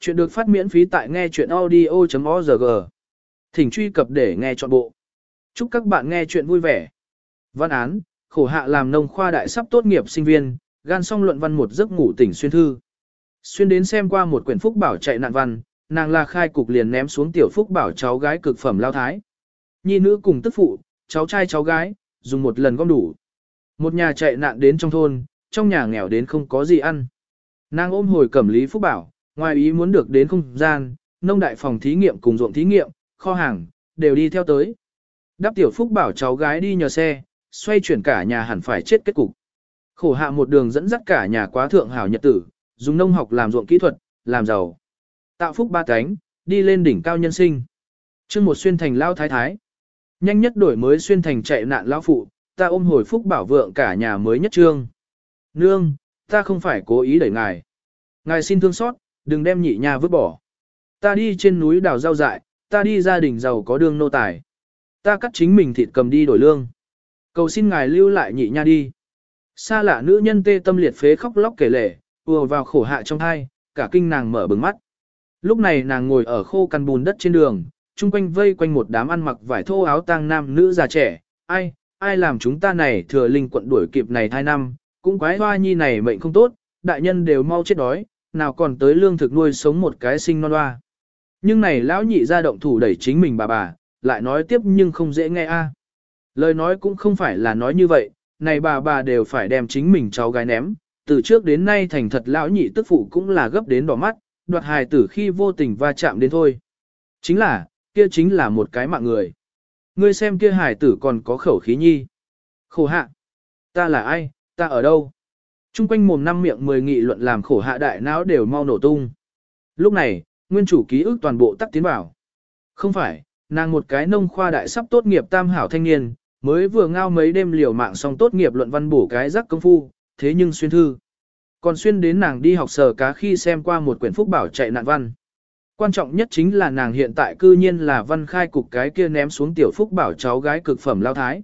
Chuyện được phát miễn phí tại nghe chuyện audio.org. Thỉnh truy cập để nghe trọn bộ. Chúc các bạn nghe chuyện vui vẻ. Văn án, khổ hạ làm nông khoa đại sắp tốt nghiệp sinh viên, gan xong luận văn một giấc ngủ tỉnh xuyên thư. Xuyên đến xem qua một quyển phúc bảo chạy nạn văn, nàng là khai cục liền ném xuống tiểu phúc bảo cháu gái cực phẩm lao thái. Nhi nữ cùng tức phụ, cháu trai cháu gái, dùng một lần gom đủ. Một nhà chạy nạn đến trong thôn, trong nhà nghèo đến không có gì ăn. Nàng ôm hồi cẩm lý phúc bảo, ngoài ý muốn được đến không gian, nông đại phòng thí nghiệm cùng ruộng thí nghiệm, kho hàng, đều đi theo tới. Đáp tiểu phúc bảo cháu gái đi nhờ xe, xoay chuyển cả nhà hẳn phải chết kết cục. Khổ hạ một đường dẫn dắt cả nhà quá thượng hảo nhật tử, dùng nông học làm ruộng kỹ thuật, làm giàu. Tạo phúc ba cánh, đi lên đỉnh cao nhân sinh. chương một xuyên thành lao thái thái. Nhanh nhất đổi mới xuyên thành chạy nạn lao phụ, ta ôm hồi phúc bảo vượng cả nhà mới nhất trương. Nương, ta không phải cố ý đẩy ngài. Ngài xin thương xót, đừng đem nhị nha vứt bỏ. Ta đi trên núi đào rau dại, ta đi gia đình giàu có đường nô tài. Ta cắt chính mình thịt cầm đi đổi lương. Cầu xin ngài lưu lại nhị nha đi. Xa lạ nữ nhân tê tâm liệt phế khóc lóc kể lể, ùa vào khổ hạ trong thai, cả kinh nàng mở bừng mắt. Lúc này nàng ngồi ở khô căn bùn đất trên đường, chung quanh vây quanh một đám ăn mặc vải thô áo tang nam nữ già trẻ, ai, ai làm chúng ta này thừa linh quận đuổi kịp này thai năm, cũng quái hoa nhi này mệnh không tốt, đại nhân đều mau chết đói, nào còn tới lương thực nuôi sống một cái sinh non hoa. Nhưng này lão nhị ra động thủ đẩy chính mình bà bà, lại nói tiếp nhưng không dễ nghe a. À. Lời nói cũng không phải là nói như vậy, này bà bà đều phải đem chính mình cháu gái ném, từ trước đến nay thành thật lão nhị tức phụ cũng là gấp đến đỏ mắt, đoạt hài tử khi vô tình va chạm đến thôi. Chính là, kia chính là một cái mạng người. Ngươi xem kia hài tử còn có khẩu khí nhi. Khổ hạ. Ta là ai, ta ở đâu? Trung quanh mồm năm miệng mười nghị luận làm khổ hạ đại não đều mau nổ tung. Lúc này, nguyên chủ ký ức toàn bộ tắt tiến vào. Không phải, nàng một cái nông khoa đại sắp tốt nghiệp tam hảo thanh niên, mới vừa ngao mấy đêm liều mạng xong tốt nghiệp luận văn bổ cái rắc công phu, thế nhưng xuyên thư. Còn xuyên đến nàng đi học sở cá khi xem qua một quyển phúc bảo chạy nạn văn. Quan trọng nhất chính là nàng hiện tại cư nhiên là văn khai cục cái kia ném xuống tiểu phúc bảo cháu gái cực phẩm lao thái.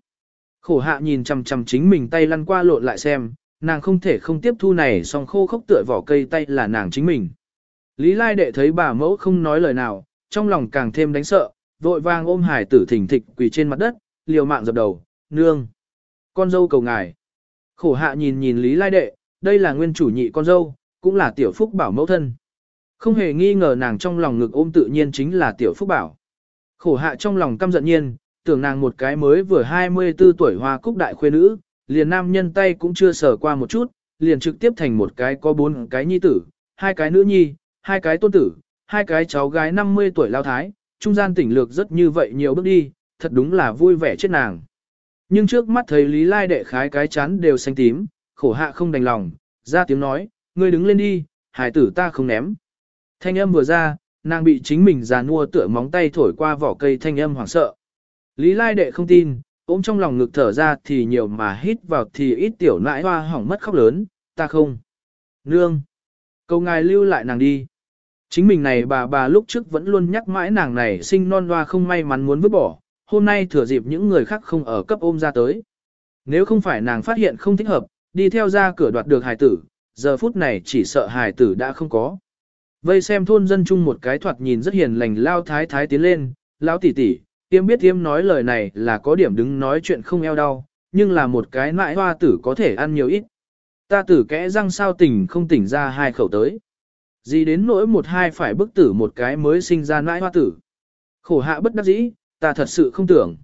Khổ hạ nhìn chằm chằm chính mình tay lăn qua lộn lại xem, nàng không thể không tiếp thu này song khô khốc tựa vỏ cây tay là nàng chính mình. Lý Lai đệ thấy bà mẫu không nói lời nào, trong lòng càng thêm đánh sợ, vội vàng ôm hải tử thỉnh thịch quỳ trên mặt đất, liều mạng dập đầu, nương. Con dâu cầu ngài. Khổ hạ nhìn nhìn Lý Lai đệ, đây là nguyên chủ nhị con dâu, cũng là tiểu phúc bảo mẫu thân. Không hề nghi ngờ nàng trong lòng ngực ôm tự nhiên chính là tiểu phúc bảo. Khổ hạ trong lòng căm giận nhiên, tưởng nàng một cái mới vừa 24 tuổi hoa cúc đại khuê nữ, liền nam nhân tay cũng chưa sờ qua một chút, liền trực tiếp thành một cái có bốn cái nhi tử, hai cái nữ nhi, hai cái tôn tử, hai cái cháu gái 50 tuổi lao thái, trung gian tỉnh lược rất như vậy nhiều bước đi, thật đúng là vui vẻ chết nàng. Nhưng trước mắt thấy Lý Lai đệ khái cái chán đều xanh tím, khổ hạ không đành lòng, ra tiếng nói, ngươi đứng lên đi, hải tử ta không ném. Thanh âm vừa ra, nàng bị chính mình già nua tựa móng tay thổi qua vỏ cây thanh âm hoảng sợ. Lý Lai đệ không tin, ôm trong lòng ngực thở ra thì nhiều mà hít vào thì ít tiểu nãi hoa hỏng mất khóc lớn, ta không. Nương. Cầu ngài lưu lại nàng đi. Chính mình này bà bà lúc trước vẫn luôn nhắc mãi nàng này sinh non hoa không may mắn muốn vứt bỏ, hôm nay thừa dịp những người khác không ở cấp ôm ra tới. Nếu không phải nàng phát hiện không thích hợp, đi theo ra cửa đoạt được hài tử, giờ phút này chỉ sợ hài tử đã không có. Vây xem thôn dân chung một cái thoạt nhìn rất hiền lành lao thái thái tiến lên, lão tỷ tỷ, tiêm biết tiêm nói lời này là có điểm đứng nói chuyện không eo đau, nhưng là một cái nãi hoa tử có thể ăn nhiều ít. Ta tử kẽ răng sao tỉnh không tỉnh ra hai khẩu tới. Gì đến nỗi một hai phải bức tử một cái mới sinh ra nãi hoa tử. Khổ hạ bất đắc dĩ, ta thật sự không tưởng.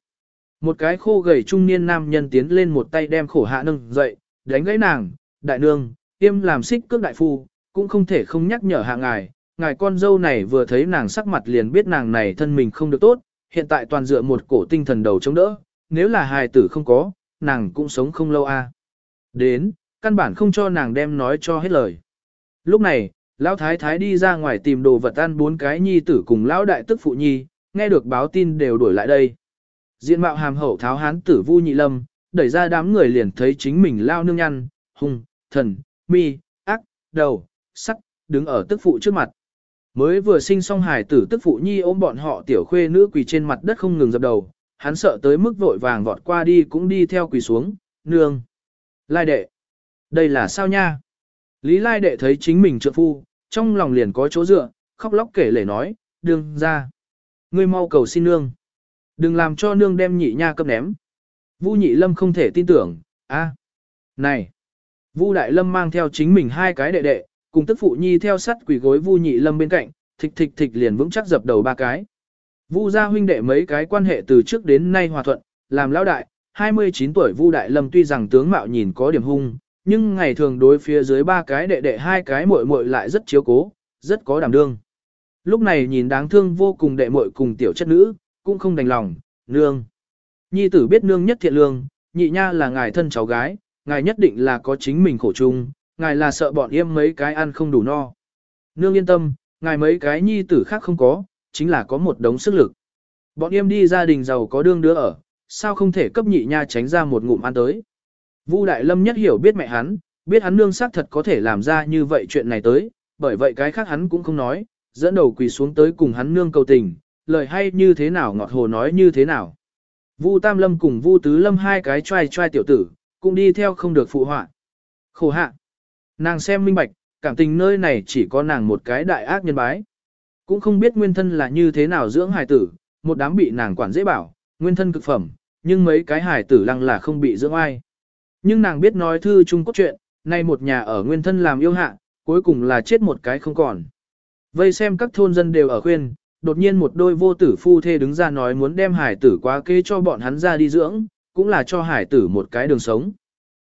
Một cái khô gầy trung niên nam nhân tiến lên một tay đem khổ hạ nâng dậy, đánh gãy nàng, đại nương, tiêm làm xích cước đại phu, cũng không thể không nhắc nhở hạ ngài. Ngài con dâu này vừa thấy nàng sắc mặt liền biết nàng này thân mình không được tốt, hiện tại toàn dựa một cổ tinh thần đầu chống đỡ, nếu là hài tử không có, nàng cũng sống không lâu a. Đến, căn bản không cho nàng đem nói cho hết lời. Lúc này, lão thái thái đi ra ngoài tìm đồ vật ăn bốn cái nhi tử cùng lão đại tức phụ nhi, nghe được báo tin đều đuổi lại đây. Diện mạo hàm hậu tháo hán tử vu nhị lâm, đẩy ra đám người liền thấy chính mình lao nương nhăn, hung, thần, mi, ác, đầu, sắc, đứng ở tức phụ trước mặt. Mới vừa sinh xong hài tử tức phụ nhi ôm bọn họ tiểu khuê nữ quỳ trên mặt đất không ngừng dập đầu, hắn sợ tới mức vội vàng vọt qua đi cũng đi theo quỳ xuống, nương. Lai đệ. Đây là sao nha? Lý Lai đệ thấy chính mình trượng phu, trong lòng liền có chỗ dựa, khóc lóc kể lể nói, đừng ra. Ngươi mau cầu xin nương. Đừng làm cho nương đem nhị nha cấp ném. Vu nhị lâm không thể tin tưởng, a, này. Vu đại lâm mang theo chính mình hai cái đệ đệ, cùng tức phụ nhi theo sắt quỷ gối Vu nhị lâm bên cạnh, thịch thịch thịch liền vững chắc dập đầu ba cái. Vu gia huynh đệ mấy cái quan hệ từ trước đến nay hòa thuận, làm lão đại, 29 tuổi Vu Đại Lâm tuy rằng tướng mạo nhìn có điểm hung, nhưng ngày thường đối phía dưới ba cái đệ đệ hai cái muội muội lại rất chiếu cố, rất có đảm đương. Lúc này nhìn đáng thương vô cùng đệ muội cùng tiểu chất nữ, cũng không đành lòng, nương. Nhi tử biết nương nhất thiện lương, nhị nha là ngài thân cháu gái, ngài nhất định là có chính mình khổ chung, ngài là sợ bọn yêm mấy cái ăn không đủ no. Nương yên tâm, ngài mấy cái nhi tử khác không có, chính là có một đống sức lực. Bọn yêm đi gia đình giàu có đương đứa ở, sao không thể cấp nhị nha tránh ra một ngụm ăn tới. Vu Đại Lâm nhất hiểu biết mẹ hắn, biết hắn nương xác thật có thể làm ra như vậy chuyện này tới, bởi vậy cái khác hắn cũng không nói, dẫn đầu quỳ xuống tới cùng hắn nương cầu tình, lời hay như thế nào ngọt hồ nói như thế nào. Vu Tam Lâm cùng Vu Tứ Lâm hai cái trai trai tiểu tử, cũng đi theo không được phụ họa. Khổ hạ. Nàng xem minh bạch, cảm tình nơi này chỉ có nàng một cái đại ác nhân bái. Cũng không biết nguyên thân là như thế nào dưỡng hài tử, một đám bị nàng quản dễ bảo, nguyên thân cực phẩm, nhưng mấy cái hài tử lăng là không bị dưỡng ai. Nhưng nàng biết nói thư chung cốt chuyện, nay một nhà ở nguyên thân làm yêu hạ, cuối cùng là chết một cái không còn. Vây xem các thôn dân đều ở khuyên, đột nhiên một đôi vô tử phu thê đứng ra nói muốn đem hải tử quá kê cho bọn hắn ra đi dưỡng, cũng là cho hải tử một cái đường sống.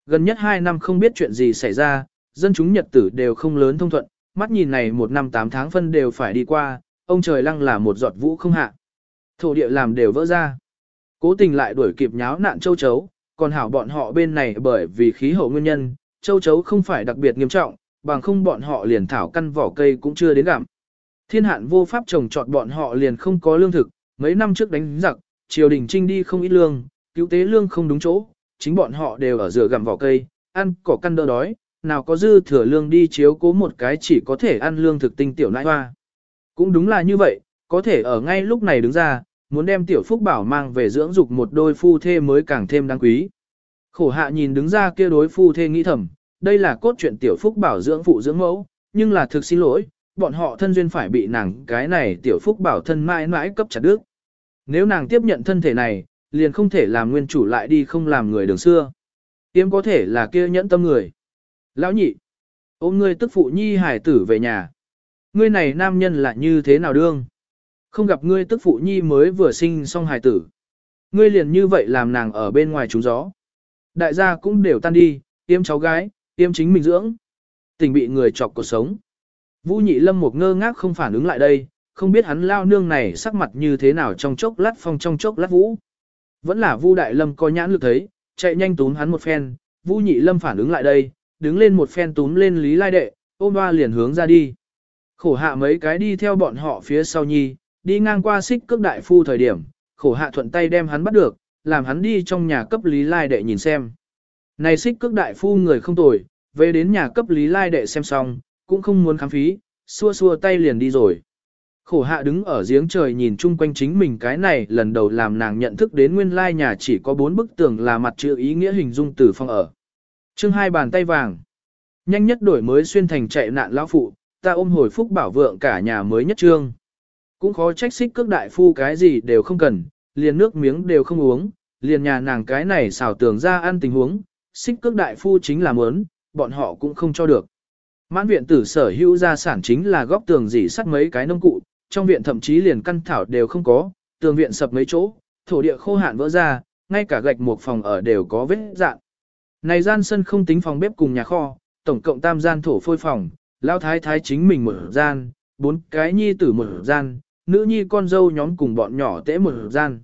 Gần nhất hai năm không biết chuyện gì xảy ra, dân chúng nhật tử đều không lớn thông thuận, mắt nhìn này một năm tám tháng phân đều phải đi qua, ông trời lăng là một giọt vũ không hạ. Thổ địa làm đều vỡ ra. Cố tình lại đuổi kịp nháo nạn châu chấu, còn hảo bọn họ bên này bởi vì khí hậu nguyên nhân, châu chấu không phải đặc biệt nghiêm trọng, bằng không bọn họ liền thảo căn vỏ cây cũng chưa đến gặm. Thiên hạn vô pháp trồng trọt bọn họ liền không có lương thực, mấy năm trước đánh giặc, triều đình trinh đi không ít lương, cứu tế lương không đúng chỗ, chính bọn họ đều ở rửa gặm vỏ cây, ăn cỏ căn đỡ đói, nào có dư thừa lương đi chiếu cố một cái chỉ có thể ăn lương thực tinh tiểu nãi hoa. Cũng đúng là như vậy, có thể ở ngay lúc này đứng ra, muốn đem tiểu phúc bảo mang về dưỡng dục một đôi phu thê mới càng thêm đáng quý. Khổ hạ nhìn đứng ra kia đối phu thê nghĩ thầm, đây là cốt truyện tiểu phúc bảo dưỡng phụ dưỡng mẫu, nhưng là thực xin lỗi, bọn họ thân duyên phải bị nàng cái này tiểu phúc bảo thân mãi mãi cấp chặt đứt. Nếu nàng tiếp nhận thân thể này, liền không thể làm nguyên chủ lại đi không làm người đường xưa. tiếm có thể là kia nhẫn tâm người. Lão nhị, ôm ngươi tức phụ nhi hải tử về nhà. Ngươi này nam nhân là như thế nào đương? Không gặp ngươi tức phụ nhi mới vừa sinh xong hải tử. Ngươi liền như vậy làm nàng ở bên ngoài trúng gió. Đại gia cũng đều tan đi, tiêm cháu gái, tiêm chính mình dưỡng. Tình bị người chọc cuộc sống. Vũ nhị lâm một ngơ ngác không phản ứng lại đây, không biết hắn lao nương này sắc mặt như thế nào trong chốc lát phong trong chốc lát vũ. Vẫn là Vu đại lâm có nhãn lực thấy, chạy nhanh túm hắn một phen, Vu nhị lâm phản ứng lại đây, đứng lên một phen túm lên Lý Lai Đệ, ôm hoa liền hướng ra đi. Khổ hạ mấy cái đi theo bọn họ phía sau nhi, đi ngang qua xích cước đại phu thời điểm, khổ hạ thuận tay đem hắn bắt được, làm hắn đi trong nhà cấp Lý Lai Đệ nhìn xem. Này xích cước đại phu người không tồi, về đến nhà cấp Lý Lai Đệ xem xong, cũng không muốn khám phí, xua xua tay liền đi rồi. Khổ hạ đứng ở giếng trời nhìn chung quanh chính mình cái này lần đầu làm nàng nhận thức đến nguyên lai nhà chỉ có bốn bức tường là mặt chữ ý nghĩa hình dung từ phong ở chương hai bàn tay vàng. Nhanh nhất đổi mới xuyên thành chạy nạn lão phụ, ta ôm hồi phúc bảo vượng cả nhà mới nhất trương. Cũng khó trách xích cước đại phu cái gì đều không cần, liền nước miếng đều không uống, liền nhà nàng cái này xào tường ra ăn tình huống, xích cước đại phu chính là mớn, bọn họ cũng không cho được. Mãn viện tử sở hữu gia sản chính là góc tường dỉ sắt mấy cái nông cụ, trong viện thậm chí liền căn thảo đều không có, tường viện sập mấy chỗ, thổ địa khô hạn vỡ ra, ngay cả gạch một phòng ở đều có vết dạng này gian sân không tính phòng bếp cùng nhà kho, tổng cộng tam gian thổ phôi phòng, lao thái thái chính mình mở gian, bốn cái nhi tử mở gian, nữ nhi con dâu nhóm cùng bọn nhỏ tễ mở gian.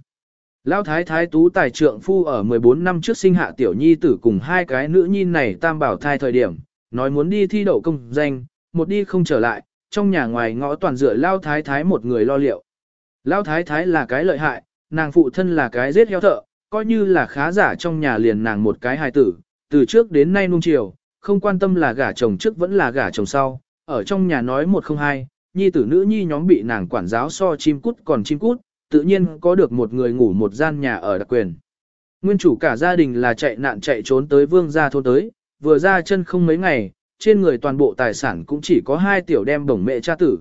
Lão thái thái tú tài trượng phu ở 14 năm trước sinh hạ tiểu nhi tử cùng hai cái nữ nhi này tam bảo thai thời điểm, nói muốn đi thi đậu công danh, một đi không trở lại, trong nhà ngoài ngõ toàn dựa Lão thái thái một người lo liệu. Lão thái thái là cái lợi hại, nàng phụ thân là cái giết heo thợ, coi như là khá giả trong nhà liền nàng một cái hài tử, từ trước đến nay nung chiều, không quan tâm là gả chồng trước vẫn là gả chồng sau, ở trong nhà nói một không hai, nhi tử nữ nhi nhóm bị nàng quản giáo so chim cút còn chim cút, tự nhiên có được một người ngủ một gian nhà ở đặc quyền. Nguyên chủ cả gia đình là chạy nạn chạy trốn tới vương gia thôn tới, vừa ra chân không mấy ngày, trên người toàn bộ tài sản cũng chỉ có hai tiểu đem bổng mẹ cha tử.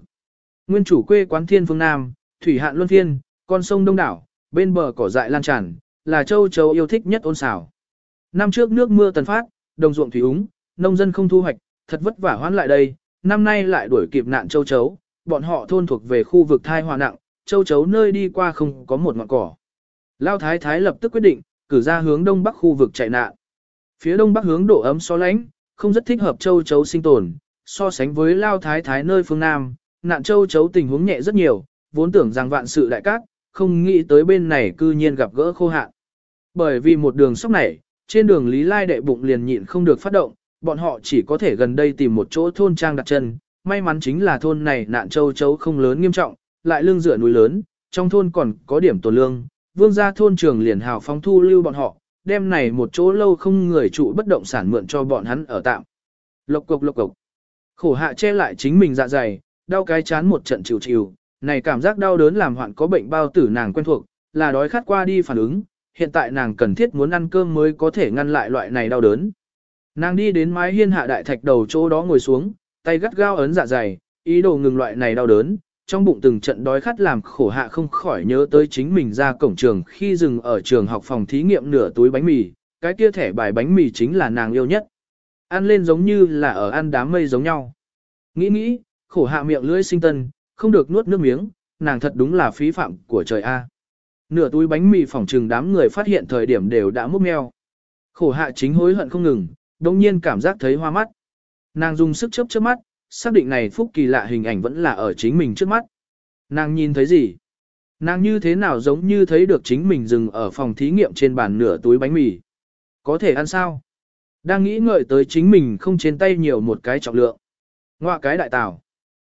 Nguyên chủ quê quán thiên phương Nam, thủy hạn luân thiên con sông đông đảo, bên bờ cỏ dại lan tràn, là châu châu yêu thích nhất ôn xảo. Năm trước nước mưa tần phát, đồng ruộng thủy úng, nông dân không thu hoạch, thật vất vả hoán lại đây, năm nay lại đuổi kịp nạn châu chấu, bọn họ thôn thuộc về khu vực thai hòa nặng, châu chấu nơi đi qua không có một ngọn cỏ. Lao Thái Thái lập tức quyết định, cử ra hướng đông bắc khu vực chạy nạn. Phía đông bắc hướng độ ấm so lánh, không rất thích hợp châu chấu sinh tồn, so sánh với Lao Thái Thái nơi phương Nam, nạn châu chấu tình huống nhẹ rất nhiều, vốn tưởng rằng vạn sự đại cát, không nghĩ tới bên này cư nhiên gặp gỡ khô hạn. Bởi vì một đường sóc này, trên đường Lý Lai đệ bụng liền nhịn không được phát động, bọn họ chỉ có thể gần đây tìm một chỗ thôn trang đặt chân, may mắn chính là thôn này nạn châu chấu không lớn nghiêm trọng, lại lưng dựa núi lớn, trong thôn còn có điểm tổ lương, vương gia thôn trường liền hào phóng thu lưu bọn họ, đem này một chỗ lâu không người trụ bất động sản mượn cho bọn hắn ở tạm. Lộc cục lộc cục. Khổ hạ che lại chính mình dạ dày, đau cái chán một trận chịu chịu, này cảm giác đau đớn làm hoạn có bệnh bao tử nàng quen thuộc, là đói khát qua đi phản ứng, hiện tại nàng cần thiết muốn ăn cơm mới có thể ngăn lại loại này đau đớn. Nàng đi đến mái hiên hạ đại thạch đầu chỗ đó ngồi xuống, tay gắt gao ấn dạ dày, ý đồ ngừng loại này đau đớn, trong bụng từng trận đói khát làm khổ hạ không khỏi nhớ tới chính mình ra cổng trường khi dừng ở trường học phòng thí nghiệm nửa túi bánh mì, cái kia thẻ bài bánh mì chính là nàng yêu nhất. Ăn lên giống như là ở ăn đám mây giống nhau. Nghĩ nghĩ, khổ hạ miệng lưỡi sinh tân, không được nuốt nước miếng, nàng thật đúng là phí phạm của trời A. Nửa túi bánh mì phòng trừng đám người phát hiện thời điểm đều đã múc meo. Khổ hạ chính hối hận không ngừng, đồng nhiên cảm giác thấy hoa mắt. Nàng dùng sức chớp chớp mắt, xác định này phúc kỳ lạ hình ảnh vẫn là ở chính mình trước mắt. Nàng nhìn thấy gì? Nàng như thế nào giống như thấy được chính mình dừng ở phòng thí nghiệm trên bàn nửa túi bánh mì. Có thể ăn sao? Đang nghĩ ngợi tới chính mình không trên tay nhiều một cái trọng lượng. Ngoạ cái đại tảo.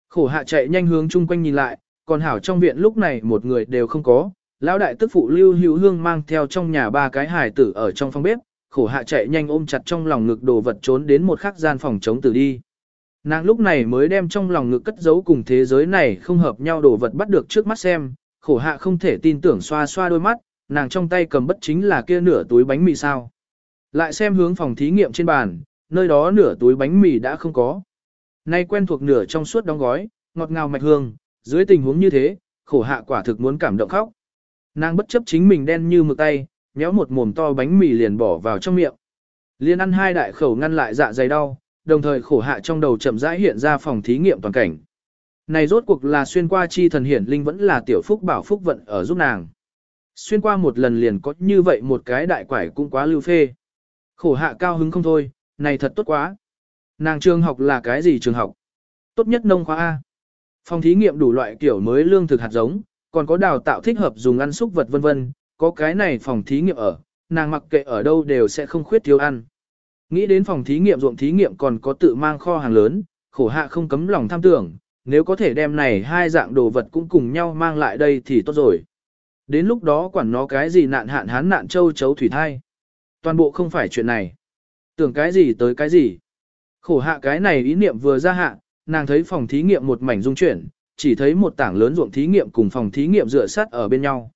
Khổ hạ chạy nhanh hướng chung quanh nhìn lại, còn hảo trong viện lúc này một người đều không có. Lão đại tức phụ lưu hữu hương mang theo trong nhà ba cái hài tử ở trong phòng bếp, khổ hạ chạy nhanh ôm chặt trong lòng ngực đồ vật trốn đến một khắc gian phòng chống tử đi. Nàng lúc này mới đem trong lòng ngực cất giấu cùng thế giới này không hợp nhau đồ vật bắt được trước mắt xem, khổ hạ không thể tin tưởng xoa xoa đôi mắt, nàng trong tay cầm bất chính là kia nửa túi bánh mì sao. Lại xem hướng phòng thí nghiệm trên bàn, nơi đó nửa túi bánh mì đã không có. Nay quen thuộc nửa trong suốt đóng gói, ngọt ngào mạch hương, dưới tình huống như thế, khổ hạ quả thực muốn cảm động khóc. Nàng bất chấp chính mình đen như mực tay, nhéo một mồm to bánh mì liền bỏ vào trong miệng. Liên ăn hai đại khẩu ngăn lại dạ dày đau, đồng thời khổ hạ trong đầu chậm rãi hiện ra phòng thí nghiệm toàn cảnh. Này rốt cuộc là xuyên qua chi thần hiển linh vẫn là tiểu phúc bảo phúc vận ở giúp nàng. Xuyên qua một lần liền có như vậy một cái đại quải cũng quá lưu phê. Khổ hạ cao hứng không thôi, này thật tốt quá. Nàng trường học là cái gì trường học? Tốt nhất nông khoa A. Phòng thí nghiệm đủ loại kiểu mới lương thực hạt giống, còn có đào tạo thích hợp dùng ăn xúc vật vân vân, có cái này phòng thí nghiệm ở, nàng mặc kệ ở đâu đều sẽ không khuyết thiếu ăn. Nghĩ đến phòng thí nghiệm ruộng thí nghiệm còn có tự mang kho hàng lớn, khổ hạ không cấm lòng tham tưởng, nếu có thể đem này hai dạng đồ vật cũng cùng nhau mang lại đây thì tốt rồi. Đến lúc đó quản nó cái gì nạn hạn hán nạn châu chấu thủy thai. Toàn bộ không phải chuyện này. Tưởng cái gì tới cái gì. Khổ hạ cái này ý niệm vừa ra hạ, nàng thấy phòng thí nghiệm một mảnh rung chuyển, chỉ thấy một tảng lớn ruộng thí nghiệm cùng phòng thí nghiệm dựa sát ở bên nhau.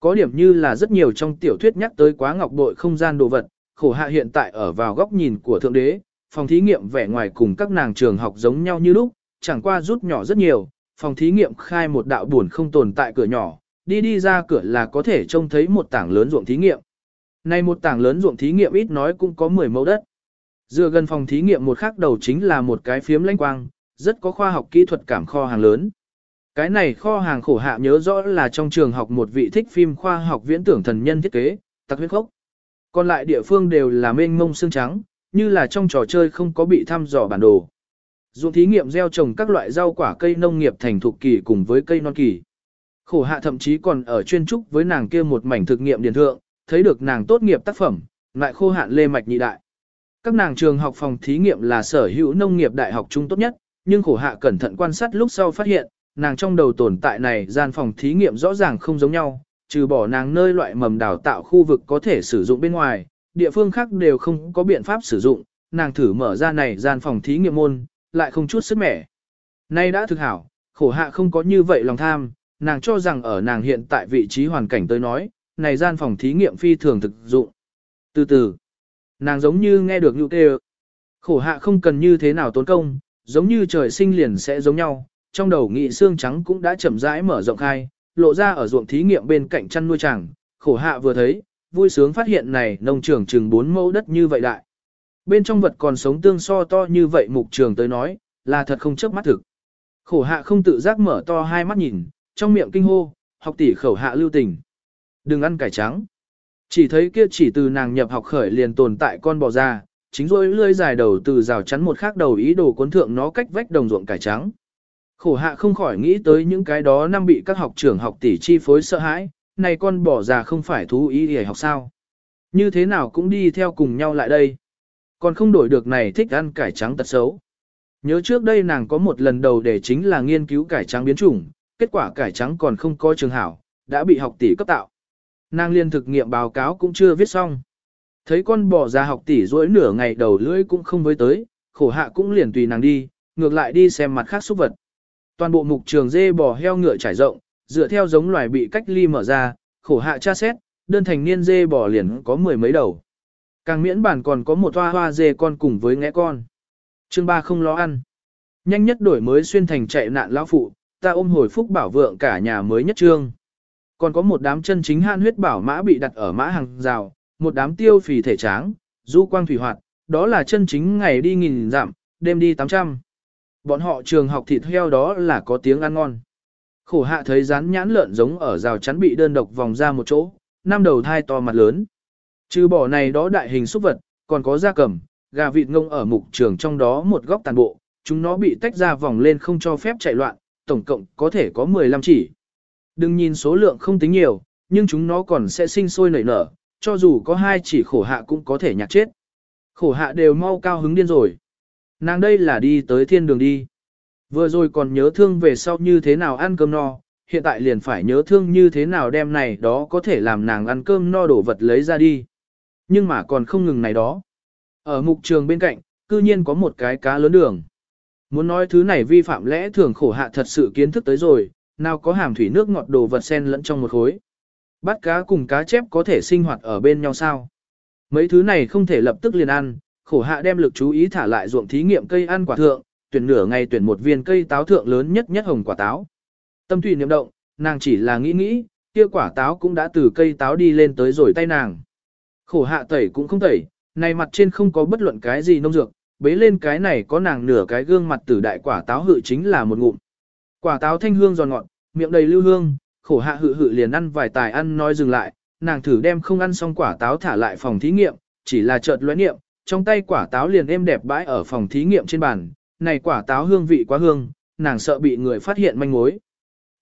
Có điểm như là rất nhiều trong tiểu thuyết nhắc tới quá ngọc bội không gian đồ vật, khổ hạ hiện tại ở vào góc nhìn của thượng đế, phòng thí nghiệm vẻ ngoài cùng các nàng trường học giống nhau như lúc, chẳng qua rút nhỏ rất nhiều, phòng thí nghiệm khai một đạo buồn không tồn tại cửa nhỏ, đi đi ra cửa là có thể trông thấy một tảng lớn ruộng thí nghiệm. Này một tảng lớn ruộng thí nghiệm ít nói cũng có 10 mẫu đất. Dựa gần phòng thí nghiệm một khắc đầu chính là một cái phiếm lãnh quang, rất có khoa học kỹ thuật cảm kho hàng lớn. Cái này kho hàng khổ hạ nhớ rõ là trong trường học một vị thích phim khoa học viễn tưởng thần nhân thiết kế, tặc huyết khốc. Còn lại địa phương đều là mênh mông xương trắng, như là trong trò chơi không có bị thăm dò bản đồ. Dụng thí nghiệm gieo trồng các loại rau quả cây nông nghiệp thành thục kỳ cùng với cây non kỳ. Khổ hạ thậm chí còn ở chuyên trúc với nàng kia một mảnh thực nghiệm điển thượng, thấy được nàng tốt nghiệp tác phẩm, lại khô hạn lê mạch nhị đại. Các nàng trường học phòng thí nghiệm là sở hữu nông nghiệp đại học trung tốt nhất, nhưng khổ hạ cẩn thận quan sát lúc sau phát hiện, nàng trong đầu tồn tại này gian phòng thí nghiệm rõ ràng không giống nhau, trừ bỏ nàng nơi loại mầm đào tạo khu vực có thể sử dụng bên ngoài, địa phương khác đều không có biện pháp sử dụng, nàng thử mở ra này gian phòng thí nghiệm môn, lại không chút sức mẻ. Nay đã thực hảo, khổ hạ không có như vậy lòng tham, nàng cho rằng ở nàng hiện tại vị trí hoàn cảnh tới nói, này gian phòng thí nghiệm phi thường thực dụng. Từ từ, nàng giống như nghe được nhu kêu. Khổ hạ không cần như thế nào tốn công, giống như trời sinh liền sẽ giống nhau, trong đầu nghị xương trắng cũng đã chậm rãi mở rộng khai, lộ ra ở ruộng thí nghiệm bên cạnh chăn nuôi chàng, khổ hạ vừa thấy, vui sướng phát hiện này nông trường chừng 4 mẫu đất như vậy đại. Bên trong vật còn sống tương so to như vậy mục trường tới nói, là thật không chớp mắt thực. Khổ hạ không tự giác mở to hai mắt nhìn, trong miệng kinh hô, học tỷ khẩu hạ lưu tình. Đừng ăn cải trắng. Chỉ thấy kia chỉ từ nàng nhập học khởi liền tồn tại con bò ra, chính rồi lươi dài đầu từ rào chắn một khác đầu ý đồ cuốn thượng nó cách vách đồng ruộng cải trắng. Khổ hạ không khỏi nghĩ tới những cái đó năm bị các học trưởng học tỷ chi phối sợ hãi, này con bỏ già không phải thú ý để học sao. Như thế nào cũng đi theo cùng nhau lại đây. Còn không đổi được này thích ăn cải trắng tật xấu. Nhớ trước đây nàng có một lần đầu để chính là nghiên cứu cải trắng biến chủng, kết quả cải trắng còn không có trường hảo, đã bị học tỷ cấp tạo. Nàng liên thực nghiệm báo cáo cũng chưa viết xong. Thấy con bò ra học tỷ rỗi nửa ngày đầu lưỡi cũng không với tới, khổ hạ cũng liền tùy nàng đi, ngược lại đi xem mặt khác xúc vật. Toàn bộ mục trường dê bò heo ngựa trải rộng, dựa theo giống loài bị cách ly mở ra, khổ hạ tra xét, đơn thành niên dê bò liền có mười mấy đầu. Càng miễn bản còn có một hoa hoa dê con cùng với ngẽ con. Chương ba không lo ăn. Nhanh nhất đổi mới xuyên thành chạy nạn lão phụ, ta ôm hồi phúc bảo vượng cả nhà mới nhất trương. Còn có một đám chân chính han huyết bảo mã bị đặt ở mã hàng rào, một đám tiêu phì thể tráng, du quang thủy hoạt, đó là chân chính ngày đi nghìn giảm, đêm đi 800. Bọn họ trường học thịt heo đó là có tiếng ăn ngon. Khổ hạ thấy rán nhãn lợn giống ở rào chắn bị đơn độc vòng ra một chỗ, năm đầu thai to mặt lớn. Trừ bỏ này đó đại hình xúc vật, còn có da cầm, gà vịt ngông ở mục trường trong đó một góc tàn bộ, chúng nó bị tách ra vòng lên không cho phép chạy loạn, tổng cộng có thể có 15 chỉ. Đừng nhìn số lượng không tính nhiều, nhưng chúng nó còn sẽ sinh sôi nảy nở, cho dù có hai chỉ khổ hạ cũng có thể nhạt chết. Khổ hạ đều mau cao hứng điên rồi. Nàng đây là đi tới thiên đường đi. Vừa rồi còn nhớ thương về sau như thế nào ăn cơm no, hiện tại liền phải nhớ thương như thế nào đem này đó có thể làm nàng ăn cơm no đổ vật lấy ra đi. Nhưng mà còn không ngừng này đó. Ở mục trường bên cạnh, cư nhiên có một cái cá lớn đường. Muốn nói thứ này vi phạm lẽ thường khổ hạ thật sự kiến thức tới rồi, nào có hàm thủy nước ngọt đồ vật sen lẫn trong một khối. Bắt cá cùng cá chép có thể sinh hoạt ở bên nhau sao? Mấy thứ này không thể lập tức liền ăn, khổ hạ đem lực chú ý thả lại ruộng thí nghiệm cây ăn quả thượng, tuyển nửa ngày tuyển một viên cây táo thượng lớn nhất nhất hồng quả táo. Tâm thủy niệm động, nàng chỉ là nghĩ nghĩ, kia quả táo cũng đã từ cây táo đi lên tới rồi tay nàng. Khổ hạ tẩy cũng không tẩy, này mặt trên không có bất luận cái gì nông dược, bế lên cái này có nàng nửa cái gương mặt tử đại quả táo hự chính là một ngụm. Quả táo thanh hương giòn ngọt, miệng đầy lưu hương, khổ hạ hự hự liền ăn vài tài ăn nói dừng lại, nàng thử đem không ăn xong quả táo thả lại phòng thí nghiệm, chỉ là chợt lóe niệm, trong tay quả táo liền êm đẹp bãi ở phòng thí nghiệm trên bàn, này quả táo hương vị quá hương, nàng sợ bị người phát hiện manh mối.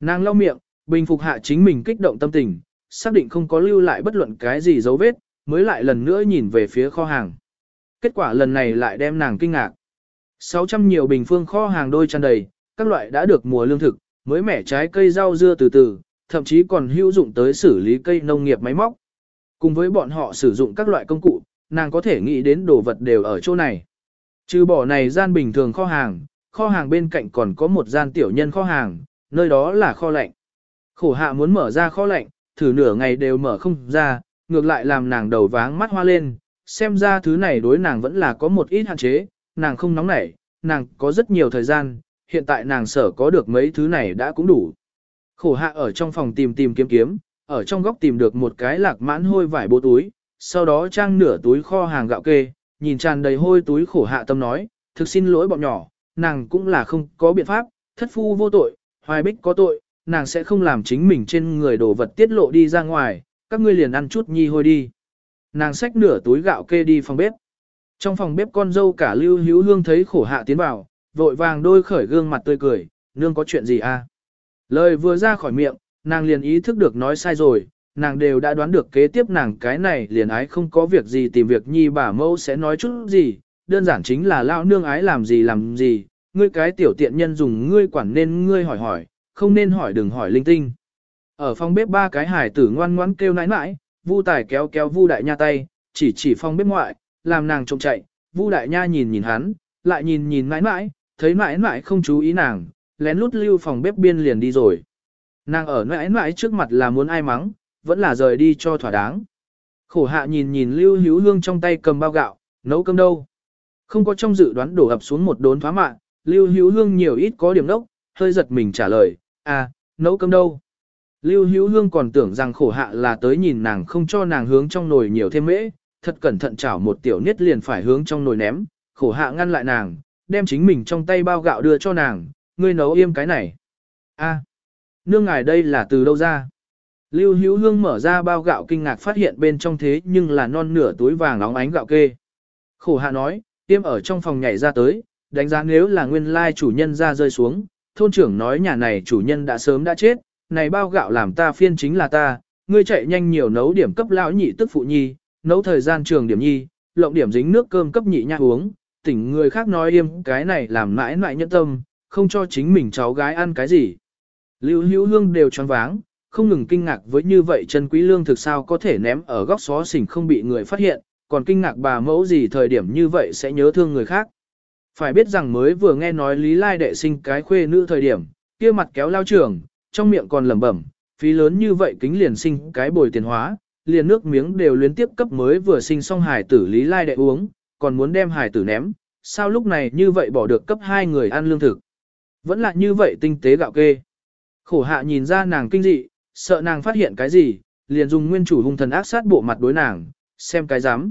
Nàng lau miệng, bình phục hạ chính mình kích động tâm tình, xác định không có lưu lại bất luận cái gì dấu vết, mới lại lần nữa nhìn về phía kho hàng. Kết quả lần này lại đem nàng kinh ngạc. 600 nhiều bình phương kho hàng đôi tràn đầy, các loại đã được mùa lương thực, mới mẻ trái cây rau dưa từ từ, thậm chí còn hữu dụng tới xử lý cây nông nghiệp máy móc. Cùng với bọn họ sử dụng các loại công cụ, nàng có thể nghĩ đến đồ vật đều ở chỗ này. Trừ bỏ này gian bình thường kho hàng, kho hàng bên cạnh còn có một gian tiểu nhân kho hàng, nơi đó là kho lạnh. Khổ hạ muốn mở ra kho lạnh, thử nửa ngày đều mở không ra, ngược lại làm nàng đầu váng mắt hoa lên, xem ra thứ này đối nàng vẫn là có một ít hạn chế, nàng không nóng nảy, nàng có rất nhiều thời gian, hiện tại nàng sở có được mấy thứ này đã cũng đủ. Khổ hạ ở trong phòng tìm tìm kiếm kiếm, ở trong góc tìm được một cái lạc mãn hôi vải bố túi, sau đó trang nửa túi kho hàng gạo kê, nhìn tràn đầy hôi túi khổ hạ tâm nói, thực xin lỗi bọn nhỏ, nàng cũng là không có biện pháp, thất phu vô tội, hoài bích có tội, nàng sẽ không làm chính mình trên người đồ vật tiết lộ đi ra ngoài, các ngươi liền ăn chút nhi hôi đi. Nàng xách nửa túi gạo kê đi phòng bếp. Trong phòng bếp con dâu cả lưu hữu hương thấy khổ hạ tiến vào, vội vàng đôi khởi gương mặt tươi cười, nương có chuyện gì à? Lời vừa ra khỏi miệng, nàng liền ý thức được nói sai rồi, nàng đều đã đoán được kế tiếp nàng cái này liền ái không có việc gì tìm việc nhi bà mẫu sẽ nói chút gì, đơn giản chính là lao nương ái làm gì làm gì, ngươi cái tiểu tiện nhân dùng ngươi quản nên ngươi hỏi hỏi, không nên hỏi đừng hỏi linh tinh. Ở phòng bếp ba cái hải tử ngoan ngoãn kêu nãi nãi, Vu Tài kéo kéo Vu Đại Nha tay, chỉ chỉ phòng bếp ngoại, làm nàng trông chạy, Vu Đại Nha nhìn nhìn hắn, lại nhìn nhìn nãi nãi, thấy nãi nãi không chú ý nàng, lén lút lưu phòng bếp biên liền đi rồi. Nàng ở nãi nãi trước mặt là muốn ai mắng, vẫn là rời đi cho thỏa đáng. Khổ hạ nhìn nhìn lưu hữu hương trong tay cầm bao gạo, nấu cơm đâu. Không có trong dự đoán đổ ập xuống một đốn thoá mạ, lưu hữu hương nhiều ít có điểm đốc, hơi giật mình trả lời, à, nấu cơm đâu. Lưu Hữu Hương còn tưởng rằng khổ hạ là tới nhìn nàng không cho nàng hướng trong nồi nhiều thêm mễ, thật cẩn thận chảo một tiểu niết liền phải hướng trong nồi ném, khổ hạ ngăn lại nàng, đem chính mình trong tay bao gạo đưa cho nàng, ngươi nấu yêm cái này. A, nương ngài đây là từ đâu ra? Lưu Hữu Hương mở ra bao gạo kinh ngạc phát hiện bên trong thế nhưng là non nửa túi vàng nóng ánh gạo kê. Khổ hạ nói, tiêm ở trong phòng nhảy ra tới, đánh giá nếu là nguyên lai chủ nhân ra rơi xuống, thôn trưởng nói nhà này chủ nhân đã sớm đã chết, này bao gạo làm ta phiên chính là ta, ngươi chạy nhanh nhiều nấu điểm cấp lão nhị tức phụ nhi, nấu thời gian trường điểm nhi, lộng điểm dính nước cơm cấp nhị nha uống, tỉnh người khác nói im cái này làm mãi mãi nhẫn tâm, không cho chính mình cháu gái ăn cái gì. Lưu hữu hương đều choáng váng, không ngừng kinh ngạc với như vậy chân quý lương thực sao có thể ném ở góc xó xỉnh không bị người phát hiện, còn kinh ngạc bà mẫu gì thời điểm như vậy sẽ nhớ thương người khác. Phải biết rằng mới vừa nghe nói Lý Lai đệ sinh cái khuê nữ thời điểm, kia mặt kéo lao trường, trong miệng còn lẩm bẩm, phí lớn như vậy kính liền sinh cái bồi tiền hóa, liền nước miếng đều liên tiếp cấp mới vừa sinh xong hải tử Lý Lai đệ uống, còn muốn đem hải tử ném, sao lúc này như vậy bỏ được cấp hai người ăn lương thực. Vẫn là như vậy tinh tế gạo kê. Khổ hạ nhìn ra nàng kinh dị, sợ nàng phát hiện cái gì, liền dùng nguyên chủ hung thần ác sát bộ mặt đối nàng, xem cái dám.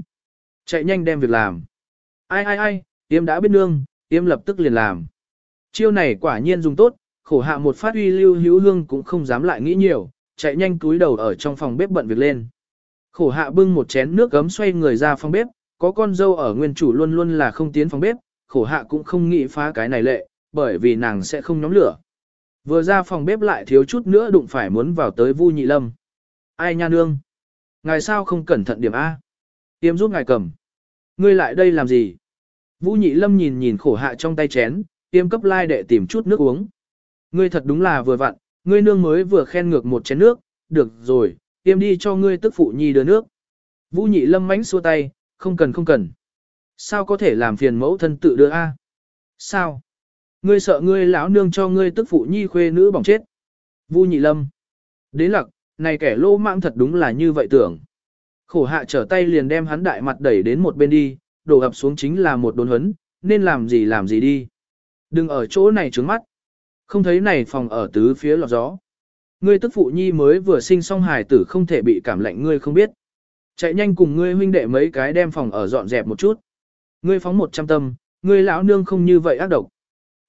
Chạy nhanh đem việc làm. Ai ai ai, tiêm đã biết nương, tiêm lập tức liền làm. Chiêu này quả nhiên dùng tốt, khổ hạ một phát uy lưu hữu hương cũng không dám lại nghĩ nhiều, chạy nhanh túi đầu ở trong phòng bếp bận việc lên. Khổ hạ bưng một chén nước gấm xoay người ra phòng bếp, có con dâu ở nguyên chủ luôn luôn là không tiến phòng bếp, khổ hạ cũng không nghĩ phá cái này lệ, bởi vì nàng sẽ không nhóm lửa. Vừa ra phòng bếp lại thiếu chút nữa đụng phải muốn vào tới Vu Nhị Lâm. Ai nha nương? Ngài sao không cẩn thận điểm A? Tiêm giúp ngài cầm. Ngươi lại đây làm gì? Vũ Nhị Lâm nhìn nhìn khổ hạ trong tay chén, tiêm cấp lai like để tìm chút nước uống. Ngươi thật đúng là vừa vặn, ngươi nương mới vừa khen ngược một chén nước, được rồi, tiêm đi cho ngươi tức phụ nhi đưa nước. Vũ Nhị Lâm mánh xua tay, không cần không cần. Sao có thể làm phiền mẫu thân tự đưa A? Sao? Ngươi sợ ngươi lão nương cho ngươi tức phụ nhi khuê nữ bỏng chết. Vu nhị lâm. Đến lặc, này kẻ lô mạng thật đúng là như vậy tưởng. Khổ hạ trở tay liền đem hắn đại mặt đẩy đến một bên đi, đổ ập xuống chính là một đồn hấn, nên làm gì làm gì đi. Đừng ở chỗ này trướng mắt. Không thấy này phòng ở tứ phía lọt gió. Ngươi tức phụ nhi mới vừa sinh xong hài tử không thể bị cảm lạnh ngươi không biết. Chạy nhanh cùng ngươi huynh đệ mấy cái đem phòng ở dọn dẹp một chút. Ngươi phóng một trăm tâm, ngươi lão nương không như vậy ác độc.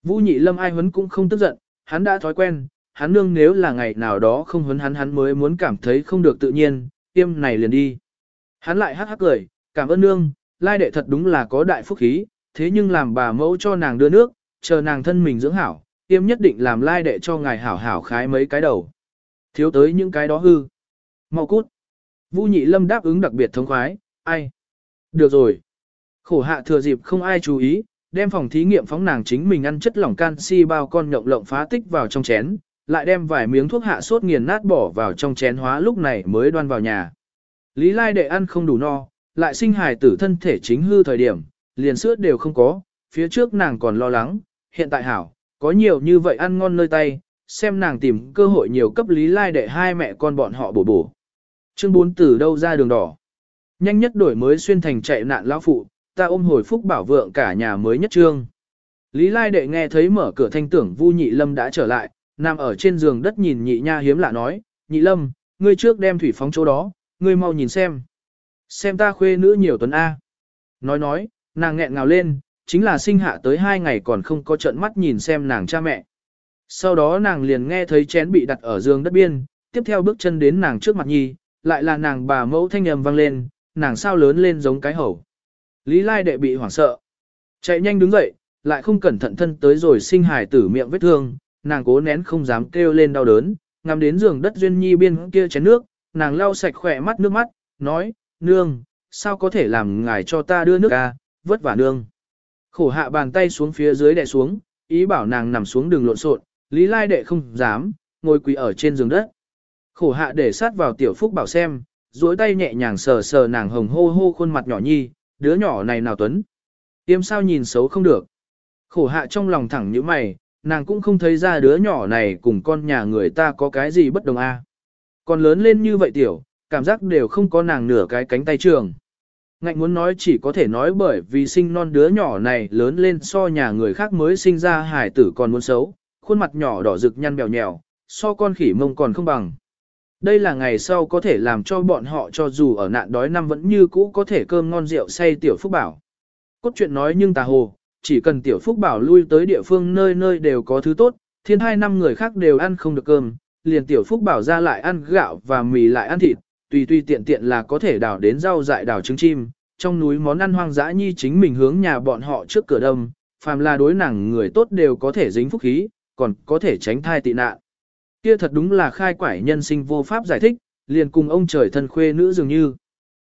Vũ nhị lâm ai huấn cũng không tức giận, hắn đã thói quen, hắn nương nếu là ngày nào đó không huấn hắn hắn mới muốn cảm thấy không được tự nhiên, tiêm này liền đi. Hắn lại hắc hắc cười, cảm ơn nương, lai đệ thật đúng là có đại phúc khí, thế nhưng làm bà mẫu cho nàng đưa nước, chờ nàng thân mình dưỡng hảo, tiêm nhất định làm lai đệ cho ngài hảo hảo khái mấy cái đầu. Thiếu tới những cái đó hư. Mau cút. Vũ nhị lâm đáp ứng đặc biệt thống khoái, ai? Được rồi. Khổ hạ thừa dịp không ai chú ý, đem phòng thí nghiệm phóng nàng chính mình ăn chất lỏng canxi bao con nhộng lộng phá tích vào trong chén, lại đem vài miếng thuốc hạ sốt nghiền nát bỏ vào trong chén hóa lúc này mới đoan vào nhà. Lý Lai đệ ăn không đủ no, lại sinh hài tử thân thể chính hư thời điểm, liền sữa đều không có, phía trước nàng còn lo lắng, hiện tại hảo, có nhiều như vậy ăn ngon nơi tay, xem nàng tìm cơ hội nhiều cấp Lý Lai đệ hai mẹ con bọn họ bổ bổ. Chương 4 từ đâu ra đường đỏ. Nhanh nhất đổi mới xuyên thành chạy nạn lão phụ, ta ôm hồi phúc bảo vượng cả nhà mới nhất trương. Lý Lai đệ nghe thấy mở cửa thanh tưởng Vu Nhị Lâm đã trở lại, nằm ở trên giường đất nhìn Nhị Nha hiếm lạ nói, Nhị Lâm, ngươi trước đem thủy phóng chỗ đó, ngươi mau nhìn xem. Xem ta khuê nữ nhiều tuần A. Nói nói, nàng nghẹn ngào lên, chính là sinh hạ tới hai ngày còn không có trận mắt nhìn xem nàng cha mẹ. Sau đó nàng liền nghe thấy chén bị đặt ở giường đất biên, tiếp theo bước chân đến nàng trước mặt nhi, lại là nàng bà mẫu thanh âm vang lên, nàng sao lớn lên giống cái hầu. Lý Lai đệ bị hoảng sợ. Chạy nhanh đứng dậy, lại không cẩn thận thân tới rồi sinh hài tử miệng vết thương, nàng cố nén không dám kêu lên đau đớn, ngắm đến giường đất duyên nhi biên kia chén nước, nàng lau sạch khỏe mắt nước mắt, nói, nương, sao có thể làm ngài cho ta đưa nước à, vất vả nương. Khổ hạ bàn tay xuống phía dưới đè xuống, ý bảo nàng nằm xuống đường lộn xộn, Lý Lai đệ không dám, ngồi quỳ ở trên giường đất. Khổ hạ để sát vào tiểu phúc bảo xem, duỗi tay nhẹ nhàng sờ sờ nàng hồng hô hô khuôn mặt nhỏ nhi, đứa nhỏ này nào tuấn. Tiêm sao nhìn xấu không được. Khổ hạ trong lòng thẳng như mày, nàng cũng không thấy ra đứa nhỏ này cùng con nhà người ta có cái gì bất đồng a. Còn lớn lên như vậy tiểu, cảm giác đều không có nàng nửa cái cánh tay trường. Ngạnh muốn nói chỉ có thể nói bởi vì sinh non đứa nhỏ này lớn lên so nhà người khác mới sinh ra hải tử còn muốn xấu, khuôn mặt nhỏ đỏ rực nhăn bèo nhèo, so con khỉ mông còn không bằng. Đây là ngày sau có thể làm cho bọn họ cho dù ở nạn đói năm vẫn như cũ có thể cơm ngon rượu say tiểu phúc bảo. Cốt truyện nói nhưng tà hồ, chỉ cần tiểu phúc bảo lui tới địa phương nơi nơi đều có thứ tốt, thiên hai năm người khác đều ăn không được cơm, liền tiểu phúc bảo ra lại ăn gạo và mì lại ăn thịt, tùy tùy tiện tiện là có thể đào đến rau dại đào trứng chim, trong núi món ăn hoang dã nhi chính mình hướng nhà bọn họ trước cửa đông, phàm là đối nàng người tốt đều có thể dính phúc khí, còn có thể tránh thai tị nạn. Kia thật đúng là khai quải nhân sinh vô pháp giải thích, liền cùng ông trời thân khuê nữ dường như.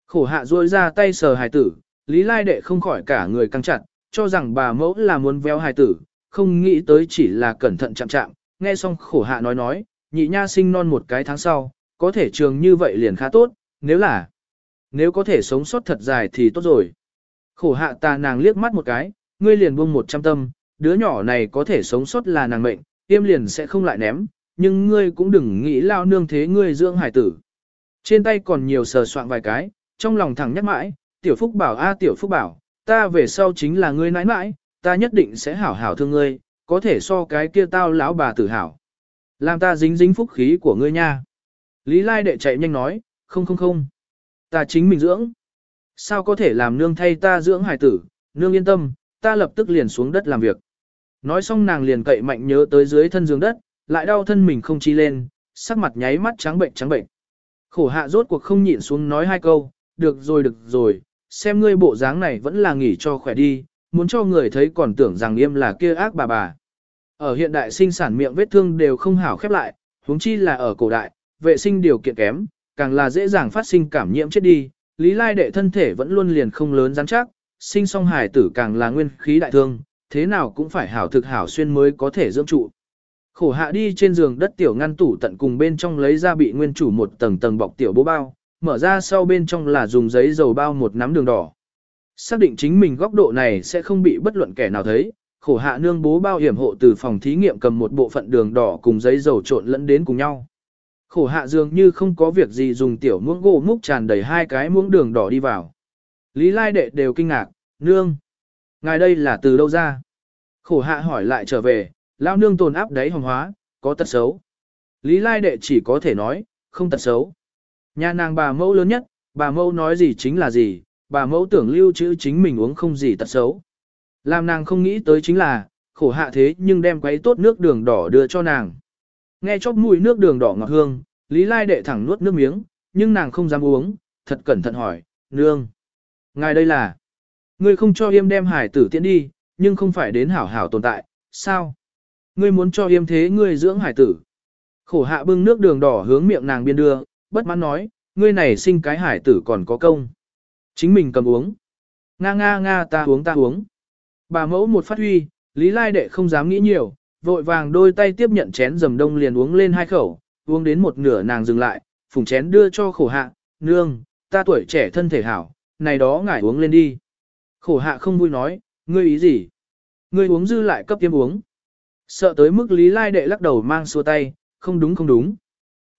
Khổ hạ rôi ra tay sờ hài tử, Lý Lai Đệ không khỏi cả người căng chặt, cho rằng bà mẫu là muốn véo hài tử, không nghĩ tới chỉ là cẩn thận chạm chạm, nghe xong khổ hạ nói nói, nhị nha sinh non một cái tháng sau, có thể trường như vậy liền khá tốt, nếu là, nếu có thể sống sót thật dài thì tốt rồi. Khổ hạ ta nàng liếc mắt một cái, ngươi liền buông một trăm tâm, đứa nhỏ này có thể sống sót là nàng mệnh, tiêm liền sẽ không lại ném, nhưng ngươi cũng đừng nghĩ lao nương thế ngươi dưỡng hải tử. Trên tay còn nhiều sờ soạn vài cái, trong lòng thẳng nhắc mãi, tiểu phúc bảo a tiểu phúc bảo, ta về sau chính là ngươi nãi nãi, ta nhất định sẽ hảo hảo thương ngươi, có thể so cái kia tao lão bà tử hảo. Làm ta dính dính phúc khí của ngươi nha. Lý Lai đệ chạy nhanh nói, không không không. Ta chính mình dưỡng. Sao có thể làm nương thay ta dưỡng hải tử, nương yên tâm, ta lập tức liền xuống đất làm việc. Nói xong nàng liền cậy mạnh nhớ tới dưới thân giường đất, lại đau thân mình không chi lên, sắc mặt nháy mắt trắng bệnh trắng bệnh. Khổ hạ rốt cuộc không nhịn xuống nói hai câu, được rồi được rồi, xem ngươi bộ dáng này vẫn là nghỉ cho khỏe đi, muốn cho người thấy còn tưởng rằng yêm là kia ác bà bà. Ở hiện đại sinh sản miệng vết thương đều không hảo khép lại, huống chi là ở cổ đại, vệ sinh điều kiện kém, càng là dễ dàng phát sinh cảm nhiễm chết đi, Lý Lai đệ thân thể vẫn luôn liền không lớn rắn chắc, sinh song hài tử càng là nguyên khí đại thương, thế nào cũng phải hảo thực hảo xuyên mới có thể dưỡng trụ. Khổ hạ đi trên giường đất tiểu ngăn tủ tận cùng bên trong lấy ra bị nguyên chủ một tầng tầng bọc tiểu bố bao, mở ra sau bên trong là dùng giấy dầu bao một nắm đường đỏ. Xác định chính mình góc độ này sẽ không bị bất luận kẻ nào thấy, khổ hạ nương bố bao hiểm hộ từ phòng thí nghiệm cầm một bộ phận đường đỏ cùng giấy dầu trộn lẫn đến cùng nhau. Khổ hạ dường như không có việc gì dùng tiểu muỗng gỗ múc tràn đầy hai cái muỗng đường đỏ đi vào. Lý Lai đệ đều kinh ngạc, nương. Ngài đây là từ đâu ra? Khổ hạ hỏi lại trở về, lao nương tồn áp đáy hồng hóa, có tật xấu. Lý Lai đệ chỉ có thể nói, không tật xấu. Nhà nàng bà mẫu lớn nhất, bà mẫu nói gì chính là gì, bà mẫu tưởng lưu trữ chính mình uống không gì tật xấu. Làm nàng không nghĩ tới chính là, khổ hạ thế nhưng đem quấy tốt nước đường đỏ đưa cho nàng. Nghe chóp mùi nước đường đỏ ngọt hương, Lý Lai đệ thẳng nuốt nước miếng, nhưng nàng không dám uống, thật cẩn thận hỏi, nương. Ngài đây là, ngươi không cho yêm đem hải tử tiễn đi, nhưng không phải đến hảo hảo tồn tại, sao? Ngươi muốn cho yêm thế ngươi dưỡng hải tử. Khổ hạ bưng nước đường đỏ hướng miệng nàng biên đưa, bất mãn nói, ngươi này sinh cái hải tử còn có công. Chính mình cầm uống. Nga nga nga ta uống ta uống. Bà mẫu một phát huy, Lý Lai đệ không dám nghĩ nhiều, vội vàng đôi tay tiếp nhận chén dầm đông liền uống lên hai khẩu, uống đến một nửa nàng dừng lại, phùng chén đưa cho khổ hạ, nương, ta tuổi trẻ thân thể hảo, này đó ngài uống lên đi. Khổ hạ không vui nói, ngươi ý gì? Ngươi uống dư lại cấp tiêm uống. Sợ tới mức Lý Lai đệ lắc đầu mang xua tay, không đúng không đúng.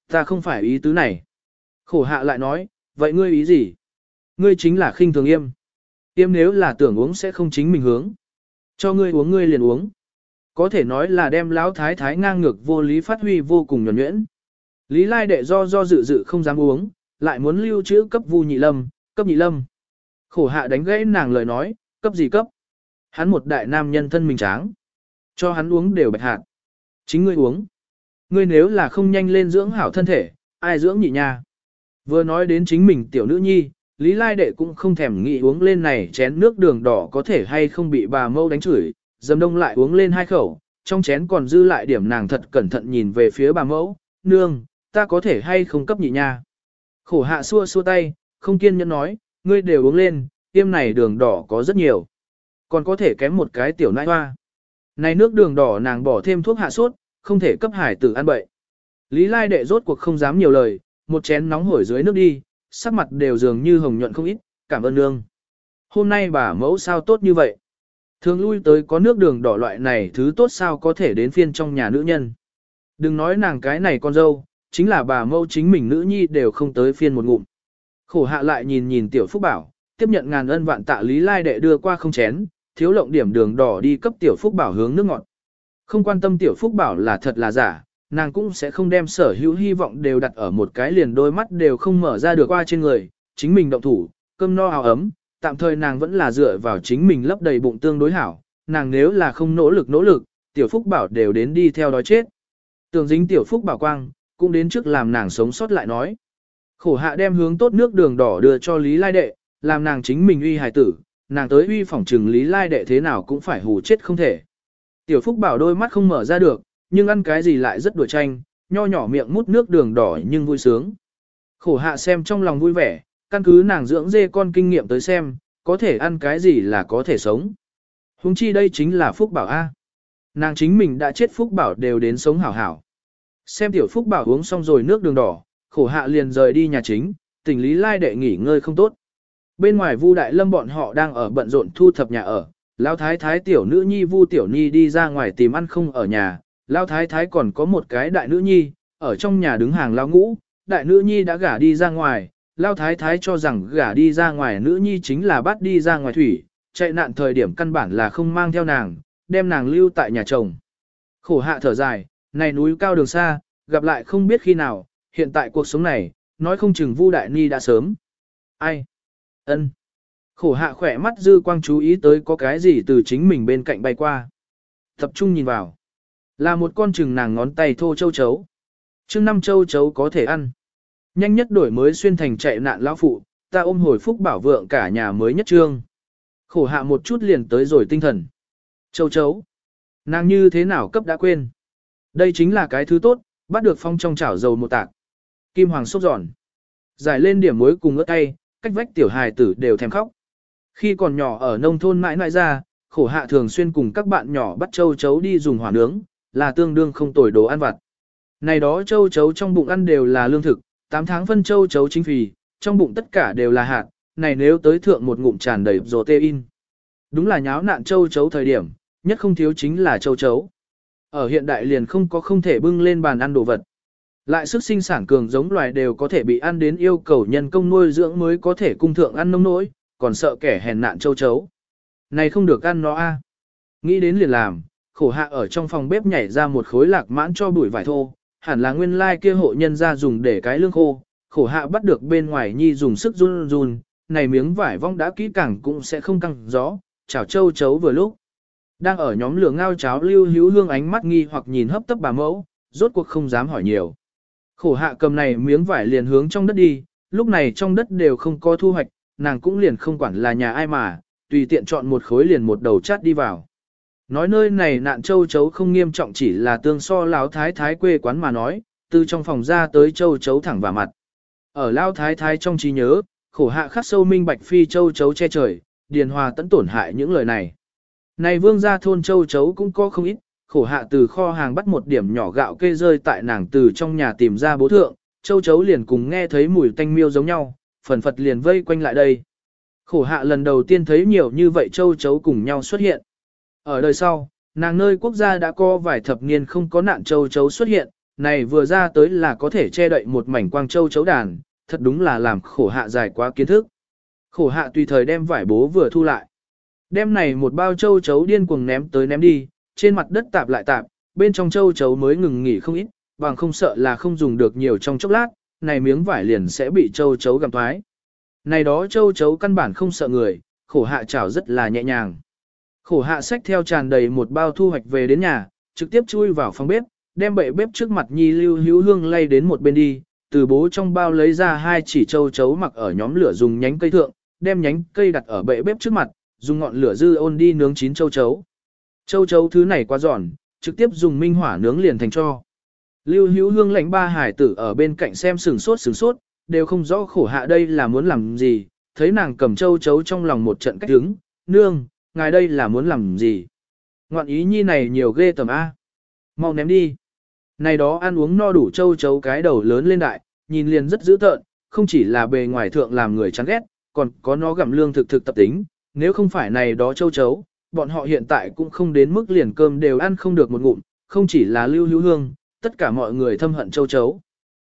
Ta không phải ý tứ này. Khổ hạ lại nói, vậy ngươi ý gì? Ngươi chính là khinh thường yêm. Yêm nếu là tưởng uống sẽ không chính mình hướng. Cho ngươi uống ngươi liền uống. Có thể nói là đem lão thái thái ngang ngược vô lý phát huy vô cùng nhuẩn nhuyễn. Lý Lai đệ do do dự dự không dám uống, lại muốn lưu trữ cấp vu nhị lâm, cấp nhị lâm. Khổ hạ đánh gãy nàng lời nói, cấp gì cấp. Hắn một đại nam nhân thân mình tráng. Cho hắn uống đều bạch hạt. Chính ngươi uống. Ngươi nếu là không nhanh lên dưỡng hảo thân thể, ai dưỡng nhị nha. Vừa nói đến chính mình tiểu nữ nhi, Lý Lai Đệ cũng không thèm nghĩ uống lên này chén nước đường đỏ có thể hay không bị bà mâu đánh chửi, dầm đông lại uống lên hai khẩu, trong chén còn dư lại điểm nàng thật cẩn thận nhìn về phía bà mẫu, nương, ta có thể hay không cấp nhị nha. Khổ hạ xua xua tay, không kiên nhẫn nói, ngươi đều uống lên, tiêm này đường đỏ có rất nhiều. Còn có thể kém một cái tiểu nai hoa. Này nước đường đỏ nàng bỏ thêm thuốc hạ sốt, không thể cấp hải tử ăn bậy. Lý Lai đệ rốt cuộc không dám nhiều lời, một chén nóng hổi dưới nước đi, sắc mặt đều dường như hồng nhuận không ít, cảm ơn nương. Hôm nay bà mẫu sao tốt như vậy? Thường lui tới có nước đường đỏ loại này thứ tốt sao có thể đến phiên trong nhà nữ nhân. Đừng nói nàng cái này con dâu, chính là bà mẫu chính mình nữ nhi đều không tới phiên một ngụm. Khổ hạ lại nhìn nhìn tiểu phúc bảo, tiếp nhận ngàn ân vạn tạ lý lai đệ đưa qua không chén, thiếu lộng điểm đường đỏ đi cấp tiểu phúc bảo hướng nước ngọt. Không quan tâm tiểu phúc bảo là thật là giả, nàng cũng sẽ không đem sở hữu hy vọng đều đặt ở một cái liền đôi mắt đều không mở ra được qua trên người, chính mình động thủ, cơm no áo ấm, tạm thời nàng vẫn là dựa vào chính mình lấp đầy bụng tương đối hảo, nàng nếu là không nỗ lực nỗ lực, tiểu phúc bảo đều đến đi theo đói chết. Tường dính tiểu phúc bảo quang, cũng đến trước làm nàng sống sót lại nói. Khổ hạ đem hướng tốt nước đường đỏ đưa cho Lý Lai Đệ, làm nàng chính mình uy hài tử, nàng tới uy phỏng trừng Lý Lai Đệ thế nào cũng phải hù chết không thể. Tiểu Phúc bảo đôi mắt không mở ra được, nhưng ăn cái gì lại rất đuổi tranh, nho nhỏ miệng mút nước đường đỏ nhưng vui sướng. Khổ hạ xem trong lòng vui vẻ, căn cứ nàng dưỡng dê con kinh nghiệm tới xem, có thể ăn cái gì là có thể sống. Hùng chi đây chính là Phúc bảo A. Nàng chính mình đã chết Phúc bảo đều đến sống hảo hảo. Xem tiểu Phúc bảo uống xong rồi nước đường đỏ, khổ hạ liền rời đi nhà chính, tỉnh Lý Lai đệ nghỉ ngơi không tốt. Bên ngoài Vu Đại Lâm bọn họ đang ở bận rộn thu thập nhà ở, Lão thái thái tiểu nữ nhi Vu tiểu nhi đi ra ngoài tìm ăn không ở nhà, Lão thái thái còn có một cái đại nữ nhi, ở trong nhà đứng hàng lão ngũ, đại nữ nhi đã gả đi ra ngoài, Lão thái thái cho rằng gả đi ra ngoài nữ nhi chính là bắt đi ra ngoài thủy, chạy nạn thời điểm căn bản là không mang theo nàng, đem nàng lưu tại nhà chồng. Khổ hạ thở dài, này núi cao đường xa, gặp lại không biết khi nào, hiện tại cuộc sống này, nói không chừng Vu Đại Ni đã sớm. Ai? Ân. Khổ hạ khỏe mắt dư quang chú ý tới có cái gì từ chính mình bên cạnh bay qua. Tập trung nhìn vào. Là một con chừng nàng ngón tay thô châu chấu. chương năm châu chấu có thể ăn. Nhanh nhất đổi mới xuyên thành chạy nạn lão phụ, ta ôm hồi phúc bảo vượng cả nhà mới nhất trương. Khổ hạ một chút liền tới rồi tinh thần. Châu chấu. Nàng như thế nào cấp đã quên. Đây chính là cái thứ tốt, bắt được phong trong chảo dầu một tạc. Kim hoàng sốt giòn. Giải lên điểm muối cùng ớt tay cách vách tiểu hài tử đều thèm khóc. Khi còn nhỏ ở nông thôn mãi mãi ra, khổ hạ thường xuyên cùng các bạn nhỏ bắt châu chấu đi dùng hỏa nướng, là tương đương không tồi đồ ăn vặt. Này đó châu chấu trong bụng ăn đều là lương thực, 8 tháng phân châu chấu chính phì, trong bụng tất cả đều là hạt, này nếu tới thượng một ngụm tràn đầy protein. Đúng là nháo nạn châu chấu thời điểm, nhất không thiếu chính là châu chấu. Ở hiện đại liền không có không thể bưng lên bàn ăn đồ vật. Lại sức sinh sản cường giống loài đều có thể bị ăn đến yêu cầu nhân công nuôi dưỡng mới có thể cung thượng ăn nông nỗi, còn sợ kẻ hèn nạn châu chấu. Này không được ăn nó a. Nghĩ đến liền làm, khổ hạ ở trong phòng bếp nhảy ra một khối lạc mãn cho bụi vải thô, hẳn là nguyên lai kia hộ nhân ra dùng để cái lương khô, khổ hạ bắt được bên ngoài nhi dùng sức run run, này miếng vải vong đã kỹ càng cũng sẽ không căng gió, chảo châu chấu vừa lúc. Đang ở nhóm lửa ngao cháo lưu hữu hương ánh mắt nghi hoặc nhìn hấp tấp bà mẫu, rốt cuộc không dám hỏi nhiều. Khổ hạ cầm này miếng vải liền hướng trong đất đi, lúc này trong đất đều không có thu hoạch, nàng cũng liền không quản là nhà ai mà, tùy tiện chọn một khối liền một đầu chát đi vào. Nói nơi này nạn châu chấu không nghiêm trọng chỉ là tương so lão thái thái quê quán mà nói, từ trong phòng ra tới châu chấu thẳng vào mặt. Ở lão thái thái trong trí nhớ, khổ hạ khắc sâu minh bạch phi châu chấu che trời, điền hòa tẫn tổn hại những lời này. Này vương gia thôn châu chấu cũng có không ít, khổ hạ từ kho hàng bắt một điểm nhỏ gạo kê rơi tại nàng từ trong nhà tìm ra bố thượng, châu chấu liền cùng nghe thấy mùi tanh miêu giống nhau, phần phật liền vây quanh lại đây. Khổ hạ lần đầu tiên thấy nhiều như vậy châu chấu cùng nhau xuất hiện. Ở đời sau, nàng nơi quốc gia đã có vài thập niên không có nạn châu chấu xuất hiện, này vừa ra tới là có thể che đậy một mảnh quang châu chấu đàn, thật đúng là làm khổ hạ dài quá kiến thức. Khổ hạ tùy thời đem vải bố vừa thu lại. Đem này một bao châu chấu điên cuồng ném tới ném đi, trên mặt đất tạp lại tạp, bên trong châu chấu mới ngừng nghỉ không ít, bằng không sợ là không dùng được nhiều trong chốc lát, này miếng vải liền sẽ bị châu chấu gặm thoái. Này đó châu chấu căn bản không sợ người, khổ hạ chảo rất là nhẹ nhàng. Khổ hạ xách theo tràn đầy một bao thu hoạch về đến nhà, trực tiếp chui vào phòng bếp, đem bệ bếp trước mặt nhi lưu hữu hương lay đến một bên đi, từ bố trong bao lấy ra hai chỉ châu chấu mặc ở nhóm lửa dùng nhánh cây thượng, đem nhánh cây đặt ở bệ bếp trước mặt, dùng ngọn lửa dư ôn đi nướng chín châu chấu. Châu chấu thứ này quá giòn, trực tiếp dùng minh hỏa nướng liền thành cho. Lưu hữu hương lãnh ba hải tử ở bên cạnh xem sừng sốt sừng sốt, đều không rõ khổ hạ đây là muốn làm gì, thấy nàng cầm châu chấu trong lòng một trận cách đứng, nương, ngài đây là muốn làm gì. Ngoạn ý nhi này nhiều ghê tầm A. Mau ném đi. Này đó ăn uống no đủ châu chấu cái đầu lớn lên đại, nhìn liền rất dữ tợn, không chỉ là bề ngoài thượng làm người chán ghét, còn có nó gặm lương thực thực tập tính, nếu không phải này đó châu chấu, bọn họ hiện tại cũng không đến mức liền cơm đều ăn không được một ngụm, không chỉ là lưu hữu hương, tất cả mọi người thâm hận châu chấu.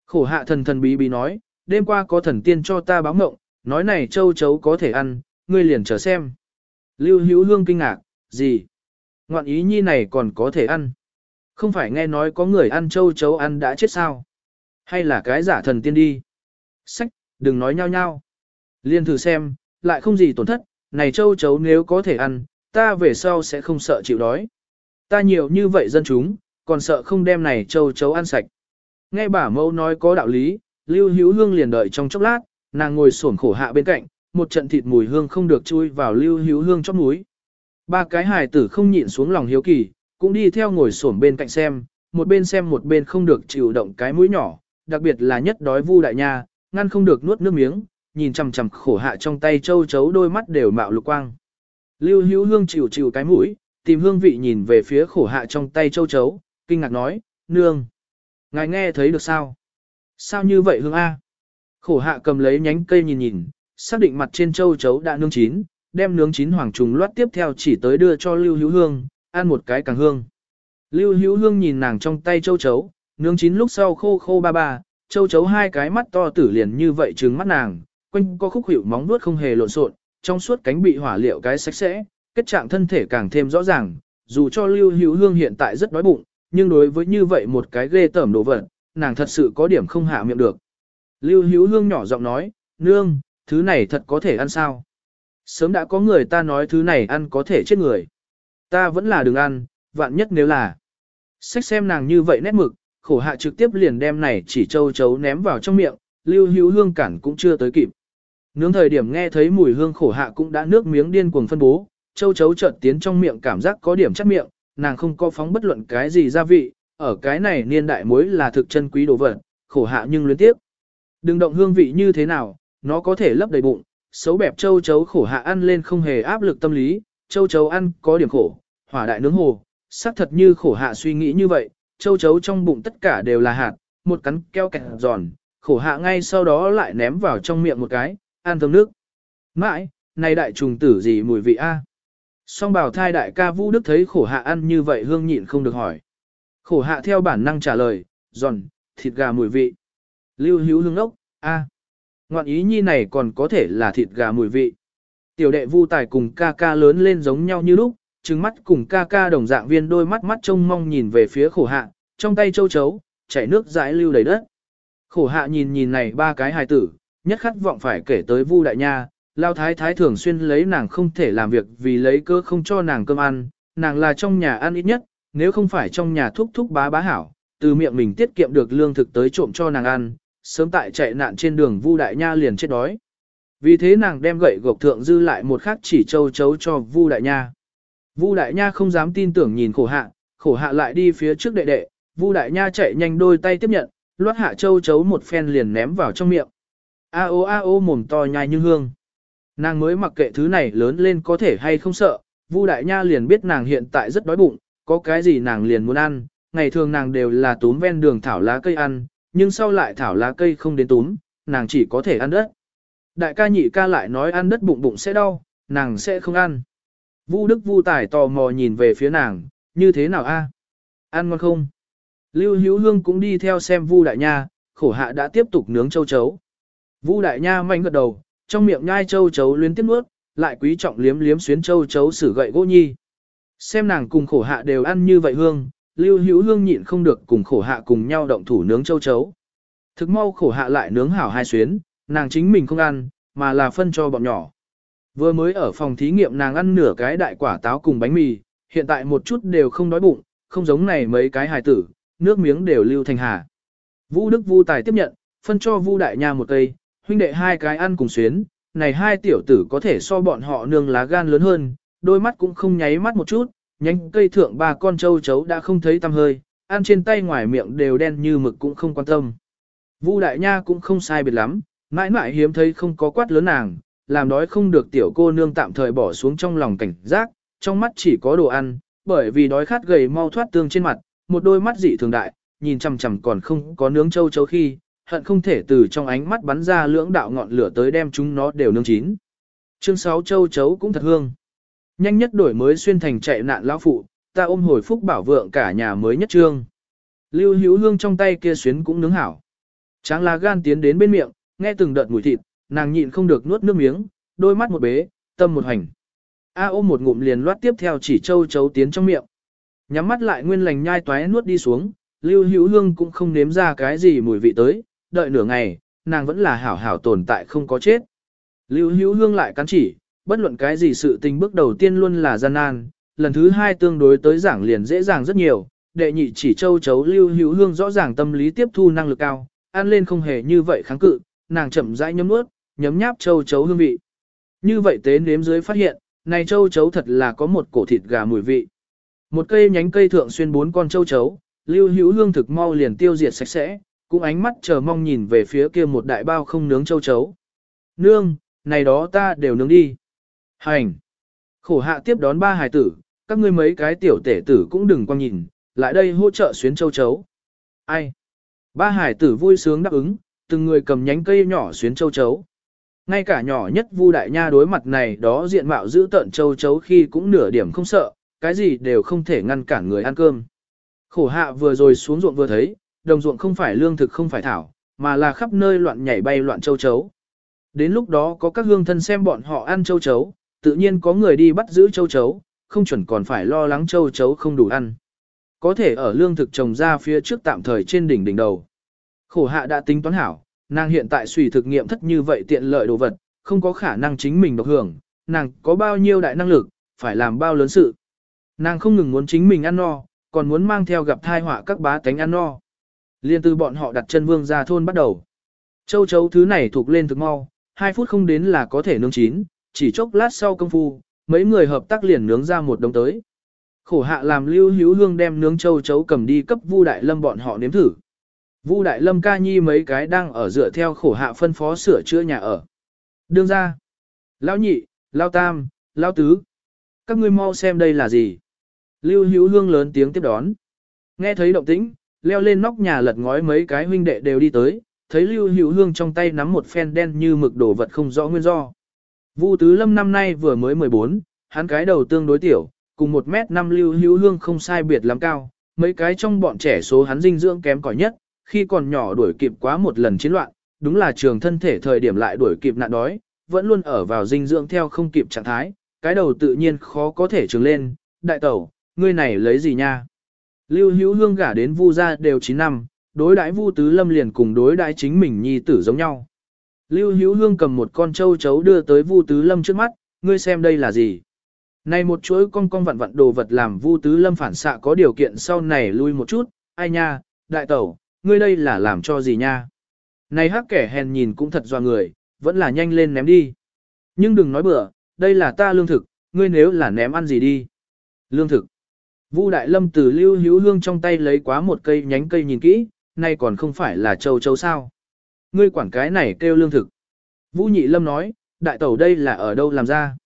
Khổ hạ thần thần bí bí nói, đêm qua có thần tiên cho ta báo mộng, nói này châu chấu có thể ăn, ngươi liền chờ xem. Lưu hữu hương kinh ngạc, gì? Ngoạn ý nhi này còn có thể ăn. Không phải nghe nói có người ăn châu chấu ăn đã chết sao? Hay là cái giả thần tiên đi? Sách, đừng nói nhau nhau. Liên thử xem, lại không gì tổn thất, này châu chấu nếu có thể ăn, ta về sau sẽ không sợ chịu đói. Ta nhiều như vậy dân chúng, còn sợ không đem này châu chấu ăn sạch. Nghe bà mẫu nói có đạo lý, Lưu Hữu Hương liền đợi trong chốc lát, nàng ngồi xổm khổ hạ bên cạnh, một trận thịt mùi hương không được chui vào Lưu Hữu Hương chóp núi. Ba cái hài tử không nhịn xuống lòng hiếu kỳ, cũng đi theo ngồi xổm bên cạnh xem, một bên xem một bên không được chịu động cái mũi nhỏ, đặc biệt là nhất đói Vu đại nha, ngăn không được nuốt nước miếng, nhìn chằm chằm khổ hạ trong tay châu chấu đôi mắt đều mạo lục quang. Lưu Hữu Hương chịu chịu cái mũi, tìm hương vị nhìn về phía khổ hạ trong tay châu chấu, kinh ngạc nói, nương. Ngài nghe thấy được sao? Sao như vậy hương A? Khổ hạ cầm lấy nhánh cây nhìn nhìn, xác định mặt trên châu chấu đã nướng chín, đem nướng chín hoàng trùng loát tiếp theo chỉ tới đưa cho Lưu Hữu Hương, ăn một cái càng hương. Lưu Hữu Hương nhìn nàng trong tay châu chấu, nướng chín lúc sau khô khô ba ba, châu chấu hai cái mắt to tử liền như vậy trừng mắt nàng, quanh có khúc hiệu móng vuốt không hề lộn xộn, trong suốt cánh bị hỏa liệu cái sạch sẽ, kết trạng thân thể càng thêm rõ ràng, dù cho Lưu Hữu Hương hiện tại rất đói bụng, nhưng đối với như vậy một cái ghê tởm đồ vật, nàng thật sự có điểm không hạ miệng được. Lưu Hữu Hương nhỏ giọng nói, nương, thứ này thật có thể ăn sao? Sớm đã có người ta nói thứ này ăn có thể chết người. Ta vẫn là đừng ăn, vạn nhất nếu là. Xách xem nàng như vậy nét mực, khổ hạ trực tiếp liền đem này chỉ châu chấu ném vào trong miệng, Lưu Hữu Hương cản cũng chưa tới kịp. Nướng thời điểm nghe thấy mùi hương khổ hạ cũng đã nước miếng điên cuồng phân bố, châu chấu chợt tiến trong miệng cảm giác có điểm chắc miệng, nàng không có phóng bất luận cái gì gia vị, ở cái này niên đại muối là thực chân quý đồ vật, khổ hạ nhưng luyến tiếp. Đừng động hương vị như thế nào, nó có thể lấp đầy bụng, xấu bẹp châu chấu khổ hạ ăn lên không hề áp lực tâm lý, châu chấu ăn có điểm khổ, hỏa đại nướng hồ, xác thật như khổ hạ suy nghĩ như vậy, châu chấu trong bụng tất cả đều là hạt, một cắn keo kẹt giòn, khổ hạ ngay sau đó lại ném vào trong miệng một cái, ăn thơm nước. Mãi, này đại trùng tử gì mùi vị a? À? Song bảo thai đại ca Vũ Đức thấy khổ hạ ăn như vậy hương nhịn không được hỏi. Khổ hạ theo bản năng trả lời, giòn, thịt gà mùi vị. Lưu hữu hương ốc, a, Ngoạn ý nhi này còn có thể là thịt gà mùi vị. Tiểu đệ Vu Tài cùng ca ca lớn lên giống nhau như lúc, trừng mắt cùng ca ca đồng dạng viên đôi mắt mắt trông mong nhìn về phía khổ hạ, trong tay châu chấu, chảy nước dãi lưu đầy đất. Khổ hạ nhìn nhìn này ba cái hài tử, nhất khát vọng phải kể tới Vu Đại Nha, Lao Thái Thái thường xuyên lấy nàng không thể làm việc vì lấy cơ không cho nàng cơm ăn, nàng là trong nhà ăn ít nhất, nếu không phải trong nhà thúc thúc bá bá hảo, từ miệng mình tiết kiệm được lương thực tới trộm cho nàng ăn, sớm tại chạy nạn trên đường Vu Đại Nha liền chết đói. Vì thế nàng đem gậy gộc thượng dư lại một khắc chỉ châu chấu cho Vu Đại Nha. Vu Đại Nha không dám tin tưởng nhìn khổ hạ, khổ hạ lại đi phía trước đệ đệ, Vu Đại Nha chạy nhanh đôi tay tiếp nhận, loát hạ châu chấu một phen liền ném vào trong miệng. A ô a ô mồm to nhai như hương. Nàng mới mặc kệ thứ này lớn lên có thể hay không sợ, Vu Đại Nha liền biết nàng hiện tại rất đói bụng, có cái gì nàng liền muốn ăn, ngày thường nàng đều là túm ven đường thảo lá cây ăn, nhưng sau lại thảo lá cây không đến túm, nàng chỉ có thể ăn đất. Đại ca nhị ca lại nói ăn đất bụng bụng sẽ đau, nàng sẽ không ăn. Vu Đức Vu Tài tò mò nhìn về phía nàng, như thế nào a? Ăn ngon không? Lưu Hữu Hương cũng đi theo xem Vu Đại Nha, khổ hạ đã tiếp tục nướng châu chấu. Vu Đại Nha mạnh gật đầu, trong miệng nhai châu chấu liên tiếp nuốt, lại quý trọng liếm liếm xuyến châu chấu sử gậy gỗ nhi. Xem nàng cùng khổ hạ đều ăn như vậy hương, Lưu Hữu Hương nhịn không được cùng khổ hạ cùng nhau động thủ nướng châu chấu. Thực mau khổ hạ lại nướng hảo hai xuyến, nàng chính mình không ăn, mà là phân cho bọn nhỏ. Vừa mới ở phòng thí nghiệm nàng ăn nửa cái đại quả táo cùng bánh mì, hiện tại một chút đều không đói bụng, không giống này mấy cái hài tử, nước miếng đều lưu thành hà. Vũ Đức Vu Tài tiếp nhận, phân cho Vu Đại Nha một cây, huynh đệ hai cái ăn cùng xuyến, này hai tiểu tử có thể so bọn họ nương lá gan lớn hơn, đôi mắt cũng không nháy mắt một chút, nhánh cây thượng ba con trâu chấu đã không thấy tăm hơi, ăn trên tay ngoài miệng đều đen như mực cũng không quan tâm. Vu Đại Nha cũng không sai biệt lắm, mãi mãi hiếm thấy không có quát lớn nàng, làm đói không được tiểu cô nương tạm thời bỏ xuống trong lòng cảnh giác, trong mắt chỉ có đồ ăn, bởi vì đói khát gầy mau thoát tương trên mặt, một đôi mắt dị thường đại, nhìn chằm chằm còn không có nướng châu chấu khi, hận không thể từ trong ánh mắt bắn ra lưỡng đạo ngọn lửa tới đem chúng nó đều nướng chín. Chương 6 châu chấu cũng thật hương. Nhanh nhất đổi mới xuyên thành chạy nạn lão phụ, ta ôm hồi phúc bảo vượng cả nhà mới nhất trương. Lưu hữu hương trong tay kia xuyến cũng nướng hảo. Tráng lá gan tiến đến bên miệng, nghe từng đợt mùi thịt, nàng nhịn không được nuốt nước miếng, đôi mắt một bế, tâm một hành. A ôm một ngụm liền loát tiếp theo chỉ châu chấu tiến trong miệng. Nhắm mắt lại nguyên lành nhai toái nuốt đi xuống, Lưu Hữu Hương cũng không nếm ra cái gì mùi vị tới, đợi nửa ngày, nàng vẫn là hảo hảo tồn tại không có chết. Lưu Hữu Hương lại cắn chỉ, bất luận cái gì sự tình bước đầu tiên luôn là gian nan, lần thứ hai tương đối tới giảng liền dễ dàng rất nhiều, đệ nhị chỉ châu chấu Lưu Hữu Hương rõ ràng tâm lý tiếp thu năng lực cao, ăn lên không hề như vậy kháng cự, nàng chậm rãi nhấm nuốt, nhấm nháp châu chấu hương vị. Như vậy tế nếm dưới phát hiện, này châu chấu thật là có một cổ thịt gà mùi vị. Một cây nhánh cây thượng xuyên bốn con châu chấu, Lưu Hữu Hương thực mau liền tiêu diệt sạch sẽ, cũng ánh mắt chờ mong nhìn về phía kia một đại bao không nướng châu chấu. Nương, này đó ta đều nướng đi. Hành. Khổ hạ tiếp đón ba hài tử, các ngươi mấy cái tiểu tể tử cũng đừng quăng nhìn, lại đây hỗ trợ xuyến châu chấu. Ai? Ba hải tử vui sướng đáp ứng, từng người cầm nhánh cây nhỏ xuyến châu chấu. Ngay cả nhỏ nhất Vu Đại Nha đối mặt này đó diện mạo giữ tận châu chấu khi cũng nửa điểm không sợ, cái gì đều không thể ngăn cản người ăn cơm. Khổ hạ vừa rồi xuống ruộng vừa thấy, đồng ruộng không phải lương thực không phải thảo, mà là khắp nơi loạn nhảy bay loạn châu chấu. Đến lúc đó có các hương thân xem bọn họ ăn châu chấu, tự nhiên có người đi bắt giữ châu chấu, không chuẩn còn phải lo lắng châu chấu không đủ ăn. Có thể ở lương thực trồng ra phía trước tạm thời trên đỉnh đỉnh đầu. Khổ hạ đã tính toán hảo, nàng hiện tại suy thực nghiệm thất như vậy tiện lợi đồ vật, không có khả năng chính mình độc hưởng, nàng có bao nhiêu đại năng lực, phải làm bao lớn sự. Nàng không ngừng muốn chính mình ăn no, còn muốn mang theo gặp thai họa các bá tánh ăn no. Liên từ bọn họ đặt chân vương ra thôn bắt đầu. Châu chấu thứ này thuộc lên thực mau, 2 phút không đến là có thể nướng chín, chỉ chốc lát sau công phu, mấy người hợp tác liền nướng ra một đống tới. Khổ hạ làm lưu hữu hương đem nướng châu chấu cầm đi cấp Vu Đại Lâm bọn họ nếm thử. Vu Đại Lâm ca nhi mấy cái đang ở dựa theo khổ hạ phân phó sửa chữa nhà ở. Đương ra. Lão nhị, Lão tam, Lão tứ. Các ngươi mau xem đây là gì. Lưu hữu hương lớn tiếng tiếp đón. Nghe thấy động tĩnh, leo lên nóc nhà lật ngói mấy cái huynh đệ đều đi tới, thấy Lưu Hữu Hương trong tay nắm một phen đen như mực đổ vật không rõ nguyên do. Vu Tứ Lâm năm nay vừa mới 14, hắn cái đầu tương đối tiểu, cùng 1 mét 5 Lưu Hữu Hương không sai biệt lắm cao, mấy cái trong bọn trẻ số hắn dinh dưỡng kém cỏi nhất, khi còn nhỏ đuổi kịp quá một lần chiến loạn, đúng là trường thân thể thời điểm lại đuổi kịp nạn đói, vẫn luôn ở vào dinh dưỡng theo không kịp trạng thái, cái đầu tự nhiên khó có thể trường lên, đại tẩu, ngươi này lấy gì nha? Lưu Hữu Hương gả đến Vu gia đều 9 năm, đối đãi Vu Tứ Lâm liền cùng đối đãi chính mình nhi tử giống nhau. Lưu Hữu Hương cầm một con trâu chấu đưa tới Vu Tứ Lâm trước mắt, ngươi xem đây là gì? Này một chuỗi con con vặn vặn đồ vật làm Vu Tứ Lâm phản xạ có điều kiện sau này lui một chút, ai nha, đại tẩu, ngươi đây là làm cho gì nha? Này hắc kẻ hèn nhìn cũng thật doa người, vẫn là nhanh lên ném đi. Nhưng đừng nói bừa, đây là ta lương thực, ngươi nếu là ném ăn gì đi? Lương thực. Vu Đại Lâm từ Lưu Hữu Hương trong tay lấy quá một cây nhánh cây nhìn kỹ, nay còn không phải là châu châu sao. Ngươi quản cái này kêu lương thực. Vũ Nhị Lâm nói, đại tẩu đây là ở đâu làm ra.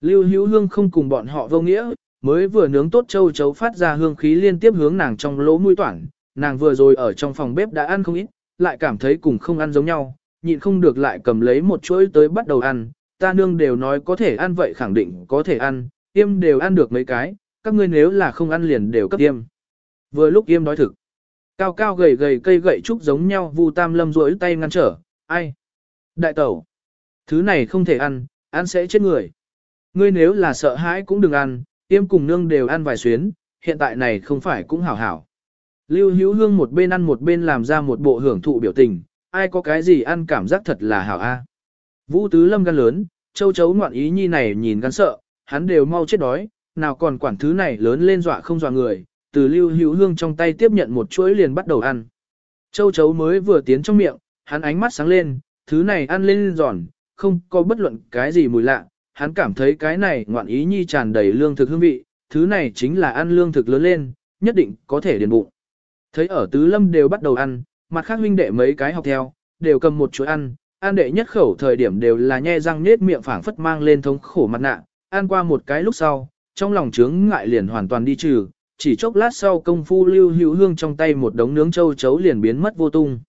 Lưu Hữu Hương không cùng bọn họ vô nghĩa, mới vừa nướng tốt châu chấu phát ra hương khí liên tiếp hướng nàng trong lỗ mũi toản, nàng vừa rồi ở trong phòng bếp đã ăn không ít, lại cảm thấy cùng không ăn giống nhau, nhịn không được lại cầm lấy một chuỗi tới bắt đầu ăn, ta nương đều nói có thể ăn vậy khẳng định có thể ăn, tiêm đều ăn được mấy cái, các ngươi nếu là không ăn liền đều cấp tiêm. Vừa lúc yêm đói thực, cao cao gầy gầy cây gậy trúc giống nhau Vu Tam Lâm rỗi tay ngăn trở, ai? Đại tẩu, thứ này không thể ăn, ăn sẽ chết người. Ngươi nếu là sợ hãi cũng đừng ăn, yêm cùng nương đều ăn vài xuyến, hiện tại này không phải cũng hảo hảo. Lưu Hữu Hương một bên ăn một bên làm ra một bộ hưởng thụ biểu tình, ai có cái gì ăn cảm giác thật là hảo a. À? Vũ Tứ Lâm gan lớn, châu chấu ngoạn ý nhi này nhìn gan sợ, hắn đều mau chết đói, nào còn quản thứ này lớn lên dọa không dọa người, từ lưu hữu hương trong tay tiếp nhận một chuỗi liền bắt đầu ăn. Châu chấu mới vừa tiến trong miệng, hắn ánh mắt sáng lên, thứ này ăn lên giòn, không có bất luận cái gì mùi lạ, hắn cảm thấy cái này ngoạn ý nhi tràn đầy lương thực hương vị, thứ này chính là ăn lương thực lớn lên, nhất định có thể điền bụng. Thấy ở tứ lâm đều bắt đầu ăn, mặt khác huynh đệ mấy cái học theo, đều cầm một chuỗi ăn, ăn đệ nhất khẩu thời điểm đều là nhe răng nết miệng phảng phất mang lên thống khổ mặt nạ, ăn qua một cái lúc sau, trong lòng chướng ngại liền hoàn toàn đi trừ, chỉ chốc lát sau công phu lưu hữu hương trong tay một đống nướng châu chấu liền biến mất vô tung.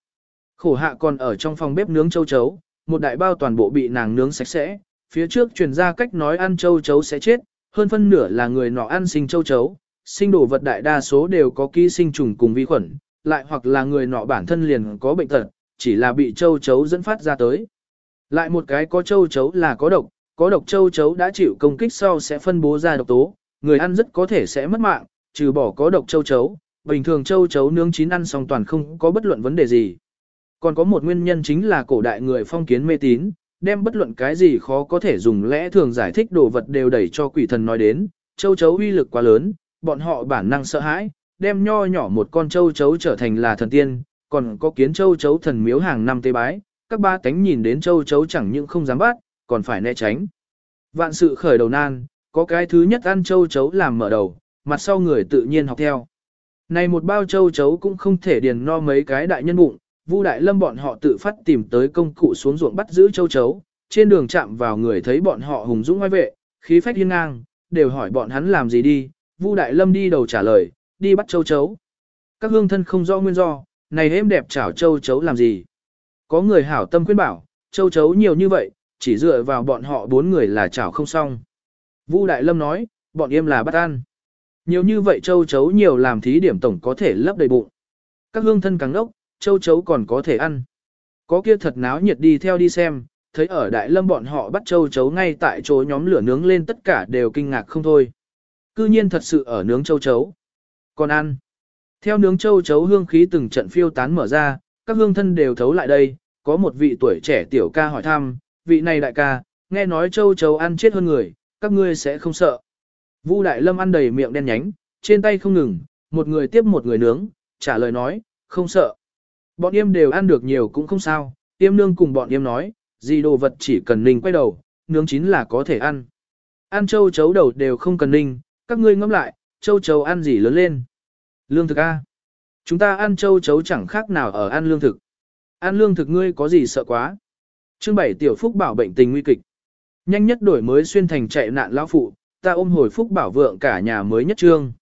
Khổ hạ còn ở trong phòng bếp nướng châu chấu, một đại bao toàn bộ bị nàng nướng sạch sẽ, phía trước truyền ra cách nói ăn châu chấu sẽ chết, hơn phân nửa là người nọ ăn sinh châu chấu, sinh đồ vật đại đa số đều có ký sinh trùng cùng vi khuẩn, lại hoặc là người nọ bản thân liền có bệnh tật, chỉ là bị châu chấu dẫn phát ra tới. Lại một cái có châu chấu là có độc, có độc châu chấu đã chịu công kích sau sẽ phân bố ra độc tố, người ăn rất có thể sẽ mất mạng, trừ bỏ có độc châu chấu, bình thường châu chấu nướng chín ăn xong toàn không có bất luận vấn đề gì. Còn có một nguyên nhân chính là cổ đại người phong kiến mê tín, đem bất luận cái gì khó có thể dùng lẽ thường giải thích đồ vật đều đẩy cho quỷ thần nói đến, châu chấu uy lực quá lớn, bọn họ bản năng sợ hãi, đem nho nhỏ một con châu chấu trở thành là thần tiên, còn có kiến châu chấu thần miếu hàng năm tế bái, các ba tánh nhìn đến châu chấu chẳng những không dám bắt, còn phải né tránh. Vạn sự khởi đầu nan, có cái thứ nhất ăn châu chấu làm mở đầu, mặt sau người tự nhiên học theo. Này một bao châu chấu cũng không thể điền no mấy cái đại nhân bụng, Vu Đại Lâm bọn họ tự phát tìm tới công cụ xuống ruộng bắt giữ châu chấu, trên đường chạm vào người thấy bọn họ hùng dũng ngoài vệ, khí phách hiên ngang, đều hỏi bọn hắn làm gì đi, Vu Đại Lâm đi đầu trả lời, đi bắt châu chấu. Các hương thân không rõ nguyên do, này êm đẹp chảo châu chấu làm gì. Có người hảo tâm khuyên bảo, châu chấu nhiều như vậy, chỉ dựa vào bọn họ bốn người là chảo không xong. Vu Đại Lâm nói, bọn em là bắt ăn. Nhiều như vậy châu chấu nhiều làm thí điểm tổng có thể lấp đầy bụng. Các hương thân càng đốc, châu chấu còn có thể ăn. Có kia thật náo nhiệt đi theo đi xem, thấy ở Đại Lâm bọn họ bắt châu chấu ngay tại chỗ nhóm lửa nướng lên tất cả đều kinh ngạc không thôi. Cư nhiên thật sự ở nướng châu chấu. Còn ăn. Theo nướng châu chấu hương khí từng trận phiêu tán mở ra, các hương thân đều thấu lại đây, có một vị tuổi trẻ tiểu ca hỏi thăm, vị này đại ca, nghe nói châu chấu ăn chết hơn người, các ngươi sẽ không sợ. Vu Đại Lâm ăn đầy miệng đen nhánh, trên tay không ngừng, một người tiếp một người nướng, trả lời nói, không sợ. Bọn em đều ăn được nhiều cũng không sao, tiêm nương cùng bọn em nói, gì đồ vật chỉ cần ninh quay đầu, nướng chín là có thể ăn. Ăn châu chấu đầu đều không cần ninh, các ngươi ngẫm lại, châu chấu ăn gì lớn lên. Lương thực A. Chúng ta ăn châu chấu chẳng khác nào ở ăn lương thực. Ăn lương thực ngươi có gì sợ quá. Chương 7 tiểu phúc bảo bệnh tình nguy kịch. Nhanh nhất đổi mới xuyên thành chạy nạn lão phụ, ta ôm hồi phúc bảo vượng cả nhà mới nhất trương.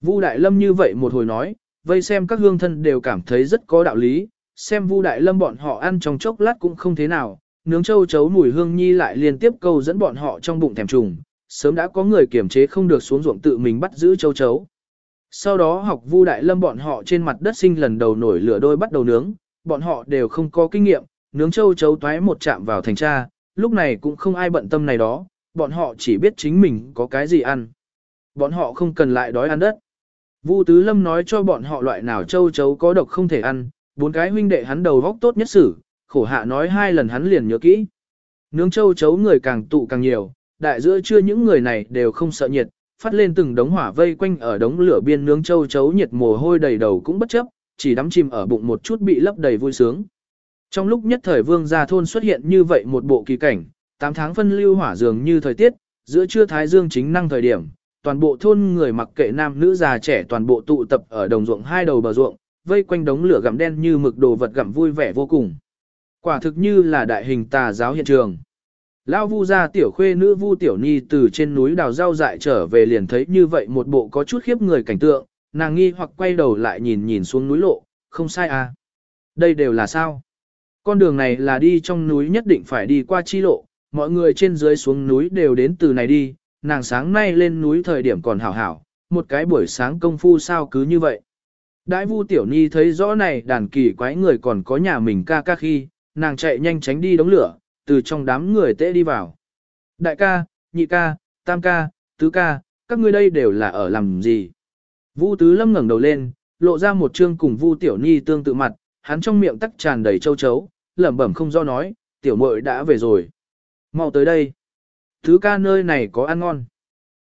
Vu Đại Lâm như vậy một hồi nói, vây xem các hương thân đều cảm thấy rất có đạo lý, xem Vu Đại Lâm bọn họ ăn trong chốc lát cũng không thế nào, nướng châu chấu mùi hương nhi lại liên tiếp câu dẫn bọn họ trong bụng thèm trùng, sớm đã có người kiểm chế không được xuống ruộng tự mình bắt giữ châu chấu. Sau đó học Vu Đại Lâm bọn họ trên mặt đất sinh lần đầu nổi lửa đôi bắt đầu nướng, bọn họ đều không có kinh nghiệm, nướng châu chấu toái một chạm vào thành tra, lúc này cũng không ai bận tâm này đó, bọn họ chỉ biết chính mình có cái gì ăn. Bọn họ không cần lại đói ăn đất. Vu Tứ Lâm nói cho bọn họ loại nào châu chấu có độc không thể ăn, bốn cái huynh đệ hắn đầu góc tốt nhất xử, khổ hạ nói hai lần hắn liền nhớ kỹ. Nướng châu chấu người càng tụ càng nhiều, đại giữa trưa những người này đều không sợ nhiệt, phát lên từng đống hỏa vây quanh ở đống lửa biên nướng châu chấu nhiệt mồ hôi đầy đầu cũng bất chấp, chỉ đắm chìm ở bụng một chút bị lấp đầy vui sướng. Trong lúc nhất thời vương gia thôn xuất hiện như vậy một bộ kỳ cảnh, 8 tháng phân lưu hỏa dường như thời tiết, giữa trưa thái dương chính năng thời điểm, toàn bộ thôn người mặc kệ nam nữ già trẻ toàn bộ tụ tập ở đồng ruộng hai đầu bờ ruộng, vây quanh đống lửa gặm đen như mực đồ vật gặm vui vẻ vô cùng. Quả thực như là đại hình tà giáo hiện trường. Lão Vu gia tiểu khuê nữ Vu tiểu nhi từ trên núi đào rau dại trở về liền thấy như vậy một bộ có chút khiếp người cảnh tượng, nàng nghi hoặc quay đầu lại nhìn nhìn xuống núi lộ, không sai à. Đây đều là sao? Con đường này là đi trong núi nhất định phải đi qua chi lộ, mọi người trên dưới xuống núi đều đến từ này đi, nàng sáng nay lên núi thời điểm còn hảo hảo, một cái buổi sáng công phu sao cứ như vậy. Đại vu tiểu nhi thấy rõ này đàn kỳ quái người còn có nhà mình ca ca khi, nàng chạy nhanh tránh đi đống lửa, từ trong đám người tễ đi vào. Đại ca, nhị ca, tam ca, tứ ca, các ngươi đây đều là ở làm gì? Vu tứ lâm ngẩng đầu lên, lộ ra một trương cùng vu tiểu nhi tương tự mặt, hắn trong miệng tắc tràn đầy châu chấu, lẩm bẩm không do nói, tiểu muội đã về rồi. Mau tới đây. Thứ ca nơi này có ăn ngon.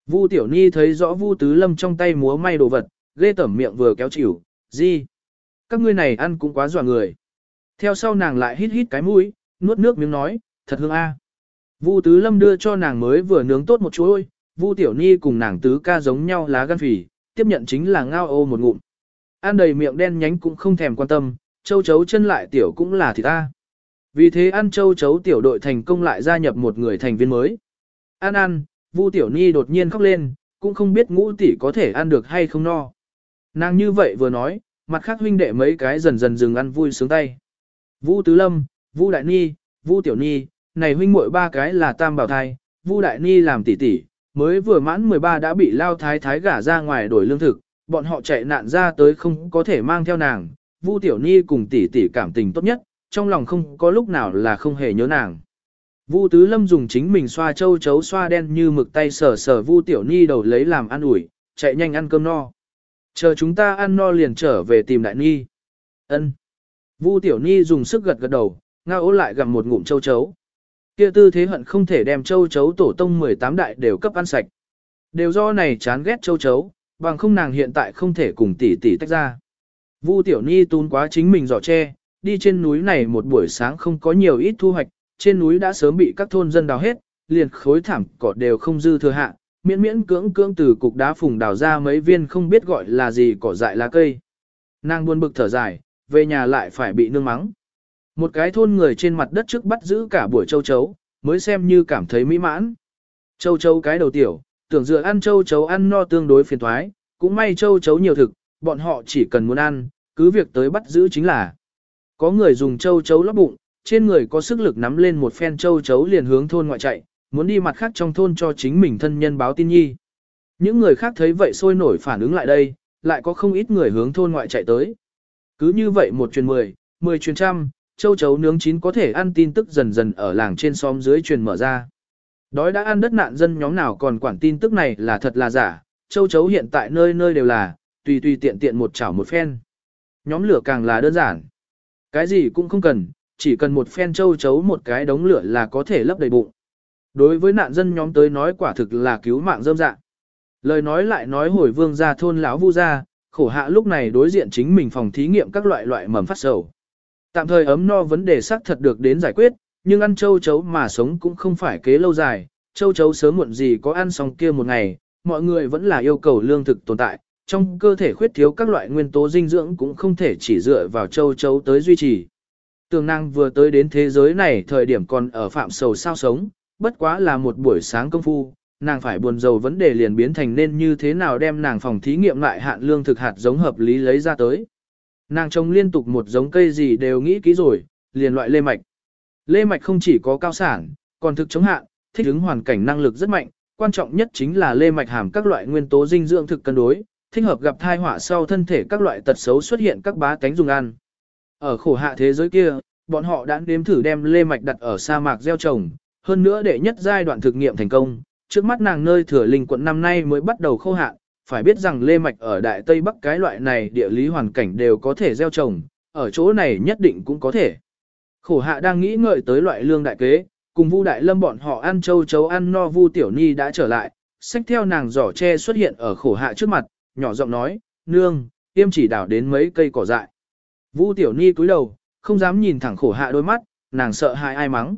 Vu Tiểu Ni thấy rõ Vu Tứ Lâm trong tay múa may đồ vật, ghê tẩm miệng vừa kéo chịu, gì? Các ngươi này ăn cũng quá dọa người. Theo sau nàng lại hít hít cái mũi, nuốt nước miếng nói, thật hương a. Vu Tứ Lâm đưa cho nàng mới vừa nướng tốt một chuối, Vu Tiểu Ni cùng nàng tứ ca giống nhau lá gan phỉ, tiếp nhận chính là ngao ô một ngụm. Ăn đầy miệng đen nhánh cũng không thèm quan tâm, châu chấu chân lại tiểu cũng là thịt ta. Vì thế ăn châu chấu tiểu đội thành công lại gia nhập một người thành viên mới. an ăn, Vu Tiểu Ni đột nhiên khóc lên, cũng không biết ngũ tỷ có thể ăn được hay không no. Nàng như vậy vừa nói, mặt khác huynh đệ mấy cái dần dần dừng ăn vui sướng tay. Vu Tứ Lâm, Vu Đại Ni, Vu Tiểu Ni, này huynh muội ba cái là tam bảo thai, Vu Đại Ni làm tỷ tỷ, mới vừa mãn 13 đã bị lao thái thái gả ra ngoài đổi lương thực, bọn họ chạy nạn ra tới không có thể mang theo nàng, Vu Tiểu Ni cùng tỷ tỷ cảm tình tốt nhất, trong lòng không có lúc nào là không hề nhớ nàng. Vu Tứ Lâm dùng chính mình xoa châu chấu xoa đen như mực tay sờ sờ Vu Tiểu Ni đầu lấy làm ăn ủi, chạy nhanh ăn cơm no. Chờ chúng ta ăn no liền trở về tìm đại ni. Ân. Vu tiểu ni dùng sức gật gật đầu, ngao lại gặm một ngụm châu chấu. Kia tư thế hận không thể đem châu chấu tổ tông 18 đại đều cấp ăn sạch. Đều do này chán ghét châu chấu, bằng không nàng hiện tại không thể cùng tỷ tỷ tách ra. Vu tiểu ni tún quá chính mình giỏ tre, đi trên núi này một buổi sáng không có nhiều ít thu hoạch, trên núi đã sớm bị các thôn dân đào hết, liền khối thảm cỏ đều không dư thừa hạ, miễn miễn cưỡng cưỡng từ cục đá phùng đào ra mấy viên không biết gọi là gì cỏ dại lá cây. Nàng buồn bực thở dài, về nhà lại phải bị nương mắng. Một cái thôn người trên mặt đất trước bắt giữ cả buổi châu chấu, mới xem như cảm thấy mỹ mãn. Châu chấu cái đầu tiểu, tưởng dựa ăn châu chấu ăn no tương đối phiền thoái, cũng may châu chấu nhiều thực, bọn họ chỉ cần muốn ăn, cứ việc tới bắt giữ chính là. Có người dùng châu chấu lót bụng, trên người có sức lực nắm lên một phen châu chấu liền hướng thôn ngoại chạy, muốn đi mặt khác trong thôn cho chính mình thân nhân báo tin nhi. Những người khác thấy vậy sôi nổi phản ứng lại đây, lại có không ít người hướng thôn ngoại chạy tới. Cứ như vậy một truyền mười, mười truyền trăm, châu chấu nướng chín có thể ăn tin tức dần dần ở làng trên xóm dưới truyền mở ra. Đói đã ăn đất nạn dân nhóm nào còn quản tin tức này là thật là giả, châu chấu hiện tại nơi nơi đều là, tùy tùy tiện tiện một chảo một phen. Nhóm lửa càng là đơn giản. Cái gì cũng không cần, chỉ cần một phen châu chấu một cái đống lửa là có thể lấp đầy bụng. Đối với nạn dân nhóm tới nói quả thực là cứu mạng dâm dạng. Lời nói lại nói hồi vương gia thôn lão vu gia khổ hạ lúc này đối diện chính mình phòng thí nghiệm các loại loại mầm phát sầu. Tạm thời ấm no vấn đề xác thật được đến giải quyết, nhưng ăn châu chấu mà sống cũng không phải kế lâu dài, châu chấu sớm muộn gì có ăn xong kia một ngày, mọi người vẫn là yêu cầu lương thực tồn tại, trong cơ thể khuyết thiếu các loại nguyên tố dinh dưỡng cũng không thể chỉ dựa vào châu chấu tới duy trì. Tường năng vừa tới đến thế giới này thời điểm còn ở phạm sầu sao sống, bất quá là một buổi sáng công phu, nàng phải buồn rầu vấn đề liền biến thành nên như thế nào đem nàng phòng thí nghiệm lại hạn lương thực hạt giống hợp lý lấy ra tới. Nàng trồng liên tục một giống cây gì đều nghĩ kỹ rồi, liền loại lê mạch. Lê mạch không chỉ có cao sản, còn thực chống hạn, thích ứng hoàn cảnh năng lực rất mạnh, quan trọng nhất chính là lê mạch hàm các loại nguyên tố dinh dưỡng thực cân đối, thích hợp gặp thai họa sau thân thể các loại tật xấu xuất hiện các bá tánh dùng ăn. Ở khổ hạ thế giới kia, bọn họ đã nếm thử đem lê mạch đặt ở sa mạc gieo trồng, hơn nữa để nhất giai đoạn thực nghiệm thành công, trước mắt nàng nơi thừa linh quận năm nay mới bắt đầu khô hạn, phải biết rằng lê mạch ở đại tây bắc cái loại này địa lý hoàn cảnh đều có thể gieo trồng, ở chỗ này nhất định cũng có thể. Khổ hạ đang nghĩ ngợi tới loại lương đại kế, cùng Vu Đại Lâm bọn họ ăn châu chấu ăn no Vu Tiểu ni đã trở lại, xách theo nàng giỏ tre xuất hiện ở khổ hạ trước mặt, nhỏ giọng nói, nương, tiêm chỉ đảo đến mấy cây cỏ dại. Vu Tiểu Nhi cúi đầu, không dám nhìn thẳng khổ hạ đôi mắt, nàng sợ hại ai mắng.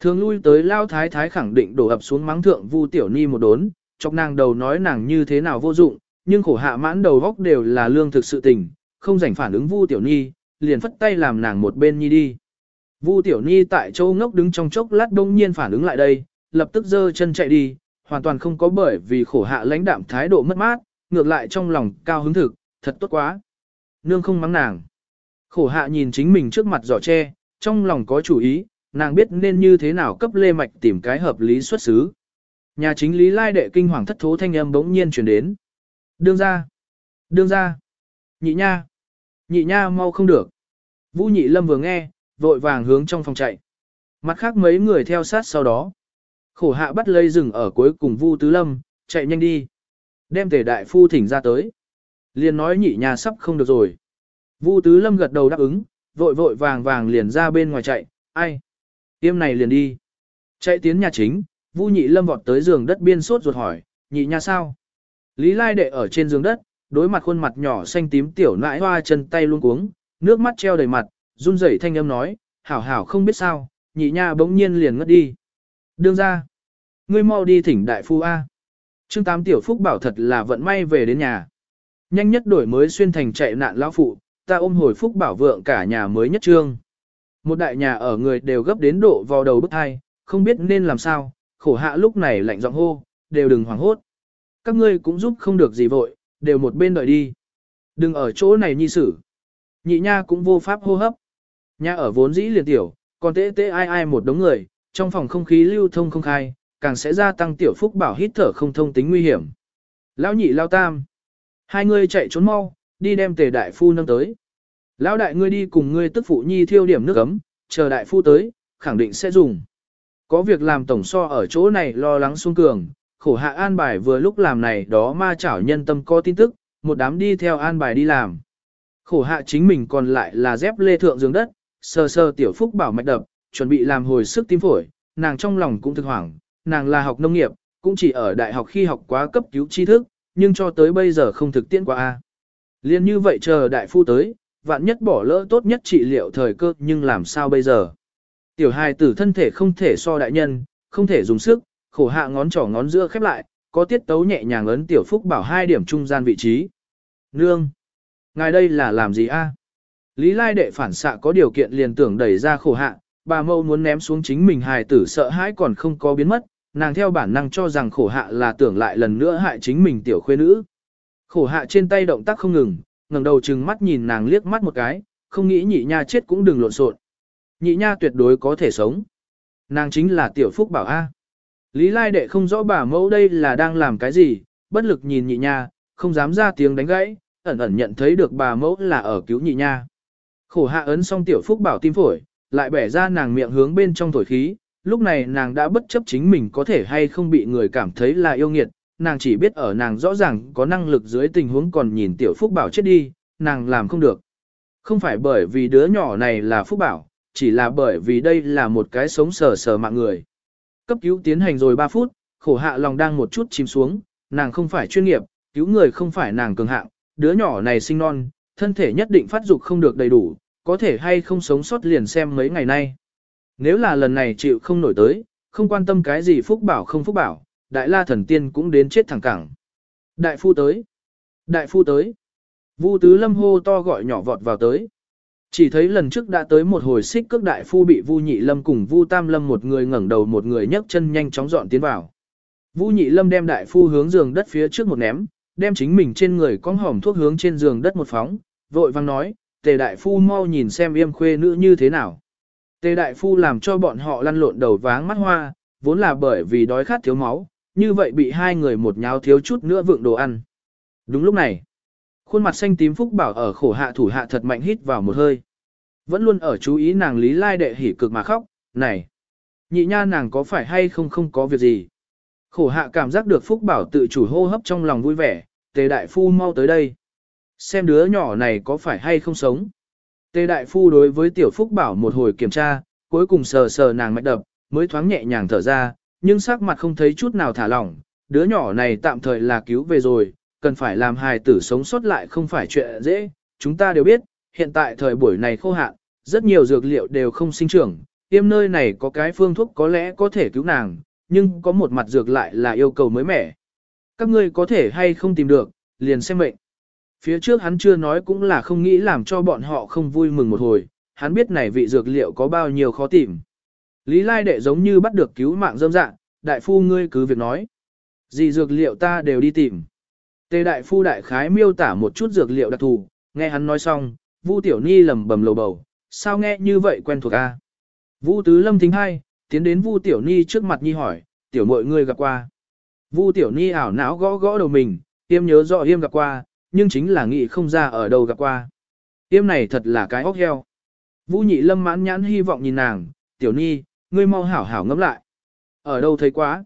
Thường lui tới lao thái thái khẳng định đổ ập xuống mắng thượng Vu Tiểu Ni một đốn, chọc nàng đầu nói nàng như thế nào vô dụng, nhưng khổ hạ mãn đầu góc đều là lương thực sự tình, không rảnh phản ứng Vu Tiểu Ni, liền phất tay làm nàng một bên nhi đi. Vu Tiểu Ni tại châu ngốc đứng trong chốc lát đông nhiên phản ứng lại đây, lập tức giơ chân chạy đi, hoàn toàn không có bởi vì khổ hạ lãnh đạm thái độ mất mát, ngược lại trong lòng cao hứng thực, thật tốt quá. Nương không mắng nàng. Khổ hạ nhìn chính mình trước mặt giỏ tre, trong lòng có chủ ý, nàng biết nên như thế nào cấp lê mạch tìm cái hợp lý xuất xứ. Nhà chính lý lai đệ kinh hoàng thất thố thanh âm bỗng nhiên chuyển đến. Đương ra! Đương ra! Nhị nha! Nhị nha mau không được. Vũ nhị lâm vừa nghe, vội vàng hướng trong phòng chạy. Mặt khác mấy người theo sát sau đó. Khổ hạ bắt lây rừng ở cuối cùng Vu Tứ Lâm, chạy nhanh đi. Đem tề đại phu thỉnh ra tới. Liền nói nhị nhà sắp không được rồi. Vu Tứ Lâm gật đầu đáp ứng, vội vội vàng vàng liền ra bên ngoài chạy, ai? Tiêm này liền đi. Chạy tiến nhà chính, Vu Nhị Lâm vọt tới giường đất biên sốt ruột hỏi, nhị nhà sao? Lý Lai đệ ở trên giường đất, đối mặt khuôn mặt nhỏ xanh tím tiểu nãi hoa chân tay luôn cuống, nước mắt treo đầy mặt, run rẩy thanh âm nói, hảo hảo không biết sao, nhị nha bỗng nhiên liền ngất đi. Đương ra, ngươi mau đi thỉnh đại phu A. Trương Tám Tiểu Phúc bảo thật là vận may về đến nhà. Nhanh nhất đổi mới xuyên thành chạy nạn lão phụ, ta ôm hồi Phúc bảo vượng cả nhà mới nhất trương. Một đại nhà ở người đều gấp đến độ vào đầu bức hai, không biết nên làm sao, khổ hạ lúc này lạnh giọng hô, đều đừng hoảng hốt. Các ngươi cũng giúp không được gì vội, đều một bên đợi đi. Đừng ở chỗ này nhi xử. Nhị nha cũng vô pháp hô hấp. Nhà ở vốn dĩ liền tiểu, còn tê tê ai ai một đống người, trong phòng không khí lưu thông không khai, càng sẽ gia tăng tiểu phúc bảo hít thở không thông tính nguy hiểm. Lão nhị lao tam. Hai người chạy trốn mau, đi đem tề đại phu nâng tới. Lão đại ngươi đi cùng ngươi tức phụ nhi thiêu điểm nước ấm, chờ đại phu tới, khẳng định sẽ dùng. Có việc làm tổng so ở chỗ này lo lắng xuống cường, khổ hạ an bài vừa lúc làm này đó ma chảo nhân tâm có tin tức, một đám đi theo an bài đi làm. Khổ hạ chính mình còn lại là dép lê thượng giường đất, sờ sờ tiểu phúc bảo mạch đập, chuẩn bị làm hồi sức tim phổi, nàng trong lòng cũng thực hoảng, nàng là học nông nghiệp, cũng chỉ ở đại học khi học quá cấp cứu tri thức, nhưng cho tới bây giờ không thực tiễn qua A. Liên như vậy chờ đại phu tới, vạn nhất bỏ lỡ tốt nhất trị liệu thời cơ nhưng làm sao bây giờ. Tiểu hài tử thân thể không thể so đại nhân, không thể dùng sức, khổ hạ ngón trỏ ngón giữa khép lại, có tiết tấu nhẹ nhàng ấn tiểu phúc bảo hai điểm trung gian vị trí. Nương! Ngài đây là làm gì a? Lý Lai đệ phản xạ có điều kiện liền tưởng đẩy ra khổ hạ, bà mâu muốn ném xuống chính mình hài tử sợ hãi còn không có biến mất, nàng theo bản năng cho rằng khổ hạ là tưởng lại lần nữa hại chính mình tiểu khuê nữ. Khổ hạ trên tay động tác không ngừng, ngẩng đầu chừng mắt nhìn nàng liếc mắt một cái, không nghĩ nhị nha chết cũng đừng lộn xộn. Nhị nha tuyệt đối có thể sống. Nàng chính là tiểu phúc bảo A. Lý Lai đệ không rõ bà mẫu đây là đang làm cái gì, bất lực nhìn nhị nha, không dám ra tiếng đánh gãy, ẩn ẩn nhận thấy được bà mẫu là ở cứu nhị nha. Khổ hạ ấn xong tiểu phúc bảo tim phổi, lại bẻ ra nàng miệng hướng bên trong thổi khí, lúc này nàng đã bất chấp chính mình có thể hay không bị người cảm thấy là yêu nghiệt, nàng chỉ biết ở nàng rõ ràng có năng lực dưới tình huống còn nhìn tiểu phúc bảo chết đi, nàng làm không được. Không phải bởi vì đứa nhỏ này là phúc bảo, chỉ là bởi vì đây là một cái sống sờ sờ mạng người. Cấp cứu tiến hành rồi 3 phút, khổ hạ lòng đang một chút chìm xuống, nàng không phải chuyên nghiệp, cứu người không phải nàng cường hạng, đứa nhỏ này sinh non, thân thể nhất định phát dục không được đầy đủ, có thể hay không sống sót liền xem mấy ngày nay. Nếu là lần này chịu không nổi tới, không quan tâm cái gì phúc bảo không phúc bảo, đại la thần tiên cũng đến chết thẳng cẳng. Đại phu tới. Đại phu tới. Vu tứ lâm hô to gọi nhỏ vọt vào tới. Chỉ thấy lần trước đã tới một hồi xích cước đại phu bị Vu Nhị Lâm cùng Vu Tam Lâm một người ngẩng đầu một người nhấc chân nhanh chóng dọn tiến vào. Vu Nhị Lâm đem đại phu hướng giường đất phía trước một ném, đem chính mình trên người con hỏng thuốc hướng trên giường đất một phóng, vội vang nói, tề đại phu mau nhìn xem yêm khuê nữ như thế nào. Tề đại phu làm cho bọn họ lăn lộn đầu váng mắt hoa, vốn là bởi vì đói khát thiếu máu, như vậy bị hai người một nháo thiếu chút nữa vượng đồ ăn. Đúng lúc này, khuôn mặt xanh tím phúc bảo ở khổ hạ thủ hạ thật mạnh hít vào một hơi. Vẫn luôn ở chú ý nàng lý lai đệ hỉ cực mà khóc, này, nhị nha nàng có phải hay không không có việc gì. Khổ hạ cảm giác được phúc bảo tự chủ hô hấp trong lòng vui vẻ, tề đại phu mau tới đây. Xem đứa nhỏ này có phải hay không sống. Tề đại phu đối với tiểu phúc bảo một hồi kiểm tra, cuối cùng sờ sờ nàng mạch đập, mới thoáng nhẹ nhàng thở ra, nhưng sắc mặt không thấy chút nào thả lỏng, đứa nhỏ này tạm thời là cứu về rồi, cần phải làm hài tử sống sót lại không phải chuyện dễ, chúng ta đều biết, hiện tại thời buổi này khô hạn, rất nhiều dược liệu đều không sinh trưởng, tiêm nơi này có cái phương thuốc có lẽ có thể cứu nàng, nhưng có một mặt dược lại là yêu cầu mới mẻ. Các ngươi có thể hay không tìm được, liền xem mệnh. Phía trước hắn chưa nói cũng là không nghĩ làm cho bọn họ không vui mừng một hồi, hắn biết này vị dược liệu có bao nhiêu khó tìm. Lý Lai đệ giống như bắt được cứu mạng dâm dạng, đại phu ngươi cứ việc nói. Gì dược liệu ta đều đi tìm. Tề đại phu đại khái miêu tả một chút dược liệu đặc thù, nghe hắn nói xong, Vu Tiểu Ni lầm bầm lầu bầu, sao nghe như vậy quen thuộc a? Vu Tứ Lâm thính hai, tiến đến Vu Tiểu Ni trước mặt Nhi hỏi, tiểu muội ngươi gặp qua. Vu Tiểu Ni ảo não gõ gõ đầu mình, tiêm nhớ rõ yêm gặp qua, nhưng chính là nghĩ không ra ở đâu gặp qua. Tiêm này thật là cái óc heo. Vu Nhị Lâm mãn nhãn hy vọng nhìn nàng, Tiểu Ni, ngươi mau hảo hảo ngẫm lại. Ở đâu thấy quá?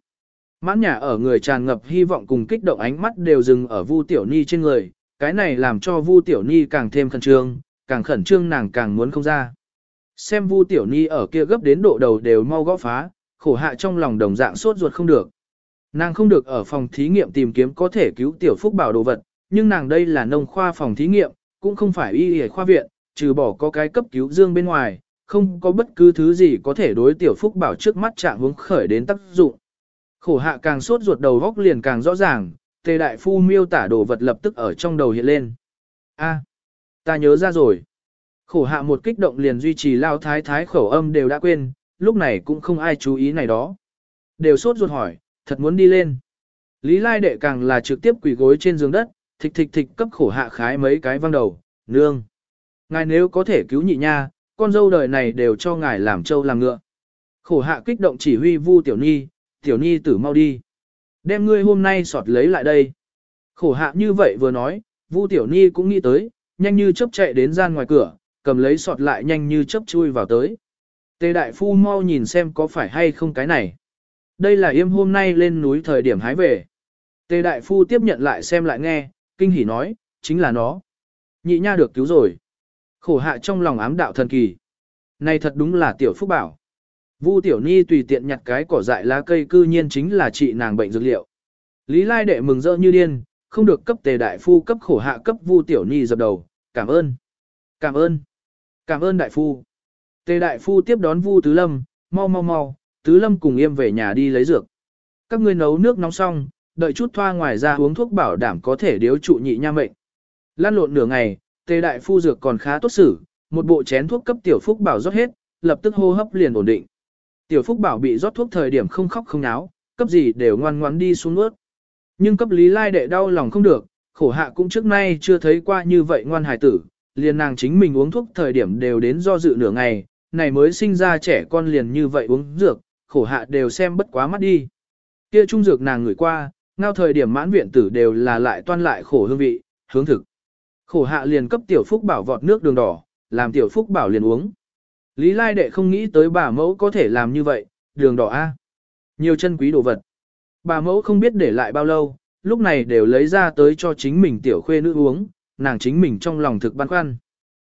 Mãn nhà ở người tràn ngập hy vọng cùng kích động ánh mắt đều dừng ở Vu Tiểu Ni trên người, cái này làm cho Vu Tiểu Ni càng thêm khẩn trương, càng khẩn trương nàng càng muốn không ra. Xem Vu Tiểu Ni ở kia gấp đến độ đầu đều mau gõ phá, khổ hạ trong lòng đồng dạng sốt ruột không được. Nàng không được ở phòng thí nghiệm tìm kiếm có thể cứu Tiểu Phúc bảo đồ vật, nhưng nàng đây là nông khoa phòng thí nghiệm, cũng không phải y y khoa viện, trừ bỏ có cái cấp cứu dương bên ngoài, không có bất cứ thứ gì có thể đối Tiểu Phúc bảo trước mắt trạng hướng khởi đến tác dụng. Khổ hạ càng sốt ruột đầu góc liền càng rõ ràng, tề đại phu miêu tả đồ vật lập tức ở trong đầu hiện lên. A, ta nhớ ra rồi. Khổ hạ một kích động liền duy trì lao thái thái khẩu âm đều đã quên, lúc này cũng không ai chú ý này đó. Đều sốt ruột hỏi, thật muốn đi lên. Lý Lai đệ càng là trực tiếp quỳ gối trên giường đất, thịch thịch thịch cấp khổ hạ khái mấy cái văng đầu, nương. Ngài nếu có thể cứu nhị nha, con dâu đời này đều cho ngài làm trâu làm ngựa. Khổ hạ kích động chỉ huy vu tiểu nhi, tiểu nhi tử mau đi. Đem ngươi hôm nay sọt lấy lại đây. Khổ hạ như vậy vừa nói, vu tiểu nhi cũng nghĩ tới, nhanh như chớp chạy đến gian ngoài cửa, cầm lấy sọt lại nhanh như chớp chui vào tới. Tề đại phu mau nhìn xem có phải hay không cái này. Đây là yêm hôm nay lên núi thời điểm hái về. Tề đại phu tiếp nhận lại xem lại nghe, kinh hỉ nói, chính là nó. Nhị nha được cứu rồi. Khổ hạ trong lòng ám đạo thần kỳ. Này thật đúng là tiểu phúc bảo. Vu tiểu ni tùy tiện nhặt cái cỏ dại lá cây cư nhiên chính là trị nàng bệnh dược liệu. Lý Lai đệ mừng rỡ như điên, không được cấp tề đại phu cấp khổ hạ cấp Vu tiểu ni dập đầu, cảm ơn. Cảm ơn. Cảm ơn đại phu. Tề đại phu tiếp đón Vu Tứ Lâm, mau mau mau, Tứ Lâm cùng yêm về nhà đi lấy dược. Các ngươi nấu nước nóng xong, đợi chút thoa ngoài ra uống thuốc bảo đảm có thể điếu trụ nhị nha mệnh. Lan lộn nửa ngày, Tề đại phu dược còn khá tốt xử, một bộ chén thuốc cấp tiểu phúc bảo rót hết, lập tức hô hấp liền ổn định. Tiểu phúc bảo bị rót thuốc thời điểm không khóc không náo, cấp gì đều ngoan ngoãn đi xuống nuốt. Nhưng cấp lý lai đệ đau lòng không được, khổ hạ cũng trước nay chưa thấy qua như vậy ngoan hài tử, liền nàng chính mình uống thuốc thời điểm đều đến do dự nửa ngày, này mới sinh ra trẻ con liền như vậy uống dược, khổ hạ đều xem bất quá mắt đi. Kia trung dược nàng ngửi qua, ngao thời điểm mãn viện tử đều là lại toan lại khổ hương vị, hướng thực. Khổ hạ liền cấp tiểu phúc bảo vọt nước đường đỏ, làm tiểu phúc bảo liền uống. Lý Lai đệ không nghĩ tới bà mẫu có thể làm như vậy, đường đỏ A. Nhiều chân quý đồ vật. Bà mẫu không biết để lại bao lâu, lúc này đều lấy ra tới cho chính mình tiểu khuê nữ uống, nàng chính mình trong lòng thực băn khoăn.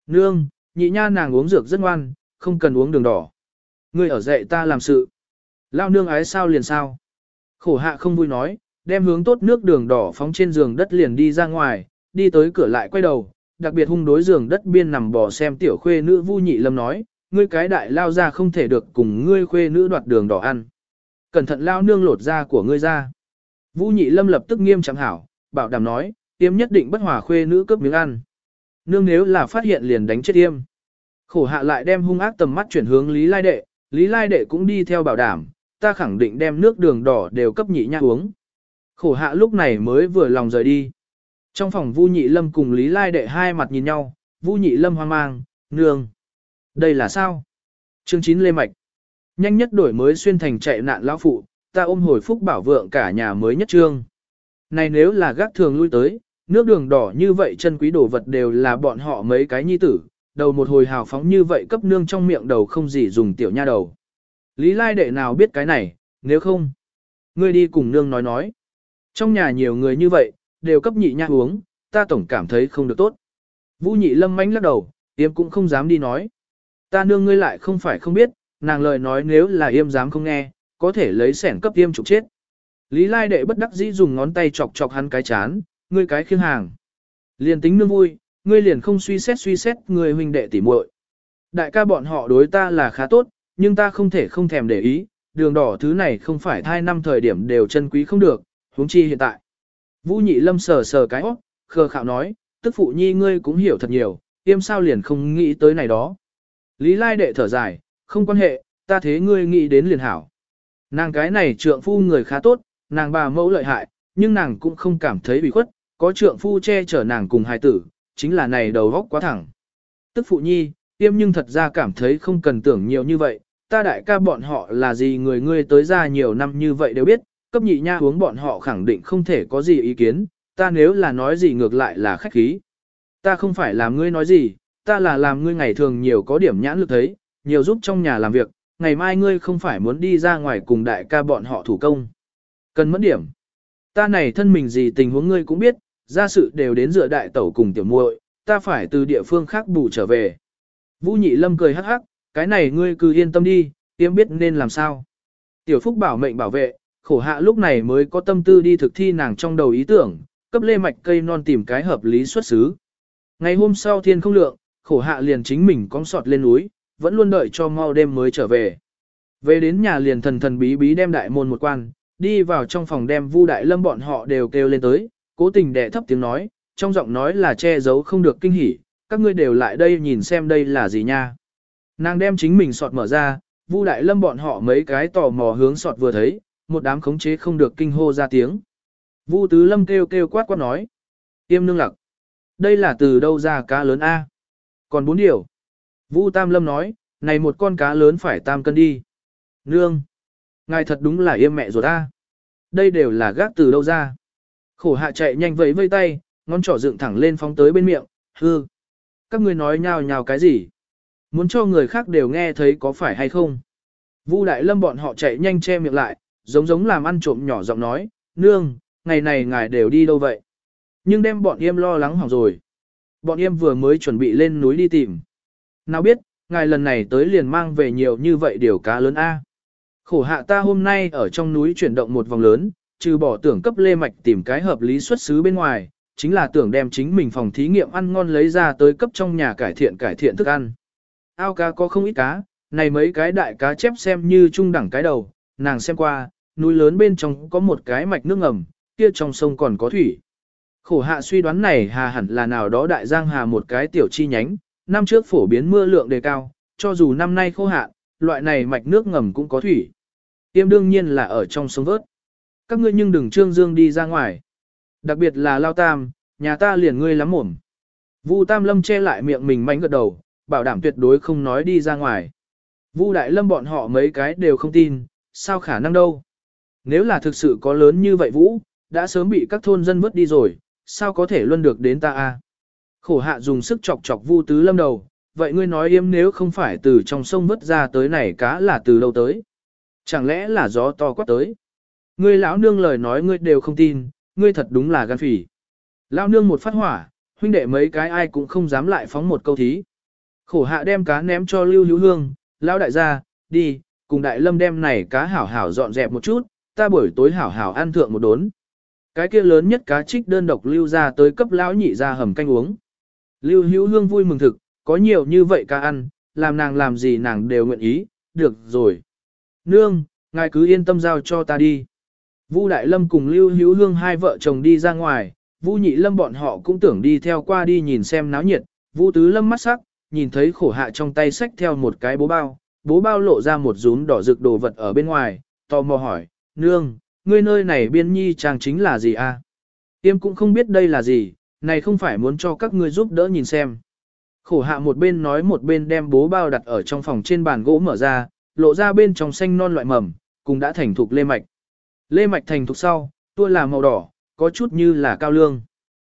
Nương, nhị nha nàng uống dược rất ngoan, không cần uống đường đỏ. Ngươi ở dạy ta làm sự. Lao nương ái sao liền sao. Khổ hạ không vui nói, đem hướng tốt nước đường đỏ phóng trên giường đất liền đi ra ngoài, đi tới cửa lại quay đầu, đặc biệt hung đối giường đất biên nằm bò xem tiểu khuê nữ vu nhị lâm nói, ngươi cái đại lao ra không thể được cùng ngươi khuê nữ đoạt đường đỏ ăn. Cẩn thận lao nương lột da của ngươi ra. Vũ nhị lâm lập tức nghiêm trọng hảo, bảo đảm nói, tiêm nhất định bất hòa khuê nữ cướp miếng ăn. Nương nếu là phát hiện liền đánh chết tiêm. Khổ hạ lại đem hung ác tầm mắt chuyển hướng Lý Lai Đệ, Lý Lai Đệ cũng đi theo bảo đảm, ta khẳng định đem nước đường đỏ đều cấp nhị nha uống. Khổ hạ lúc này mới vừa lòng rời đi. Trong phòng Vu Nhị Lâm cùng Lý Lai Đệ hai mặt nhìn nhau, Vu Nhị Lâm hoang mang, nương. Đây là sao? Chương 9 Lê Mạch. Nhanh nhất đổi mới xuyên thành chạy nạn lão phụ, ta ôm hồi phúc bảo vượng cả nhà mới nhất trương. Này nếu là gác thường lui tới, nước đường đỏ như vậy chân quý đồ vật đều là bọn họ mấy cái nhi tử, đầu một hồi hào phóng như vậy cấp nương trong miệng đầu không gì dùng tiểu nha đầu. Lý Lai đệ nào biết cái này, nếu không, ngươi đi cùng nương nói nói. Trong nhà nhiều người như vậy, đều cấp nhị nha uống, ta tổng cảm thấy không được tốt. Vũ nhị lâm mánh lắc đầu, yêm cũng không dám đi nói. Ta nương ngươi lại không phải không biết, nàng lời nói nếu là yêm dám không nghe, có thể lấy sẻn cấp yêm trục chết. Lý Lai đệ bất đắc dĩ dùng ngón tay chọc chọc hắn cái chán, ngươi cái khiêng hàng. Liền tính nương vui, ngươi liền không suy xét suy xét người huynh đệ tỉ muội. Đại ca bọn họ đối ta là khá tốt, nhưng ta không thể không thèm để ý, đường đỏ thứ này không phải thai năm thời điểm đều chân quý không được, huống chi hiện tại. Vũ nhị lâm sờ sờ cái óc, khờ khạo nói, tức phụ nhi ngươi cũng hiểu thật nhiều, tiêm sao liền không nghĩ tới này đó. Lý lai đệ thở dài, không quan hệ, ta thế ngươi nghĩ đến liền hảo. Nàng cái này trượng phu người khá tốt, nàng bà mẫu lợi hại, nhưng nàng cũng không cảm thấy bị khuất, có trượng phu che chở nàng cùng hài tử, chính là này đầu góc quá thẳng. Tức phụ nhi, tiêm nhưng thật ra cảm thấy không cần tưởng nhiều như vậy, ta đại ca bọn họ là gì người ngươi tới ra nhiều năm như vậy đều biết, cấp nhị nha uống bọn họ khẳng định không thể có gì ý kiến, ta nếu là nói gì ngược lại là khách khí. Ta không phải làm ngươi nói gì, ta là làm ngươi ngày thường nhiều có điểm nhãn lực thấy, nhiều giúp trong nhà làm việc, ngày mai ngươi không phải muốn đi ra ngoài cùng đại ca bọn họ thủ công. Cần mất điểm. Ta này thân mình gì tình huống ngươi cũng biết, ra sự đều đến dựa đại tẩu cùng tiểu muội, ta phải từ địa phương khác bù trở về. Vũ nhị lâm cười hắc hắc, cái này ngươi cứ yên tâm đi, tiêm biết nên làm sao. Tiểu phúc bảo mệnh bảo vệ, khổ hạ lúc này mới có tâm tư đi thực thi nàng trong đầu ý tưởng, cấp lê mạch cây non tìm cái hợp lý xuất xứ. Ngày hôm sau thiên không lượng, khổ hạ liền chính mình cong sọt lên núi, vẫn luôn đợi cho mau đêm mới trở về. Về đến nhà liền thần thần bí bí đem đại môn một quan, đi vào trong phòng đem Vu Đại Lâm bọn họ đều kêu lên tới, cố tình đẻ thấp tiếng nói, trong giọng nói là che giấu không được kinh hỉ, các ngươi đều lại đây nhìn xem đây là gì nha. Nàng đem chính mình sọt mở ra, Vu Đại Lâm bọn họ mấy cái tò mò hướng sọt vừa thấy, một đám khống chế không được kinh hô ra tiếng. Vu Tứ Lâm kêu kêu quát quát nói, tiêm nương lặc. Đây là từ đâu ra cá lớn A. Còn bốn điều. Vu Tam Lâm nói, này một con cá lớn phải tam cân đi. Nương. Ngài thật đúng là yêm mẹ rồi A. Đây đều là gác từ đâu ra. Khổ hạ chạy nhanh vẫy vây tay, ngón trỏ dựng thẳng lên phóng tới bên miệng, hư. Các ngươi nói nhào nhào cái gì? Muốn cho người khác đều nghe thấy có phải hay không? Vu Đại Lâm bọn họ chạy nhanh che miệng lại, giống giống làm ăn trộm nhỏ giọng nói, nương, ngày này ngài đều đi đâu vậy? Nhưng đem bọn em lo lắng hỏng rồi. Bọn em vừa mới chuẩn bị lên núi đi tìm. Nào biết, ngài lần này tới liền mang về nhiều như vậy điều cá lớn A. Khổ hạ ta hôm nay ở trong núi chuyển động một vòng lớn, trừ bỏ tưởng cấp lê mạch tìm cái hợp lý xuất xứ bên ngoài, chính là tưởng đem chính mình phòng thí nghiệm ăn ngon lấy ra tới cấp trong nhà cải thiện cải thiện thức ăn. Ao cá có không ít cá, này mấy cái đại cá chép xem như trung đẳng cái đầu, nàng xem qua, núi lớn bên trong có một cái mạch nước ngầm, kia trong sông còn có thủy. Khổ hạ suy đoán này hà hẳn là nào đó đại giang hà một cái tiểu chi nhánh, năm trước phổ biến mưa lượng đề cao, cho dù năm nay khô hạn, loại này mạch nước ngầm cũng có thủy. Tiêm đương nhiên là ở trong sông vớt. Các ngươi nhưng đừng trương dương đi ra ngoài. Đặc biệt là Lao Tam, nhà ta liền ngươi lắm mồm. Vu Tam Lâm che lại miệng mình mánh gật đầu, bảo đảm tuyệt đối không nói đi ra ngoài. Vu Đại Lâm bọn họ mấy cái đều không tin, sao khả năng đâu. Nếu là thực sự có lớn như vậy Vũ, đã sớm bị các thôn dân vứt đi rồi, sao có thể luân được đến ta a? Khổ hạ dùng sức chọc chọc Vu Tứ Lâm đầu, vậy ngươi nói yếm nếu không phải từ trong sông vứt ra tới này cá là từ đâu tới? Chẳng lẽ là gió to quát tới? Ngươi lão nương lời nói ngươi đều không tin, ngươi thật đúng là gan phỉ. Lão nương một phát hỏa, huynh đệ mấy cái ai cũng không dám lại phóng một câu thí. Khổ hạ đem cá ném cho Lưu Hữu Hương, lão đại gia, đi, cùng đại lâm đem này cá hảo hảo dọn dẹp một chút, ta buổi tối hảo hảo ăn thượng một đốn. Cái kia lớn nhất cá trích đơn độc lưu ra tới cấp lão nhị ra hầm canh uống. Lưu Hữu Hương vui mừng thực, có nhiều như vậy cá ăn, làm nàng làm gì nàng đều nguyện ý, được rồi. Nương, ngài cứ yên tâm giao cho ta đi. Vu Đại Lâm cùng Lưu Hữu Hương hai vợ chồng đi ra ngoài, Vu Nhị Lâm bọn họ cũng tưởng đi theo qua đi nhìn xem náo nhiệt, Vu Tứ Lâm mắt sắc, nhìn thấy khổ hạ trong tay xách theo một cái bố bao, bố bao lộ ra một rúm đỏ rực đồ vật ở bên ngoài, tò mò hỏi, nương, ngươi nơi này biên nhi trang chính là gì a? À? Tiêm cũng không biết đây là gì, này không phải muốn cho các ngươi giúp đỡ nhìn xem. Khổ hạ một bên nói một bên đem bố bao đặt ở trong phòng trên bàn gỗ mở ra, lộ ra bên trong xanh non loại mầm, cùng đã thành thục lê mạch. Lê mạch thành thục sau, tua là màu đỏ, có chút như là cao lương.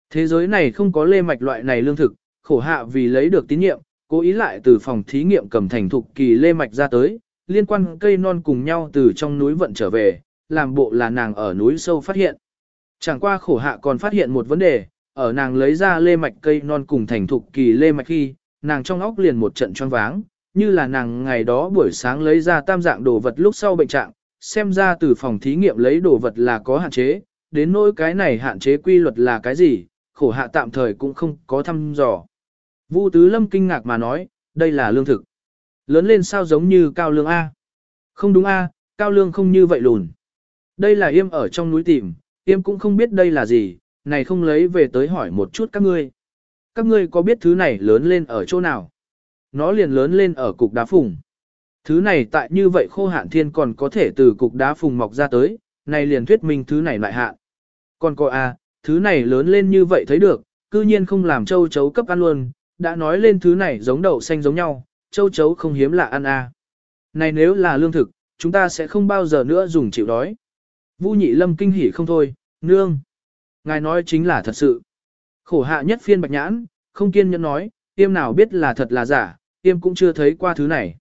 Thế giới này không có lê mạch loại này lương thực, khổ hạ vì lấy được tín nhiệm, cố ý lại từ phòng thí nghiệm cầm thành thục kỳ lê mạch ra tới, liên quan cây non cùng nhau từ trong núi vận trở về, làm bộ là nàng ở núi sâu phát hiện. Chẳng qua khổ hạ còn phát hiện một vấn đề, ở nàng lấy ra lê mạch cây non cùng thành thục kỳ lê mạch khi, nàng trong óc liền một trận choáng váng, như là nàng ngày đó buổi sáng lấy ra tam dạng đồ vật lúc sau bệnh trạng, xem ra từ phòng thí nghiệm lấy đồ vật là có hạn chế, đến nỗi cái này hạn chế quy luật là cái gì, khổ hạ tạm thời cũng không có thăm dò. Vu Tứ Lâm kinh ngạc mà nói, đây là lương thực. Lớn lên sao giống như cao lương A. Không đúng A, cao lương không như vậy lùn. Đây là yêm ở trong núi tìm, yêm cũng không biết đây là gì, này không lấy về tới hỏi một chút các ngươi. Các ngươi có biết thứ này lớn lên ở chỗ nào? Nó liền lớn lên ở cục đá phùng. Thứ này tại như vậy khô hạn thiên còn có thể từ cục đá phùng mọc ra tới, này liền thuyết minh thứ này lại hạn. Còn có a, thứ này lớn lên như vậy thấy được, cư nhiên không làm châu chấu cấp ăn luôn, đã nói lên thứ này giống đậu xanh giống nhau, châu chấu không hiếm lạ ăn a. Này nếu là lương thực, chúng ta sẽ không bao giờ nữa dùng chịu đói. Vu nhị lâm kinh hỉ không thôi, nương. Ngài nói chính là thật sự. Khổ hạ nhất phiên bạch nhãn, không kiên nhẫn nói, tiêm nào biết là thật là giả, tiêm cũng chưa thấy qua thứ này.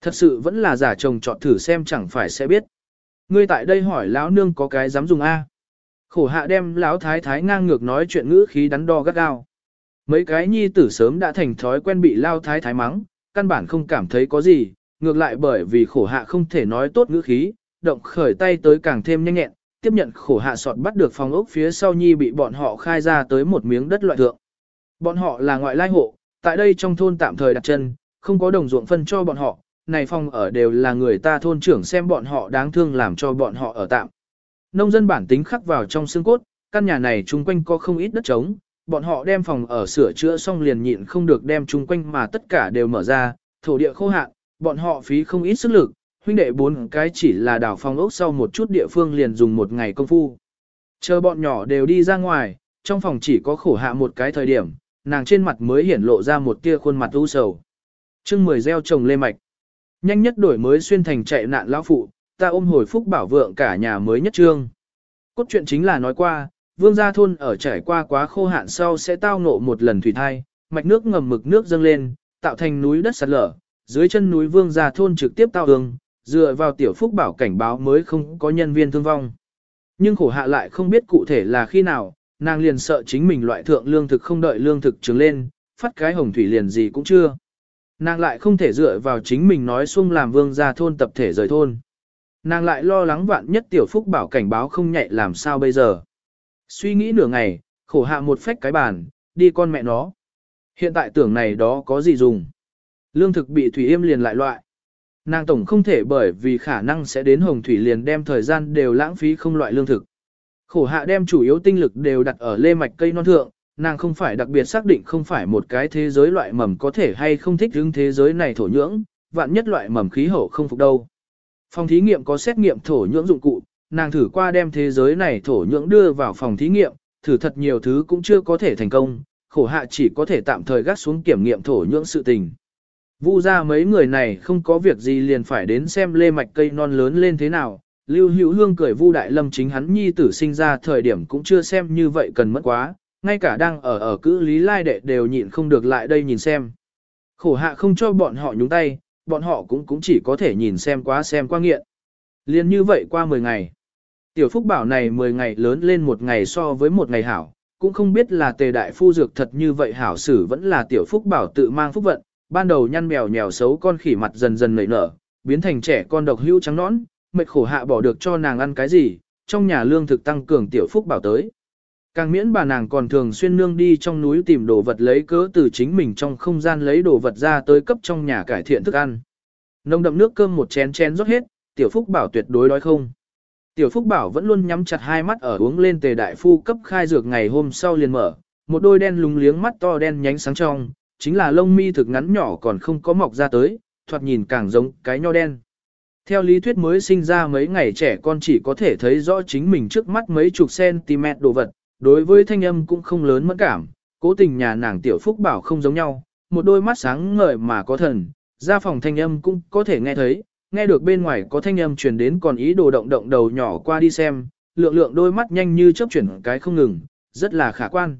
Thật sự vẫn là giả chồng chọn thử xem chẳng phải sẽ biết. Ngươi tại đây hỏi lão nương có cái dám dùng A. Khổ hạ đem lão thái thái ngang ngược nói chuyện ngữ khí đắn đo gắt gao. Mấy cái nhi tử sớm đã thành thói quen bị lao thái thái mắng, căn bản không cảm thấy có gì, ngược lại bởi vì khổ hạ không thể nói tốt ngữ khí, động khởi tay tới càng thêm nhanh nhẹn, tiếp nhận khổ hạ sọt bắt được phòng ốc phía sau nhi bị bọn họ khai ra tới một miếng đất loại thượng. Bọn họ là ngoại lai hộ, tại đây trong thôn tạm thời đặt chân, không có đồng ruộng phân cho bọn họ, này phòng ở đều là người ta thôn trưởng xem bọn họ đáng thương làm cho bọn họ ở tạm. Nông dân bản tính khắc vào trong xương cốt, căn nhà này chung quanh có không ít đất trống, bọn họ đem phòng ở sửa chữa xong liền nhịn không được đem chung quanh mà tất cả đều mở ra, thổ địa khô hạn, bọn họ phí không ít sức lực, huynh đệ bốn cái chỉ là đảo phòng ốc sau một chút địa phương liền dùng một ngày công phu. Chờ bọn nhỏ đều đi ra ngoài, trong phòng chỉ có khổ hạ một cái thời điểm, nàng trên mặt mới hiển lộ ra một tia khuôn mặt u sầu. chương mười gieo trồng lê mạch. Nhanh nhất đổi mới xuyên thành chạy nạn lão phụ, ta ôm hồi phúc bảo vượng cả nhà mới nhất trương. Cốt truyện chính là nói qua, vương gia thôn ở trải qua quá khô hạn sau sẽ tao ngộ một lần thủy thai, mạch nước ngầm mực nước dâng lên, tạo thành núi đất sạt lở, dưới chân núi vương gia thôn trực tiếp tao đường, dựa vào tiểu phúc bảo cảnh báo mới không có nhân viên thương vong. Nhưng khổ hạ lại không biết cụ thể là khi nào, nàng liền sợ chính mình loại thượng lương thực không đợi lương thực trứng lên, phát cái hồng thủy liền gì cũng chưa. Nàng lại không thể dựa vào chính mình nói xuông làm vương gia thôn tập thể rời thôn. Nàng lại lo lắng vạn nhất tiểu phúc bảo cảnh báo không nhạy làm sao bây giờ. Suy nghĩ nửa ngày, khổ hạ một phách cái bàn, đi con mẹ nó. Hiện tại tưởng này đó có gì dùng. Lương thực bị thủy yêm liền lại loại. Nàng tổng không thể bởi vì khả năng sẽ đến hồng thủy liền đem thời gian đều lãng phí không loại lương thực. Khổ hạ đem chủ yếu tinh lực đều đặt ở lê mạch cây non thượng, nàng không phải đặc biệt xác định không phải một cái thế giới loại mầm có thể hay không thích hướng thế giới này thổ nhưỡng, vạn nhất loại mầm khí hậu không phục đâu. Phòng thí nghiệm có xét nghiệm thổ nhưỡng dụng cụ, nàng thử qua đem thế giới này thổ nhưỡng đưa vào phòng thí nghiệm, thử thật nhiều thứ cũng chưa có thể thành công, khổ hạ chỉ có thể tạm thời gác xuống kiểm nghiệm thổ nhưỡng sự tình. Vu ra mấy người này không có việc gì liền phải đến xem lê mạch cây non lớn lên thế nào. Lưu Hữu Hương cười Vu Đại Lâm chính hắn nhi tử sinh ra thời điểm cũng chưa xem như vậy cần mất quá, ngay cả đang ở ở cữ Lý Lai Đệ đều nhịn không được lại đây nhìn xem. Khổ hạ không cho bọn họ nhúng tay, bọn họ cũng cũng chỉ có thể nhìn xem quá xem qua nghiện. Liên như vậy qua 10 ngày. Tiểu Phúc bảo này 10 ngày lớn lên một ngày so với một ngày hảo, cũng không biết là tề đại phu dược thật như vậy hảo sử vẫn là Tiểu Phúc bảo tự mang phúc vận, ban đầu nhăn mèo nhèo xấu con khỉ mặt dần dần nảy nở, biến thành trẻ con độc hữu trắng nõn, mệt khổ hạ bỏ được cho nàng ăn cái gì, trong nhà lương thực tăng cường Tiểu Phúc bảo tới. Càng miễn bà nàng còn thường xuyên nương đi trong núi tìm đồ vật lấy cớ từ chính mình trong không gian lấy đồ vật ra tới cấp trong nhà cải thiện thức ăn. Nông đậm nước cơm một chén chén rót hết, Tiểu Phúc Bảo tuyệt đối đói không. Tiểu Phúc Bảo vẫn luôn nhắm chặt hai mắt ở uống lên tề đại phu cấp khai dược ngày hôm sau liền mở, một đôi đen lúng liếng mắt to đen nhánh sáng trong, chính là lông mi thực ngắn nhỏ còn không có mọc ra tới, thoạt nhìn càng giống cái nho đen. Theo lý thuyết mới sinh ra mấy ngày trẻ con chỉ có thể thấy rõ chính mình trước mắt mấy chục cm đồ vật, đối với thanh âm cũng không lớn mẫn cảm, cố tình nhà nàng tiểu phúc bảo không giống nhau, một đôi mắt sáng ngời mà có thần, ra phòng thanh âm cũng có thể nghe thấy, nghe được bên ngoài có thanh âm truyền đến còn ý đồ động động đầu nhỏ qua đi xem, lượng lượng đôi mắt nhanh như chớp chuyển cái không ngừng, rất là khả quan.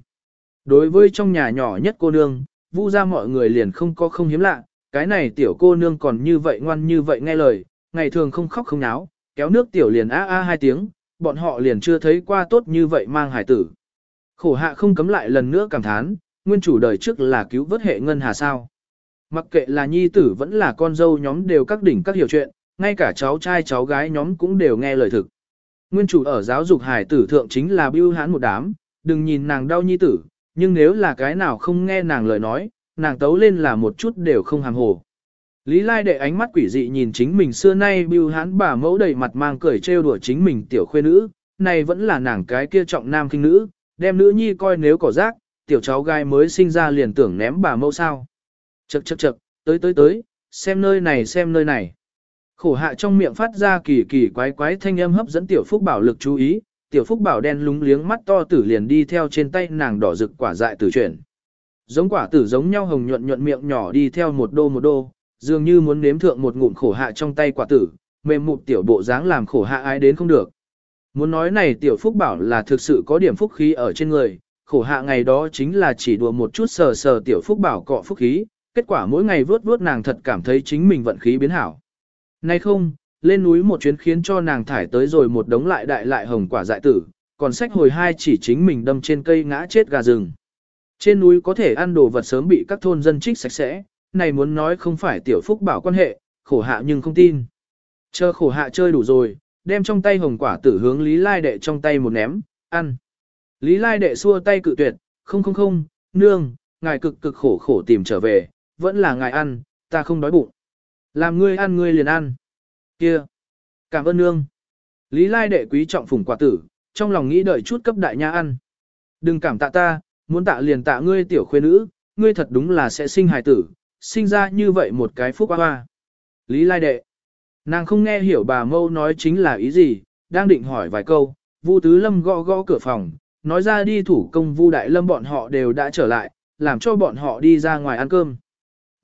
Đối với trong nhà nhỏ nhất cô nương, vu ra mọi người liền không có không hiếm lạ, cái này tiểu cô nương còn như vậy ngoan như vậy nghe lời, ngày thường không khóc không náo, kéo nước tiểu liền a a hai tiếng, bọn họ liền chưa thấy qua tốt như vậy mang hải tử. Khổ hạ không cấm lại lần nữa cảm thán, nguyên chủ đời trước là cứu vớt hệ ngân hà sao. Mặc kệ là nhi tử vẫn là con dâu nhóm đều các đỉnh các hiểu chuyện, ngay cả cháu trai cháu gái nhóm cũng đều nghe lời thực. Nguyên chủ ở giáo dục hải tử thượng chính là bưu hãn một đám, đừng nhìn nàng đau nhi tử, nhưng nếu là cái nào không nghe nàng lời nói, nàng tấu lên là một chút đều không hàm hồ. Lý Lai đệ ánh mắt quỷ dị nhìn chính mình xưa nay bưu hãn bà mẫu đầy mặt mang cười trêu đùa chính mình tiểu khuê nữ, này vẫn là nàng cái kia trọng nam kinh nữ, đem nữ nhi coi nếu cỏ rác, tiểu cháu gái mới sinh ra liền tưởng ném bà mẫu sao. Chậc chậc chậc, tới tới tới, xem nơi này xem nơi này. Khổ hạ trong miệng phát ra kỳ kỳ quái quái thanh âm hấp dẫn tiểu phúc bảo lực chú ý, tiểu phúc bảo đen lúng liếng mắt to tử liền đi theo trên tay nàng đỏ rực quả dại tử chuyển. Giống quả tử giống nhau hồng nhuận nhuận miệng nhỏ đi theo một đô một đô, dường như muốn nếm thượng một ngụm khổ hạ trong tay quả tử, mềm mụn tiểu bộ dáng làm khổ hạ ai đến không được. Muốn nói này tiểu phúc bảo là thực sự có điểm phúc khí ở trên người, khổ hạ ngày đó chính là chỉ đùa một chút sờ sờ tiểu phúc bảo cọ phúc khí, kết quả mỗi ngày vớt vớt nàng thật cảm thấy chính mình vận khí biến hảo. Nay không, lên núi một chuyến khiến cho nàng thải tới rồi một đống lại đại lại hồng quả dại tử, còn sách hồi hai chỉ chính mình đâm trên cây ngã chết gà rừng. Trên núi có thể ăn đồ vật sớm bị các thôn dân trích sạch sẽ, này muốn nói không phải tiểu phúc bảo quan hệ, khổ hạ nhưng không tin. Chờ khổ hạ chơi đủ rồi, đem trong tay hồng quả tử hướng Lý Lai Đệ trong tay một ném, ăn. Lý Lai Đệ xua tay cự tuyệt, không không không, nương, ngài cực cực khổ khổ tìm trở về, vẫn là ngài ăn, ta không đói bụng. Làm ngươi ăn ngươi liền ăn. Kia. Cảm ơn nương. Lý Lai Đệ quý trọng phùng quả tử, trong lòng nghĩ đợi chút cấp đại nha ăn. Đừng cảm tạ ta, muốn tạ liền tạ ngươi tiểu khuê nữ, ngươi thật đúng là sẽ sinh hài tử, sinh ra như vậy một cái phúc hoa. Lý Lai Đệ. Nàng không nghe hiểu bà mâu nói chính là ý gì, đang định hỏi vài câu, Vu Tứ Lâm gõ gõ cửa phòng, nói ra đi thủ công Vu Đại Lâm bọn họ đều đã trở lại, làm cho bọn họ đi ra ngoài ăn cơm.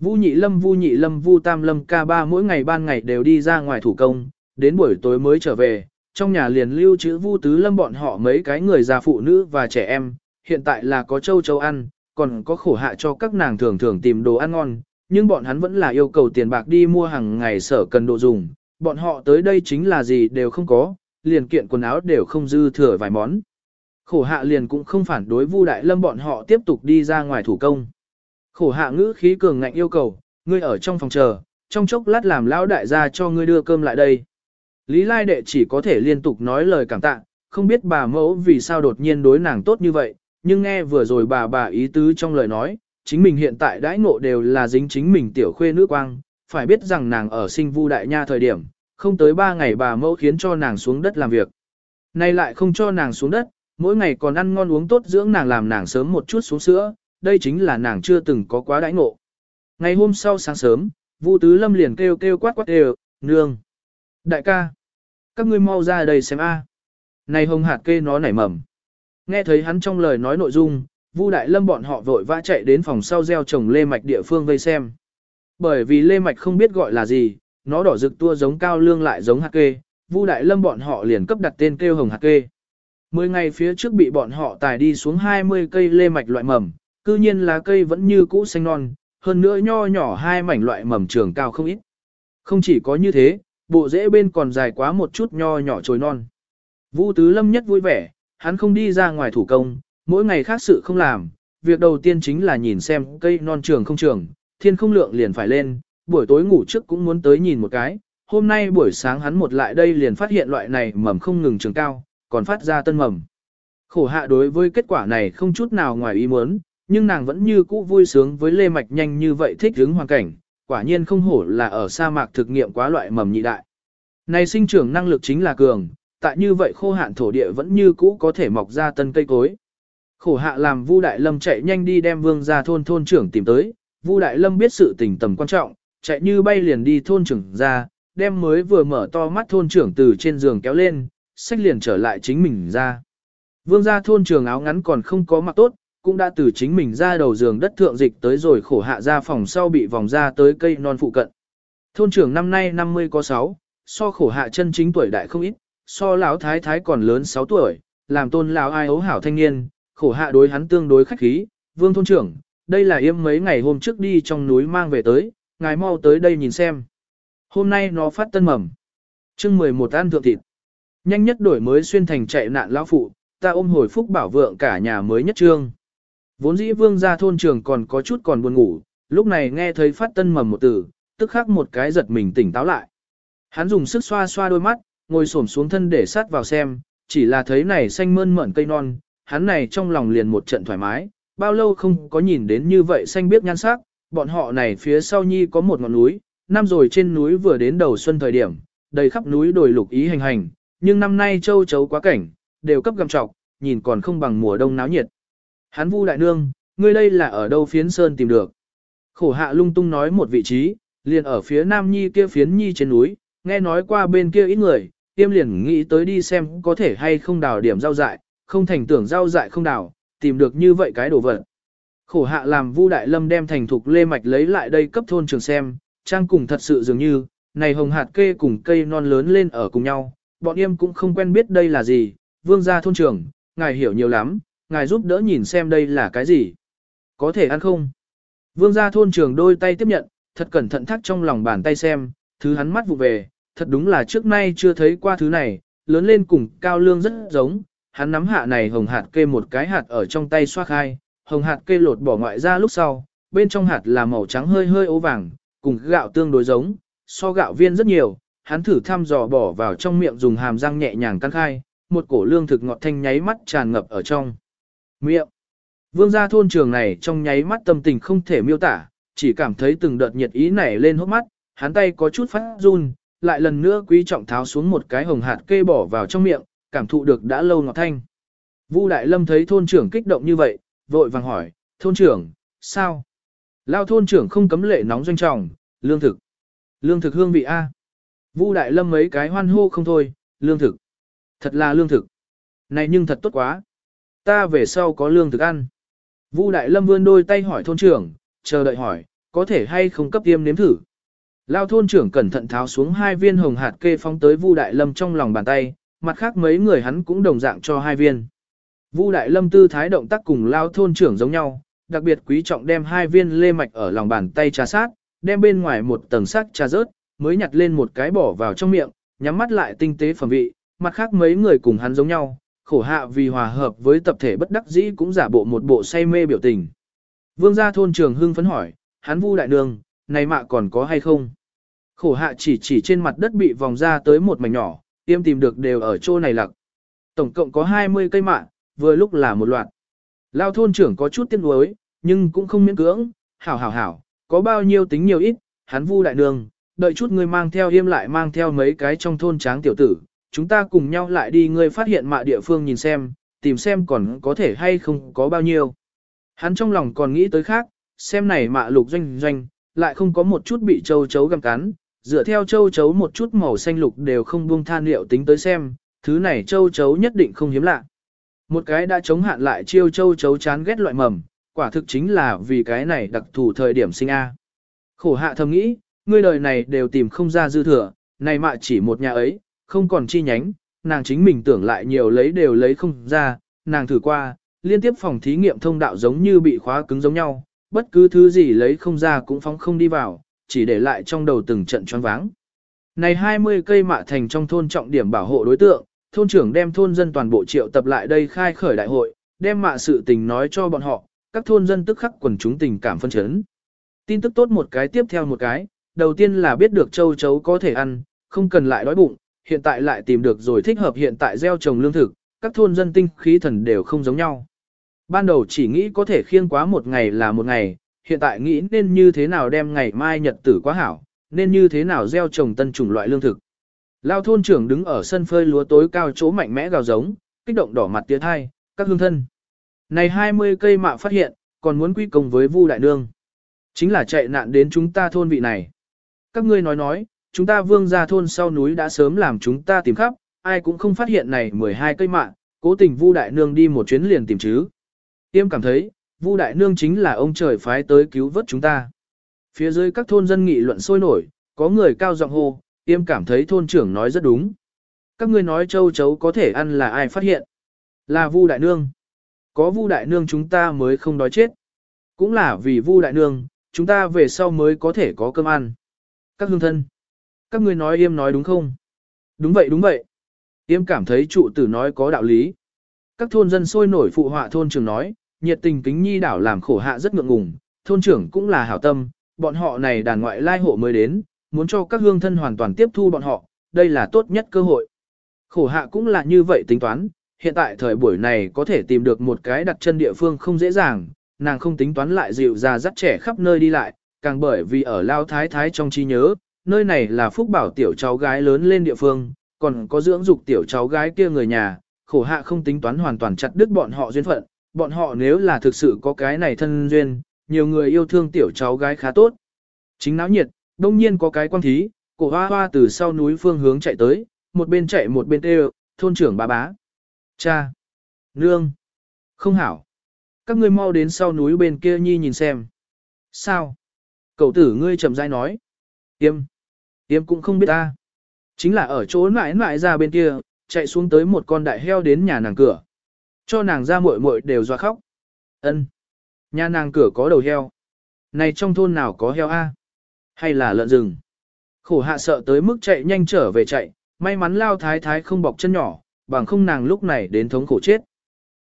Vu Nhị Lâm, Vu Nhị Lâm, Vu Tam Lâm ca ba mỗi ngày ban ngày đều đi ra ngoài thủ công, đến buổi tối mới trở về, trong nhà liền lưu trữ Vu Tứ Lâm bọn họ mấy cái người già phụ nữ và trẻ em, hiện tại là có châu châu ăn, còn có khổ hạ cho các nàng thường thường tìm đồ ăn ngon, nhưng bọn hắn vẫn là yêu cầu tiền bạc đi mua hàng ngày sở cần đồ dùng, bọn họ tới đây chính là gì đều không có, liền kiện quần áo đều không dư thừa vài món. Khổ hạ liền cũng không phản đối Vu Đại Lâm bọn họ tiếp tục đi ra ngoài thủ công. Khổ hạ ngữ khí cường ngạnh yêu cầu, ngươi ở trong phòng chờ, trong chốc lát làm lão đại gia cho ngươi đưa cơm lại đây. Lý Lai đệ chỉ có thể liên tục nói lời cảm tạ, không biết bà mẫu vì sao đột nhiên đối nàng tốt như vậy, nhưng nghe vừa rồi bà bà ý tứ trong lời nói, chính mình hiện tại đãi ngộ đều là dính chính mình tiểu khuê nữ quang, phải biết rằng nàng ở sinh vu đại nha thời điểm, không tới 3 ngày bà mẫu khiến cho nàng xuống đất làm việc. Nay lại không cho nàng xuống đất, mỗi ngày còn ăn ngon uống tốt dưỡng nàng làm nàng sớm một chút xuống sữa, đây chính là nàng chưa từng có quá đãi ngộ. Ngày hôm sau sáng sớm, Vu Tứ Lâm liền kêu kêu quát quát đều, nương. Đại ca, các ngươi mau ra đây xem a. Này hồng hạt kê nó nảy mầm. Nghe thấy hắn trong lời nói nội dung, Vu Đại Lâm bọn họ vội vã chạy đến phòng sau gieo trồng lê mạch địa phương vây xem. Bởi vì lê mạch không biết gọi là gì, nó đỏ rực tua giống cao lương lại giống hạt kê, Vu Đại Lâm bọn họ liền cấp đặt tên kêu hồng hạt kê. Mười ngày phía trước bị bọn họ tải đi xuống 20 cây lê mạch loại mầm, cư nhiên lá cây vẫn như cũ xanh non, hơn nữa nho nhỏ hai mảnh loại mầm trường cao không ít. Không chỉ có như thế, bộ rễ bên còn dài quá một chút nho nhỏ trồi non. Vu Tứ Lâm nhất vui vẻ, hắn không đi ra ngoài thủ công, mỗi ngày khác sự không làm, việc đầu tiên chính là nhìn xem cây non trường không trường, thiên không lượng liền phải lên, buổi tối ngủ trước cũng muốn tới nhìn một cái. Hôm nay buổi sáng hắn một lại đây liền phát hiện loại này mầm không ngừng trường cao, còn phát ra tân mầm. Khổ hạ đối với kết quả này không chút nào ngoài ý muốn, nhưng nàng vẫn như cũ vui sướng với lê mạch nhanh như vậy thích ứng hoàn cảnh, quả nhiên không hổ là ở sa mạc thực nghiệm quá loại mầm nhị đại. Này sinh trưởng năng lực chính là cường, tại như vậy khô hạn thổ địa vẫn như cũ có thể mọc ra tân cây cối. Khổ hạ làm Vu Đại Lâm chạy nhanh đi đem vương ra thôn thôn trưởng tìm tới, Vu Đại Lâm biết sự tình tầm quan trọng, chạy như bay liền đi thôn trưởng ra, đem mới vừa mở to mắt thôn trưởng từ trên giường kéo lên, sách liền trở lại chính mình ra. Vương gia thôn trưởng áo ngắn còn không có mặc tốt, cũng đã từ chính mình ra đầu giường đất thượng dịch tới rồi khổ hạ ra phòng sau bị vòng ra tới cây non phụ cận. Thôn trưởng năm nay 50 có 6, so khổ hạ chân chính tuổi đại không ít, so lão thái thái còn lớn 6 tuổi, làm tôn lão ai ấu hảo thanh niên, khổ hạ đối hắn tương đối khách khí, vương thôn trưởng, đây là yêm mấy ngày hôm trước đi trong núi mang về tới, ngài mau tới đây nhìn xem. Hôm nay nó phát tân mầm. chương 11 ăn thượng thịt. Nhanh nhất đổi mới xuyên thành chạy nạn lão phụ, ta ôm hồi phúc bảo vượng cả nhà mới nhất trương. Vốn dĩ vương gia thôn trường còn có chút còn buồn ngủ, lúc này nghe thấy phát tân mầm một từ, tức khắc một cái giật mình tỉnh táo lại. Hắn dùng sức xoa xoa đôi mắt, ngồi xổm xuống thân để sát vào xem, chỉ là thấy này xanh mơn mởn cây non, hắn này trong lòng liền một trận thoải mái, bao lâu không có nhìn đến như vậy xanh biết nhan sắc, bọn họ này phía sau nhi có một ngọn núi, năm rồi trên núi vừa đến đầu xuân thời điểm, đầy khắp núi đồi lục ý hành hành, nhưng năm nay châu chấu quá cảnh, đều cấp gầm trọc, nhìn còn không bằng mùa đông náo nhiệt. Hắn vu đại nương, ngươi đây là ở đâu phiến sơn tìm được. Khổ hạ lung tung nói một vị trí, liền ở phía nam nhi kia phiến nhi trên núi, nghe nói qua bên kia ít người, tiêm liền nghĩ tới đi xem có thể hay không đào điểm rau dại, không thành tưởng rau dại không đào, tìm được như vậy cái đồ vật. Khổ hạ làm Vu Đại Lâm đem thành thục lê mạch lấy lại đây cấp thôn trường xem, trang cùng thật sự dường như, này hồng hạt kê cùng cây non lớn lên ở cùng nhau, bọn em cũng không quen biết đây là gì, vương gia thôn trường, ngài hiểu nhiều lắm, ngài giúp đỡ nhìn xem đây là cái gì. Có thể ăn không? Vương gia thôn trường đôi tay tiếp nhận, thật cẩn thận thắt trong lòng bàn tay xem, thứ hắn mắt vụ về, thật đúng là trước nay chưa thấy qua thứ này, lớn lên cùng cao lương rất giống, hắn nắm hạ này hồng hạt kê một cái hạt ở trong tay xoa khai, hồng hạt kê lột bỏ ngoại ra lúc sau, bên trong hạt là màu trắng hơi hơi ố vàng, cùng gạo tương đối giống, so gạo viên rất nhiều, hắn thử thăm dò bỏ vào trong miệng dùng hàm răng nhẹ nhàng căn khai, một cổ lương thực ngọt thanh nháy mắt tràn ngập ở trong miệng. Vương gia thôn trường này trong nháy mắt tâm tình không thể miêu tả, chỉ cảm thấy từng đợt nhiệt ý nảy lên hốc mắt, hắn tay có chút phát run, lại lần nữa quý trọng tháo xuống một cái hồng hạt kê bỏ vào trong miệng, cảm thụ được đã lâu ngọt thanh. Vu Đại Lâm thấy thôn trưởng kích động như vậy, vội vàng hỏi, thôn trưởng, sao? Lao thôn trưởng không cấm lệ nóng doanh trọng, lương thực. Lương thực hương vị A. Vu Đại Lâm mấy cái hoan hô không thôi, lương thực. Thật là lương thực. Này nhưng thật tốt quá. Ta về sau có lương thực ăn. Vu Đại Lâm vươn đôi tay hỏi thôn trưởng, chờ đợi hỏi, có thể hay không cấp tiêm nếm thử. Lao thôn trưởng cẩn thận tháo xuống hai viên hồng hạt kê phóng tới Vu Đại Lâm trong lòng bàn tay, mặt khác mấy người hắn cũng đồng dạng cho hai viên. Vu Đại Lâm tư thái động tác cùng Lao thôn trưởng giống nhau, đặc biệt quý trọng đem hai viên lê mạch ở lòng bàn tay trà sát, đem bên ngoài một tầng sắc trà rớt, mới nhặt lên một cái bỏ vào trong miệng, nhắm mắt lại tinh tế phẩm vị, mặt khác mấy người cùng hắn giống nhau, khổ hạ vì hòa hợp với tập thể bất đắc dĩ cũng giả bộ một bộ say mê biểu tình. Vương gia thôn trường hưng phấn hỏi, hắn vu đại nương, này mạ còn có hay không? Khổ hạ chỉ chỉ trên mặt đất bị vòng ra tới một mảnh nhỏ, tiêm tìm được đều ở chỗ này lặc. Tổng cộng có 20 cây mạ, vừa lúc là một loạt. Lao thôn trưởng có chút tiếc nuối, nhưng cũng không miễn cưỡng, hảo hảo hảo, có bao nhiêu tính nhiều ít, hắn vu đại nương, đợi chút ngươi mang theo yêm lại mang theo mấy cái trong thôn tráng tiểu tử, chúng ta cùng nhau lại đi ngươi phát hiện mạ địa phương nhìn xem, tìm xem còn có thể hay không có bao nhiêu. Hắn trong lòng còn nghĩ tới khác, xem này mạ lục doanh doanh, lại không có một chút bị châu chấu găm cắn, dựa theo châu chấu một chút màu xanh lục đều không buông than liệu tính tới xem, thứ này châu chấu nhất định không hiếm lạ. Một cái đã chống hạn lại chiêu châu chấu chán ghét loại mầm, quả thực chính là vì cái này đặc thù thời điểm sinh A. Khổ hạ thầm nghĩ, ngươi đời này đều tìm không ra dư thừa, này mạ chỉ một nhà ấy, không còn chi nhánh, nàng chính mình tưởng lại nhiều lấy đều lấy không ra, nàng thử qua, liên tiếp phòng thí nghiệm thông đạo giống như bị khóa cứng giống nhau, bất cứ thứ gì lấy không ra cũng phóng không đi vào, chỉ để lại trong đầu từng trận choáng váng. Này 20 cây mạ thành trong thôn trọng điểm bảo hộ đối tượng, thôn trưởng đem thôn dân toàn bộ triệu tập lại đây khai khởi đại hội, đem mạ sự tình nói cho bọn họ, các thôn dân tức khắc quần chúng tình cảm phân chấn. Tin tức tốt một cái tiếp theo một cái, đầu tiên là biết được châu chấu có thể ăn, không cần lại đói bụng, hiện tại lại tìm được rồi thích hợp hiện tại gieo trồng lương thực, các thôn dân tinh khí thần đều không giống nhau. Ban đầu chỉ nghĩ có thể khiêng quá một ngày là một ngày, hiện tại nghĩ nên như thế nào đem ngày mai nhật tử quá hảo, nên như thế nào gieo trồng tân chủng loại lương thực. Lao thôn trưởng đứng ở sân phơi lúa tối cao chỗ mạnh mẽ gào giống, kích động đỏ mặt tiến hai, các hương thân. Này 20 cây mạ phát hiện, còn muốn quy công với Vu Đại Nương. Chính là chạy nạn đến chúng ta thôn vị này. Các ngươi nói nói, chúng ta vương ra thôn sau núi đã sớm làm chúng ta tìm khắp, ai cũng không phát hiện này 12 cây mạ, cố tình Vu Đại Nương đi một chuyến liền tìm chứ. Tiêm cảm thấy, Vu Đại Nương chính là ông trời phái tới cứu vớt chúng ta. Phía dưới các thôn dân nghị luận sôi nổi, có người cao giọng hô, Tiêm cảm thấy thôn trưởng nói rất đúng. Các ngươi nói châu chấu có thể ăn là ai phát hiện? Là Vu Đại Nương. Có Vu Đại Nương chúng ta mới không đói chết. Cũng là vì Vu Đại Nương, chúng ta về sau mới có thể có cơm ăn. Các hương thân. Các ngươi nói Yêm nói đúng không? Đúng vậy đúng vậy. Yêm cảm thấy trụ tử nói có đạo lý. Các thôn dân sôi nổi phụ họa thôn trưởng nói, nhiệt tình kính nhi đảo làm khổ hạ rất ngượng ngùng, thôn trưởng cũng là hảo tâm, bọn họ này đàn ngoại lai hộ mới đến, muốn cho các hương thân hoàn toàn tiếp thu bọn họ, đây là tốt nhất cơ hội. Khổ hạ cũng là như vậy tính toán, hiện tại thời buổi này có thể tìm được một cái đặt chân địa phương không dễ dàng, nàng không tính toán lại dịu ra dắt trẻ khắp nơi đi lại, càng bởi vì ở Lao Thái Thái trong trí nhớ, nơi này là phúc bảo tiểu cháu gái lớn lên địa phương, còn có dưỡng dục tiểu cháu gái kia người nhà, khổ hạ không tính toán hoàn toàn chặt đứt bọn họ duyên phận, bọn họ nếu là thực sự có cái này thân duyên, nhiều người yêu thương tiểu cháu gái khá tốt. Chính náo nhiệt, đông nhiên có cái quan thí, cổ hoa hoa từ sau núi phương hướng chạy tới, một bên chạy một bên tê thôn trưởng bà bá. Cha! Nương! Không hảo! Các ngươi mau đến sau núi bên kia nhi nhìn xem. Sao? Cậu tử ngươi chậm rãi nói. Yêm! Yêm cũng không biết ta. Chính là ở chỗ mãi mãi ra bên kia, chạy xuống tới một con đại heo đến nhà nàng cửa. Cho nàng ra muội muội đều doa khóc. Ân, Nhà nàng cửa có đầu heo. Này trong thôn nào có heo a? Hay là lợn rừng? Khổ hạ sợ tới mức chạy nhanh trở về chạy, may mắn lao thái thái không bọc chân nhỏ, bằng không nàng lúc này đến thống khổ chết.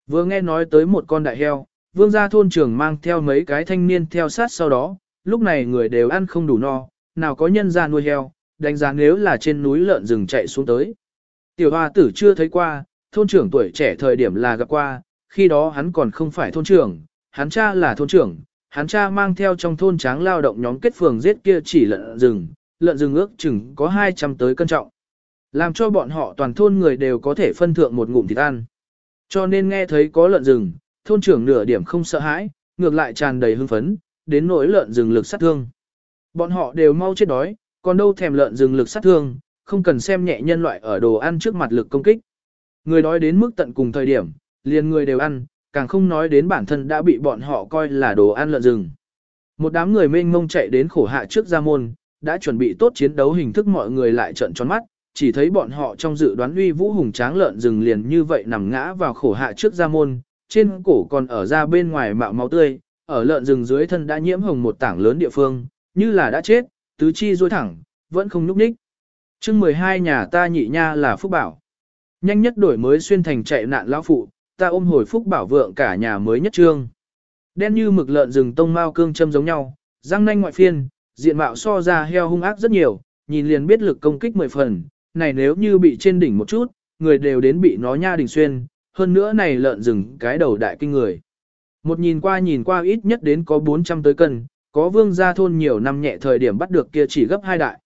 Vừa nghe nói tới một con đại heo, vương gia thôn trưởng mang theo mấy cái thanh niên theo sát sau đó, lúc này người đều ăn không đủ no, nào có nhân ra nuôi heo, đánh giá nếu là trên núi lợn rừng chạy xuống tới. Tiểu hoa tử chưa thấy qua, thôn trưởng tuổi trẻ thời điểm là gặp qua, khi đó hắn còn không phải thôn trưởng, hắn cha là thôn trưởng, hắn cha mang theo trong thôn tráng lao động nhóm kết phường giết kia chỉ lợn rừng, lợn rừng ước chừng có 200 tới cân trọng. Làm cho bọn họ toàn thôn người đều có thể phân thượng một ngụm thịt ăn. Cho nên nghe thấy có lợn rừng, thôn trưởng nửa điểm không sợ hãi, ngược lại tràn đầy hưng phấn, đến nỗi lợn rừng lực sát thương. Bọn họ đều mau chết đói, còn đâu thèm lợn rừng lực sát thương, không cần xem nhẹ nhân loại ở đồ ăn trước mặt lực công kích. Người đói đến mức tận cùng thời điểm, liền người đều ăn, càng không nói đến bản thân đã bị bọn họ coi là đồ ăn lợn rừng. Một đám người mênh mông chạy đến khổ hạ trước gia môn, đã chuẩn bị tốt chiến đấu hình thức mọi người lại trợn tròn mắt, chỉ thấy bọn họ trong dự đoán uy vũ hùng tráng lợn rừng liền như vậy nằm ngã vào khổ hạ trước gia môn, trên cổ còn ở ra bên ngoài mạo máu tươi, ở lợn rừng dưới thân đã nhiễm hồng một tảng lớn địa phương, như là đã chết, tứ chi duỗi thẳng, vẫn không nhúc nhích. Chương 12 nhà ta nhị nha là phúc bảo. Nhanh nhất đổi mới xuyên thành chạy nạn lão phụ, ta ôm hồi phúc bảo vượng cả nhà mới nhất trương. Đen như mực lợn rừng tông mao cương châm giống nhau, răng nanh ngoại phiên, diện mạo so ra heo hung ác rất nhiều, nhìn liền biết lực công kích mười phần, này nếu như bị trên đỉnh một chút, người đều đến bị nó nha đỉnh xuyên, hơn nữa này lợn rừng cái đầu đại kinh người. Một nhìn qua nhìn qua ít nhất đến có 400 tới cân, có vương gia thôn nhiều năm nhẹ thời điểm bắt được kia chỉ gấp hai đại.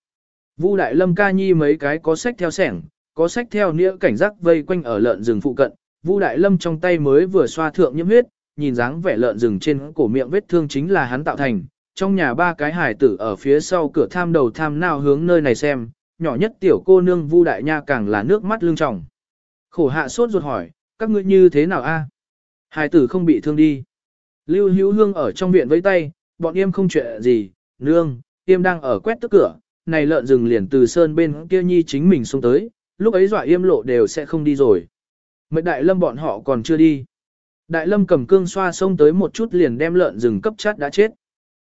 Vu đại lâm ca nhi mấy cái có sách theo sẻng, có sách theo nĩa cảnh giác vây quanh ở lợn rừng phụ cận, Vu đại lâm trong tay mới vừa xoa thượng nhiễm huyết, nhìn dáng vẻ lợn rừng trên cổ miệng vết thương chính là hắn tạo thành. Trong nhà ba cái hải tử ở phía sau cửa tham đầu tham nào hướng nơi này xem, nhỏ nhất tiểu cô nương Vu đại nha càng là nước mắt lưng tròng. Khổ hạ sốt ruột hỏi, các ngươi như thế nào a? Hải tử không bị thương đi. Lưu Hữu Hương ở trong viện với tay, bọn em không chuyện gì, nương, em đang ở quét tức cửa, này lợn rừng liền từ sơn bên kia nhi chính mình xuống tới, lúc ấy dọa yêm lộ đều sẽ không đi rồi. Mệnh đại lâm bọn họ còn chưa đi. Đại lâm cầm cương xoa xông tới một chút liền đem lợn rừng cấp chát đã chết.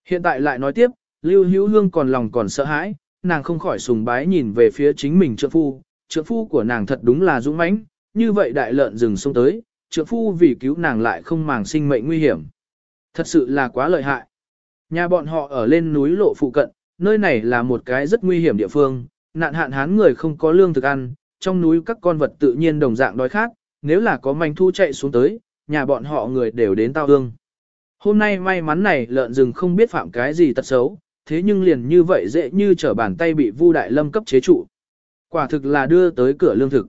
Hiện tại lại nói tiếp, Lưu Hữu Hương còn lòng còn sợ hãi, nàng không khỏi sùng bái nhìn về phía chính mình trượng phu, trượng phu của nàng thật đúng là dũng mãnh, như vậy đại lợn rừng xông tới, trượng phu vì cứu nàng lại không màng sinh mệnh nguy hiểm. Thật sự là quá lợi hại. Nhà bọn họ ở lên núi lộ phụ cận, nơi này là một cái rất nguy hiểm địa phương, nạn hạn hán người không có lương thực ăn, trong núi các con vật tự nhiên đồng dạng đói khát, nếu là có manh thu chạy xuống tới, nhà bọn họ người đều đến tao hương. Hôm nay may mắn này lợn rừng không biết phạm cái gì tật xấu, thế nhưng liền như vậy dễ như trở bàn tay bị Vu Đại Lâm cấp chế trụ. Quả thực là đưa tới cửa lương thực.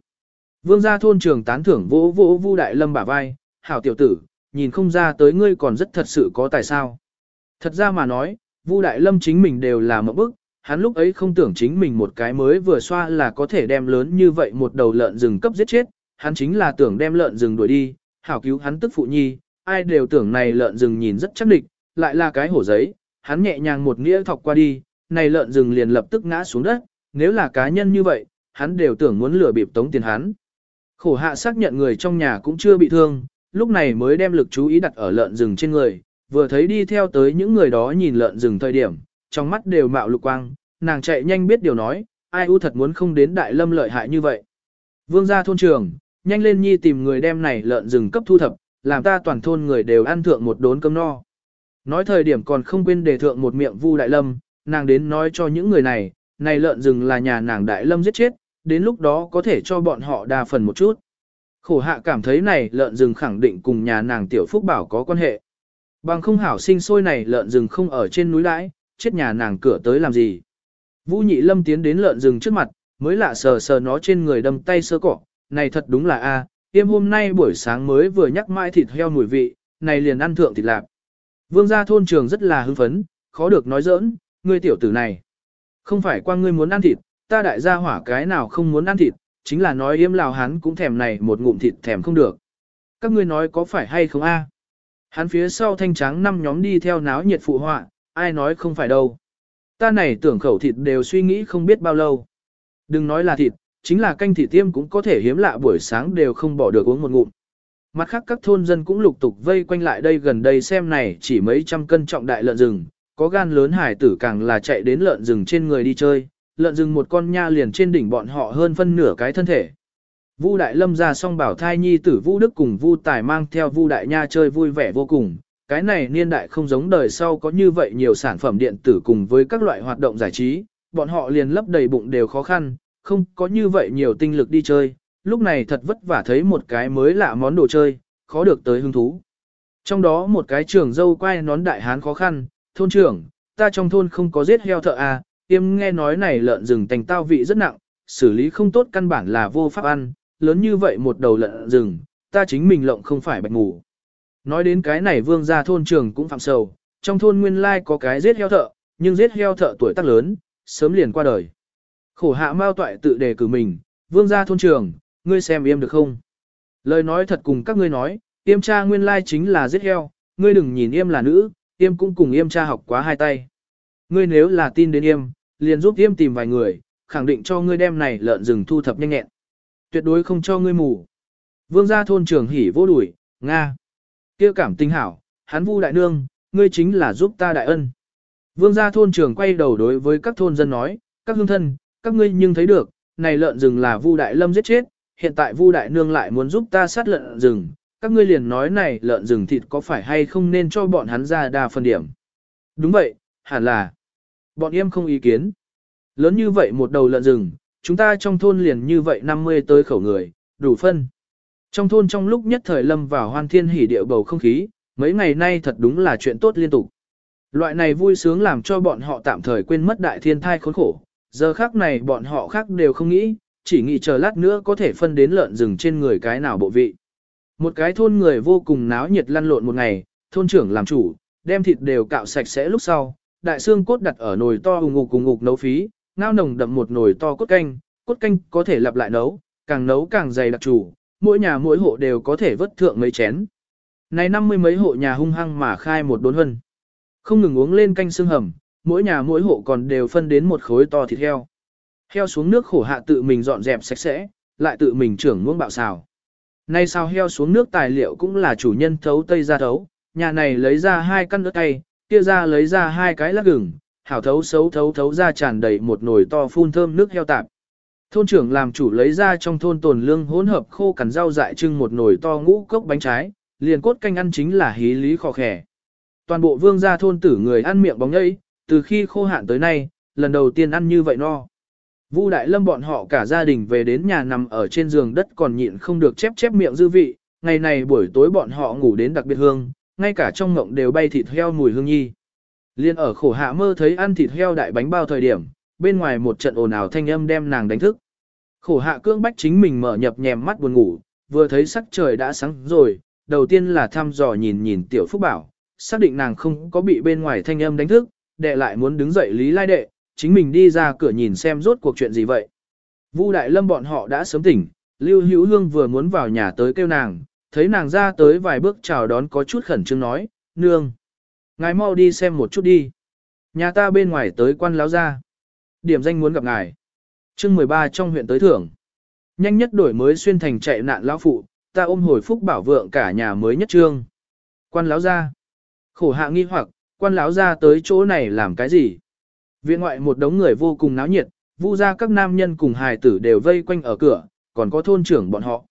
Vương gia thôn trường tán thưởng vỗ vỗ Vu Đại Lâm bả vai, hảo tiểu tử, nhìn không ra tới ngươi còn rất thật sự có tài sao. Thật ra mà nói, Vu Đại Lâm chính mình đều là một bức, hắn lúc ấy không tưởng chính mình một cái mới vừa xoa là có thể đem lớn như vậy một đầu lợn rừng cấp giết chết, hắn chính là tưởng đem lợn rừng đuổi đi, hảo cứu hắn tức phụ nhi, ai đều tưởng này lợn rừng nhìn rất chắc địch, lại là cái hổ giấy, hắn nhẹ nhàng một nghĩa thọc qua đi, này lợn rừng liền lập tức ngã xuống đất, nếu là cá nhân như vậy, hắn đều tưởng muốn lừa bịp tống tiền hắn. Khổ hạ xác nhận người trong nhà cũng chưa bị thương, lúc này mới đem lực chú ý đặt ở lợn rừng trên người, vừa thấy đi theo tới những người đó nhìn lợn rừng thời điểm, trong mắt đều mạo lục quang, nàng chạy nhanh biết điều nói, ai u thật muốn không đến đại lâm lợi hại như vậy. Vương gia thôn trường, nhanh lên nhi tìm người đem này lợn rừng cấp thu thập, làm ta toàn thôn người đều ăn thượng một đốn cơm no. Nói thời điểm còn không quên đề thượng một miệng vu đại lâm, nàng đến nói cho những người này, này lợn rừng là nhà nàng đại lâm giết chết, đến lúc đó có thể cho bọn họ đa phần một chút. Khổ hạ cảm thấy này lợn rừng khẳng định cùng nhà nàng tiểu phúc bảo có quan hệ. Bằng không hảo sinh sôi này lợn rừng không ở trên núi đãi, chết nhà nàng cửa tới làm gì. Vũ nhị lâm tiến đến lợn rừng trước mặt, mới lạ sờ sờ nó trên người đâm tay sơ cỏ, này thật đúng là a, à, tiêm hôm nay buổi sáng mới vừa nhắc mãi thịt heo mùi vị, này liền ăn thượng thịt lạp. Vương gia thôn trường rất là hưng phấn, khó được nói giỡn, ngươi tiểu tử này. Không phải qua ngươi muốn ăn thịt, ta đại gia hỏa cái nào không muốn ăn thịt, chính là nói yếm lào hắn cũng thèm này một ngụm thịt thèm không được. Các ngươi nói có phải hay không a? Hắn phía sau thanh trắng năm nhóm đi theo náo nhiệt phụ họa, ai nói không phải đâu. Ta này tưởng khẩu thịt đều suy nghĩ không biết bao lâu. Đừng nói là thịt, chính là canh thịt tiêm cũng có thể hiếm lạ buổi sáng đều không bỏ được uống một ngụm. Mặt khác các thôn dân cũng lục tục vây quanh lại đây gần đây xem này chỉ mấy trăm cân trọng đại lợn rừng, có gan lớn hải tử càng là chạy đến lợn rừng trên người đi chơi, lợn rừng một con nha liền trên đỉnh bọn họ hơn phân nửa cái thân thể. Vu Đại Lâm ra xong bảo thai nhi tử Vu Đức cùng Vu Tài mang theo Vu Đại Nha chơi vui vẻ vô cùng. Cái này niên đại không giống đời sau có như vậy nhiều sản phẩm điện tử cùng với các loại hoạt động giải trí, bọn họ liền lấp đầy bụng đều khó khăn, không có như vậy nhiều tinh lực đi chơi, lúc này thật vất vả thấy một cái mới lạ món đồ chơi, khó được tới hứng thú. Trong đó một cái trưởng dâu quay nón đại hán khó khăn, thôn trưởng, ta trong thôn không có giết heo thợ à, tiêm nghe nói này lợn rừng thành tao vị rất nặng, xử lý không tốt căn bản là vô pháp ăn, lớn như vậy một đầu lợn rừng, ta chính mình lộng không phải bạch ngủ. Nói đến cái này vương gia thôn trưởng cũng phạm sầu, trong thôn nguyên lai có cái giết heo thợ, nhưng giết heo thợ tuổi tác lớn, sớm liền qua đời. Khổ hạ mao toại tự đề cử mình, vương gia thôn trưởng, ngươi xem yêm được không? Lời nói thật cùng các ngươi nói, yêm cha nguyên lai chính là giết heo, ngươi đừng nhìn yêm là nữ, yêm cũng cùng yêm cha học quá hai tay. Ngươi nếu là tin đến yêm, liền giúp yêm tìm vài người, khẳng định cho ngươi đem này lợn rừng thu thập nhanh nhẹn. Tuyệt đối không cho ngươi mù. Vương gia thôn trưởng hỉ vô đuổi, Nga. kia cảm tình hảo, hắn vu đại nương, ngươi chính là giúp ta đại ân. Vương gia thôn trưởng quay đầu đối với các thôn dân nói, các hương thân, các ngươi nhưng thấy được, này lợn rừng là Vu Đại Lâm giết chết, hiện tại Vu đại nương lại muốn giúp ta sát lợn rừng, các ngươi liền nói này lợn rừng thịt có phải hay không nên cho bọn hắn ra đa phân điểm. Đúng vậy, hẳn là. Bọn em không ý kiến. Lớn như vậy một đầu lợn rừng, chúng ta trong thôn liền như vậy 50 tới khẩu người, đủ phân. Trong thôn trong lúc nhất thời lâm vào hoan thiên hỉ địa bầu không khí, mấy ngày nay thật đúng là chuyện tốt liên tục. Loại này vui sướng làm cho bọn họ tạm thời quên mất đại thiên thai khốn khổ, giờ khác này bọn họ khác đều không nghĩ, chỉ nghĩ chờ lát nữa có thể phân đến lợn rừng trên người cái nào bộ vị. Một cái thôn người vô cùng náo nhiệt lăn lộn một ngày, thôn trưởng làm chủ, đem thịt đều cạo sạch sẽ lúc sau, đại xương cốt đặt ở nồi to ủng ngục cùng ngục nấu phí, ngao nồng đậm một nồi to cốt canh, cốt canh có thể lặp lại nấu, càng nấu càng dày đặc chủ, mỗi nhà mỗi hộ đều có thể vớt thượng mấy chén. Này năm mươi mấy hộ nhà hung hăng mà khai một đốn hân. Không ngừng uống lên canh xương hầm, mỗi nhà mỗi hộ còn đều phân đến một khối to thịt heo. Heo xuống nước khổ hạ tự mình dọn dẹp sạch sẽ, lại tự mình trưởng muỗng bạo xào. Nay sao heo xuống nước tài liệu cũng là chủ nhân thấu tây ra thấu, nhà này lấy ra hai căn ớt tay, kia ra lấy ra hai cái lát gừng, hảo thấu xấu thấu thấu ra tràn đầy một nồi to phun thơm nước heo tạp. Thôn trưởng làm chủ lấy ra trong thôn tồn lương hỗn hợp khô cằn rau dại trưng một nồi to ngũ cốc bánh trái, liền cốt canh ăn chính là hí lý khó khẻ. Toàn bộ vương gia thôn tử người ăn miệng bóng nhây, từ khi khô hạn tới nay, lần đầu tiên ăn như vậy no. Vu Đại Lâm bọn họ cả gia đình về đến nhà nằm ở trên giường đất còn nhịn không được chép chép miệng dư vị, ngày này buổi tối bọn họ ngủ đến đặc biệt hương, ngay cả trong ngộng đều bay thịt heo mùi hương nhi. Liên ở khổ hạ mơ thấy ăn thịt heo đại bánh bao thời điểm, bên ngoài một trận ồn ào thanh âm đem nàng đánh thức. Khổ hạ cưỡng bách chính mình mở nhập nhèm mắt buồn ngủ, vừa thấy sắc trời đã sáng rồi, đầu tiên là thăm dò nhìn nhìn tiểu phúc bảo, xác định nàng không có bị bên ngoài thanh âm đánh thức, đệ lại muốn đứng dậy lý lai đệ, chính mình đi ra cửa nhìn xem rốt cuộc chuyện gì vậy. Vu Đại Lâm bọn họ đã sớm tỉnh, Lưu Hữu Hương vừa muốn vào nhà tới kêu nàng, thấy nàng ra tới vài bước chào đón có chút khẩn trương nói, nương. Ngài mau đi xem một chút đi. Nhà ta bên ngoài tới quan láo ra. Điểm danh muốn gặp ngài. chương 13 trong huyện tới thưởng. Nhanh nhất đổi mới xuyên thành chạy nạn lão phụ, ta ôm hồi phúc bảo vượng cả nhà mới nhất trương. Quan láo ra. Khổ hạ nghi hoặc, quan láo ra tới chỗ này làm cái gì? Viện ngoại một đống người vô cùng náo nhiệt, vu ra các nam nhân cùng hài tử đều vây quanh ở cửa, còn có thôn trưởng bọn họ.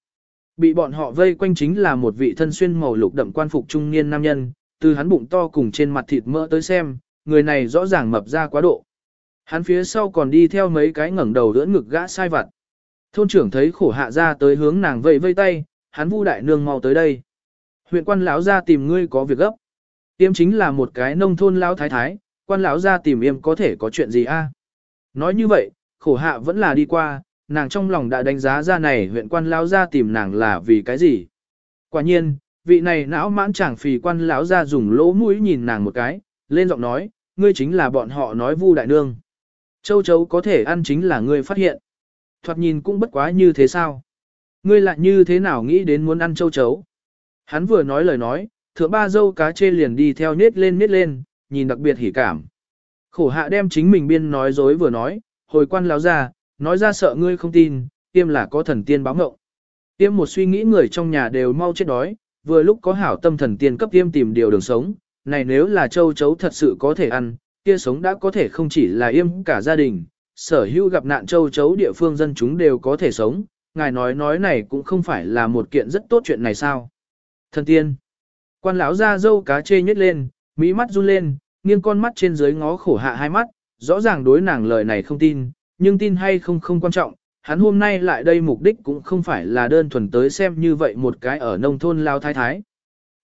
Bị bọn họ vây quanh chính là một vị thân xuyên màu lục đậm quan phục trung niên nam nhân, từ hắn bụng to cùng trên mặt thịt mỡ tới xem, người này rõ ràng mập ra quá độ. Hắn phía sau còn đi theo mấy cái ngẩng đầu đỡ ngực gã sai vặt. Thôn trưởng thấy khổ hạ ra tới hướng nàng vẫy vây tay, hắn vu đại nương mau tới đây. Huyện quan lão ra tìm ngươi có việc gấp. Tiêm chính là một cái nông thôn lão thái thái, quan lão ra tìm yêm có thể có chuyện gì a? Nói như vậy, khổ hạ vẫn là đi qua, nàng trong lòng đã đánh giá ra này huyện quan lão ra tìm nàng là vì cái gì. Quả nhiên, vị này não mãn chẳng phì quan lão ra dùng lỗ mũi nhìn nàng một cái, lên giọng nói, ngươi chính là bọn họ nói vu đại nương. Châu chấu có thể ăn chính là ngươi phát hiện. Thoạt nhìn cũng bất quá như thế sao? Ngươi lại như thế nào nghĩ đến muốn ăn châu chấu? Hắn vừa nói lời nói, thượng ba dâu cá chê liền đi theo nết lên nết lên, nhìn đặc biệt hỉ cảm. Khổ hạ đem chính mình biên nói dối vừa nói, hồi quan láo ra, nói ra sợ ngươi không tin, tiêm là có thần tiên báo ngộng. Tiêm một suy nghĩ người trong nhà đều mau chết đói, vừa lúc có hảo tâm thần tiên cấp tiêm tìm điều đường sống, này nếu là châu chấu thật sự có thể ăn, kia sống đã có thể không chỉ là yêm cả gia đình, sở hữu gặp nạn châu chấu địa phương dân chúng đều có thể sống, ngài nói nói này cũng không phải là một kiện rất tốt chuyện này sao. Thần tiên, quan lão ra dâu cá chê nhét lên, mỹ mắt run lên, nghiêng con mắt trên dưới ngó khổ hạ hai mắt, rõ ràng đối nàng lời này không tin, nhưng tin hay không không quan trọng, hắn hôm nay lại đây mục đích cũng không phải là đơn thuần tới xem như vậy một cái ở nông thôn lao thái thái.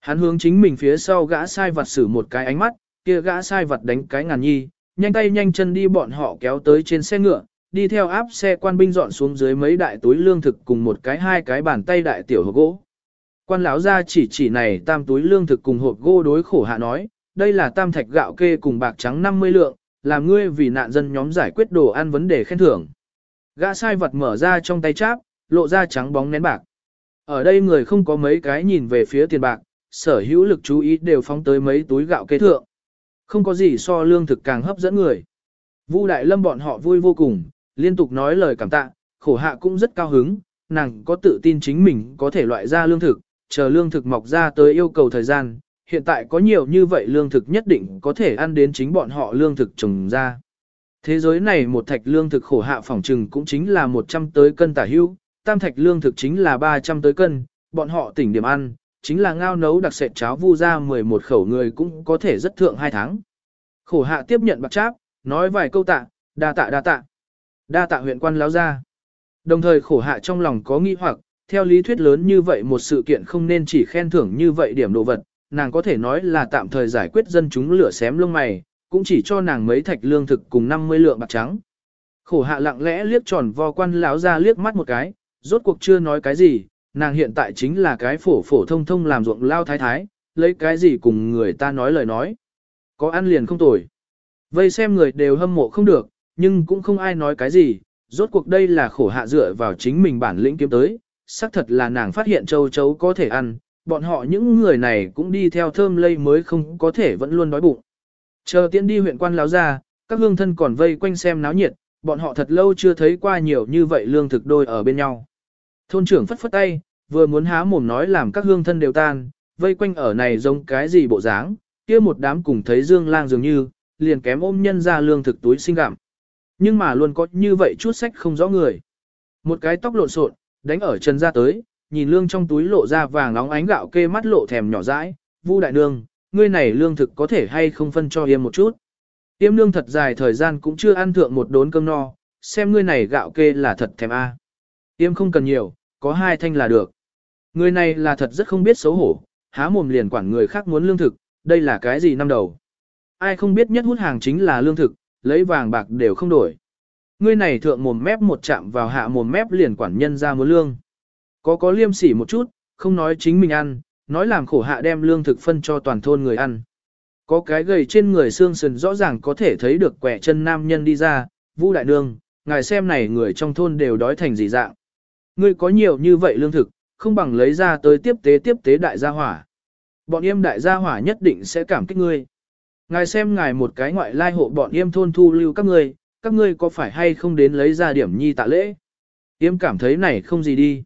Hắn hướng chính mình phía sau gã sai vật xử một cái ánh mắt, kia gã sai vật đánh cái ngàn nhi, nhanh tay nhanh chân đi bọn họ kéo tới trên xe ngựa, đi theo áp xe quan binh dọn xuống dưới mấy đại túi lương thực cùng một cái hai cái bàn tay đại tiểu hộp gỗ. Quan lão ra chỉ chỉ này tam túi lương thực cùng hộp gỗ đối khổ hạ nói, đây là tam thạch gạo kê cùng bạc trắng 50 lượng, làm ngươi vì nạn dân nhóm giải quyết đồ ăn vấn đề khen thưởng. Gã sai vật mở ra trong tay cháp, lộ ra trắng bóng nén bạc. Ở đây người không có mấy cái nhìn về phía tiền bạc, sở hữu lực chú ý đều phóng tới mấy túi gạo kế thượng. Không có gì so lương thực càng hấp dẫn người. Vu Đại Lâm bọn họ vui vô cùng, liên tục nói lời cảm tạ, khổ hạ cũng rất cao hứng, nàng có tự tin chính mình có thể loại ra lương thực, chờ lương thực mọc ra tới yêu cầu thời gian, hiện tại có nhiều như vậy lương thực nhất định có thể ăn đến chính bọn họ lương thực trồng ra. Thế giới này một thạch lương thực khổ hạ phỏng trừng cũng chính là 100 tới cân tả hưu, tam thạch lương thực chính là 300 tới cân, bọn họ tỉnh điểm ăn, chính là ngao nấu đặc sệt cháo vu ra 11 khẩu người cũng có thể rất thượng hai tháng. Khổ hạ tiếp nhận bạc cháp, nói vài câu tạ, đa tạ đa tạ. Đa tạ huyện quan láo ra. Đồng thời khổ hạ trong lòng có nghi hoặc, theo lý thuyết lớn như vậy một sự kiện không nên chỉ khen thưởng như vậy điểm đồ vật, nàng có thể nói là tạm thời giải quyết dân chúng lửa xém lông mày, cũng chỉ cho nàng mấy thạch lương thực cùng 50 lượng bạc trắng. Khổ hạ lặng lẽ liếc tròn vo quan lão ra liếc mắt một cái, rốt cuộc chưa nói cái gì, nàng hiện tại chính là cái phổ phổ thông thông làm ruộng lao thái thái, lấy cái gì cùng người ta nói lời nói. Có ăn liền không tồi. Vây xem người đều hâm mộ không được, nhưng cũng không ai nói cái gì, rốt cuộc đây là khổ hạ dựa vào chính mình bản lĩnh kiếm tới, xác thật là nàng phát hiện châu chấu có thể ăn, bọn họ những người này cũng đi theo thơm lây mới không có thể vẫn luôn đói bụng. Chờ tiễn đi huyện quan láo ra, các hương thân còn vây quanh xem náo nhiệt, bọn họ thật lâu chưa thấy qua nhiều như vậy lương thực đôi ở bên nhau. Thôn trưởng phất phất tay, vừa muốn há mồm nói làm các hương thân đều tan, vây quanh ở này giống cái gì bộ dáng, kia một đám cùng thấy dương lang dường như, liền kém ôm nhân ra lương thực túi sinh gặm. Nhưng mà luôn có như vậy chút sách không rõ người. Một cái tóc lộn xộn, đánh ở chân ra tới, nhìn lương trong túi lộ ra vàng nóng ánh gạo kê mắt lộ thèm nhỏ dãi, Vu đại nương, ngươi này lương thực có thể hay không phân cho yêm một chút. Yêm nương thật dài thời gian cũng chưa ăn thượng một đốn cơm no, xem ngươi này gạo kê là thật thèm a. À. Yêm không cần nhiều, có hai thanh là được. Người này là thật rất không biết xấu hổ, há mồm liền quản người khác muốn lương thực, đây là cái gì năm đầu. Ai không biết nhất hút hàng chính là lương thực, lấy vàng bạc đều không đổi. Ngươi này thượng mồm mép một chạm vào hạ mồm mép liền quản nhân ra muốn lương. Có có liêm sỉ một chút, không nói chính mình ăn, nói làm khổ hạ đem lương thực phân cho toàn thôn người ăn. Có cái gầy trên người xương sườn rõ ràng có thể thấy được quẻ chân nam nhân đi ra, Vu đại nương, ngài xem này người trong thôn đều đói thành gì dạng. Ngươi có nhiều như vậy lương thực, không bằng lấy ra tới tiếp tế tiếp tế đại gia hỏa. Bọn em đại gia hỏa nhất định sẽ cảm kích ngươi. Ngài xem ngài một cái ngoại lai hộ bọn em thôn thu lưu các ngươi, các ngươi có phải hay không đến lấy ra điểm nhi tạ lễ? Yêm cảm thấy này không gì đi.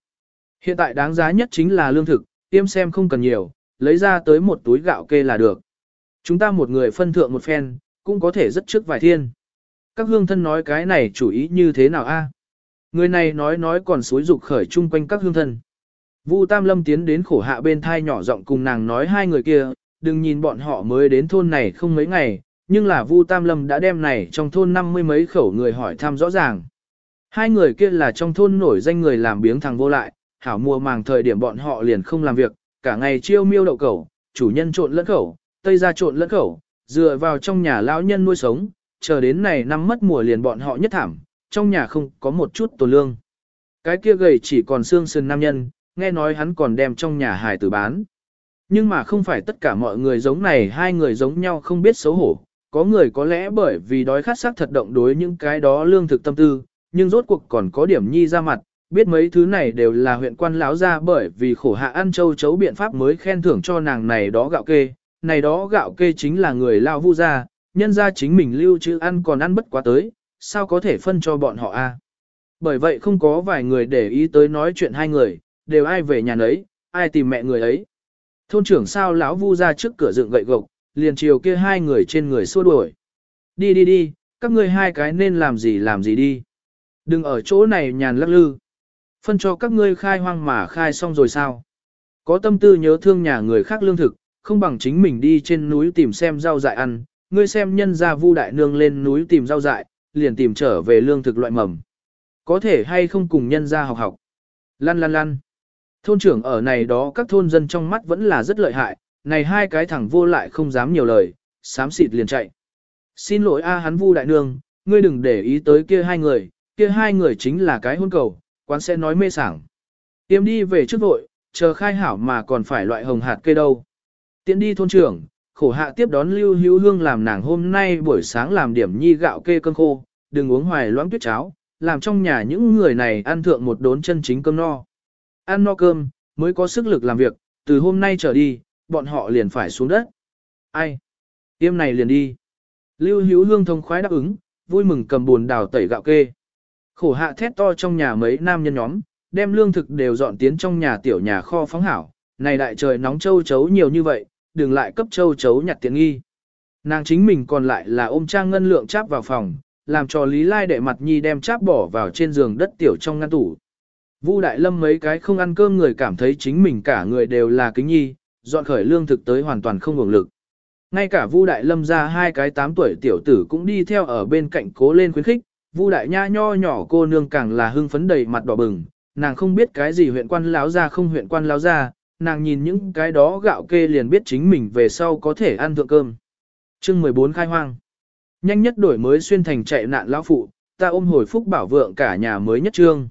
Hiện tại đáng giá nhất chính là lương thực, Tiêm xem không cần nhiều, lấy ra tới một túi gạo kê là được. Chúng ta một người phân thượng một phen, cũng có thể rất trước vài thiên. Các hương thân nói cái này chủ ý như thế nào a? Người này nói nói còn suối dục khởi chung quanh các hương thân. Vu Tam Lâm tiến đến khổ hạ bên thai nhỏ giọng cùng nàng nói hai người kia, đừng nhìn bọn họ mới đến thôn này không mấy ngày, nhưng là Vu Tam Lâm đã đem này trong thôn năm mươi mấy khẩu người hỏi thăm rõ ràng. Hai người kia là trong thôn nổi danh người làm biếng thằng vô lại, hảo mùa màng thời điểm bọn họ liền không làm việc, cả ngày chiêu miêu đậu cẩu, chủ nhân trộn lẫn khẩu, tây ra trộn lẫn khẩu, dựa vào trong nhà lão nhân nuôi sống, chờ đến này năm mất mùa liền bọn họ nhất thảm, trong nhà không có một chút tổ lương. Cái kia gầy chỉ còn xương sườn nam nhân, nghe nói hắn còn đem trong nhà hài tử bán. Nhưng mà không phải tất cả mọi người giống này hai người giống nhau không biết xấu hổ, có người có lẽ bởi vì đói khát sắc thật động đối những cái đó lương thực tâm tư, nhưng rốt cuộc còn có điểm nhi ra mặt, biết mấy thứ này đều là huyện quan láo ra bởi vì khổ hạ ăn châu chấu biện pháp mới khen thưởng cho nàng này đó gạo kê, này đó gạo kê chính là người lao vu ra, nhân ra chính mình lưu trữ ăn còn ăn bất quá tới, sao có thể phân cho bọn họ a? Bởi vậy không có vài người để ý tới nói chuyện hai người, đều ai về nhà nấy, ai tìm mẹ người ấy. Thôn trưởng sao lão vu ra trước cửa dựng gậy gộc, liền chiều kia hai người trên người xua đuổi. Đi đi đi, các ngươi hai cái nên làm gì làm gì đi. Đừng ở chỗ này nhàn lắc lư. Phân cho các ngươi khai hoang mà khai xong rồi sao. Có tâm tư nhớ thương nhà người khác lương thực, không bằng chính mình đi trên núi tìm xem rau dại ăn. Ngươi xem nhân gia vu đại nương lên núi tìm rau dại, liền tìm trở về lương thực loại mầm. Có thể hay không cùng nhân gia học học. Lăn lăn lăn. Thôn trưởng ở này đó các thôn dân trong mắt vẫn là rất lợi hại, này hai cái thằng vô lại không dám nhiều lời, sám xịt liền chạy. Xin lỗi a hắn vu đại nương, ngươi đừng để ý tới kia hai người, kia hai người chính là cái hôn cầu, quán sẽ nói mê sảng. Tiêm đi về trước vội, chờ khai hảo mà còn phải loại hồng hạt cây đâu. Tiến đi thôn trưởng, khổ hạ tiếp đón lưu hữu hương làm nàng hôm nay buổi sáng làm điểm nhi gạo kê cơm khô, đừng uống hoài loãng tuyết cháo, làm trong nhà những người này ăn thượng một đốn chân chính cơm no. Ăn no cơm, mới có sức lực làm việc, từ hôm nay trở đi, bọn họ liền phải xuống đất. Ai? Tiêm này liền đi. Lưu Hữu Hương thông khoái đáp ứng, vui mừng cầm buồn đào tẩy gạo kê. Khổ hạ thét to trong nhà mấy nam nhân nhóm, đem lương thực đều dọn tiến trong nhà tiểu nhà kho phóng hảo. Này đại trời nóng châu chấu nhiều như vậy, đừng lại cấp châu chấu nhặt tiện nghi. Nàng chính mình còn lại là ôm trang ngân lượng cháp vào phòng, làm cho Lý Lai đệ mặt nhi đem cháp bỏ vào trên giường đất tiểu trong ngăn tủ. Vu Đại Lâm mấy cái không ăn cơm người cảm thấy chính mình cả người đều là kính nhi, dọn khởi lương thực tới hoàn toàn không hưởng lực. Ngay cả Vu Đại Lâm ra hai cái 8 tuổi tiểu tử cũng đi theo ở bên cạnh cố lên khuyến khích, Vu Đại Nha nho nhỏ cô nương càng là hưng phấn đầy mặt đỏ bừng, nàng không biết cái gì huyện quan láo ra không huyện quan láo ra, nàng nhìn những cái đó gạo kê liền biết chính mình về sau có thể ăn thượng cơm. Chương 14 khai hoang. Nhanh nhất đổi mới xuyên thành chạy nạn lão phụ, ta ôm hồi phúc bảo vượng cả nhà mới nhất trương.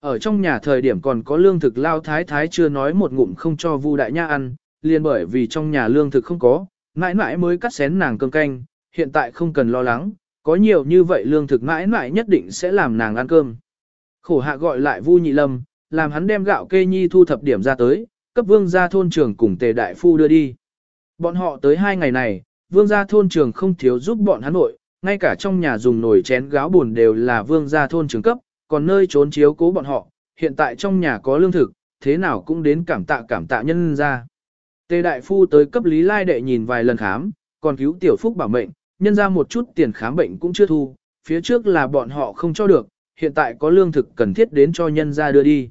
Ở trong nhà thời điểm còn có lương thực lao thái thái chưa nói một ngụm không cho Vu đại nha ăn, liền bởi vì trong nhà lương thực không có, mãi mãi mới cắt xén nàng cơm canh, hiện tại không cần lo lắng, có nhiều như vậy lương thực mãi mãi nhất định sẽ làm nàng ăn cơm. Khổ hạ gọi lại Vu Nhị Lâm, làm hắn đem gạo kê nhi thu thập điểm ra tới, cấp vương gia thôn trưởng cùng tề đại phu đưa đi. Bọn họ tới hai ngày này, vương gia thôn trưởng không thiếu giúp bọn hắn nội, ngay cả trong nhà dùng nồi chén gáo buồn đều là vương gia thôn trưởng cấp, còn nơi trốn chiếu cố bọn họ, hiện tại trong nhà có lương thực, thế nào cũng đến cảm tạ cảm tạ nhân ra. Tề đại phu tới cấp lý lai đệ nhìn vài lần khám, còn cứu tiểu phúc bảo mệnh, nhân ra một chút tiền khám bệnh cũng chưa thu, phía trước là bọn họ không cho được, hiện tại có lương thực cần thiết đến cho nhân ra đưa đi.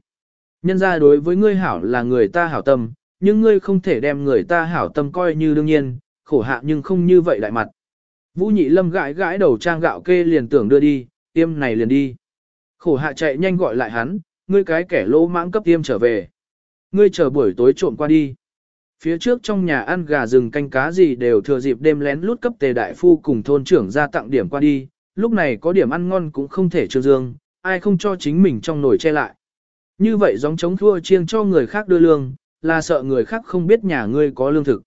Nhân ra đối với ngươi hảo là người ta hảo tâm, nhưng ngươi không thể đem người ta hảo tâm coi như đương nhiên, khổ hạ nhưng không như vậy đại mặt. Vũ nhị lâm gãi gãi đầu trang gạo kê liền tưởng đưa đi, tiêm này liền đi. Khổ hạ chạy nhanh gọi lại hắn, ngươi cái kẻ lỗ mãng cấp tiêm trở về. Ngươi chờ buổi tối trộm qua đi. Phía trước trong nhà ăn gà rừng canh cá gì đều thừa dịp đêm lén lút cấp tề đại phu cùng thôn trưởng ra tặng điểm qua đi, lúc này có điểm ăn ngon cũng không thể trương dương, ai không cho chính mình trong nồi che lại. Như vậy giống chống thua chiêng cho người khác đưa lương, là sợ người khác không biết nhà ngươi có lương thực.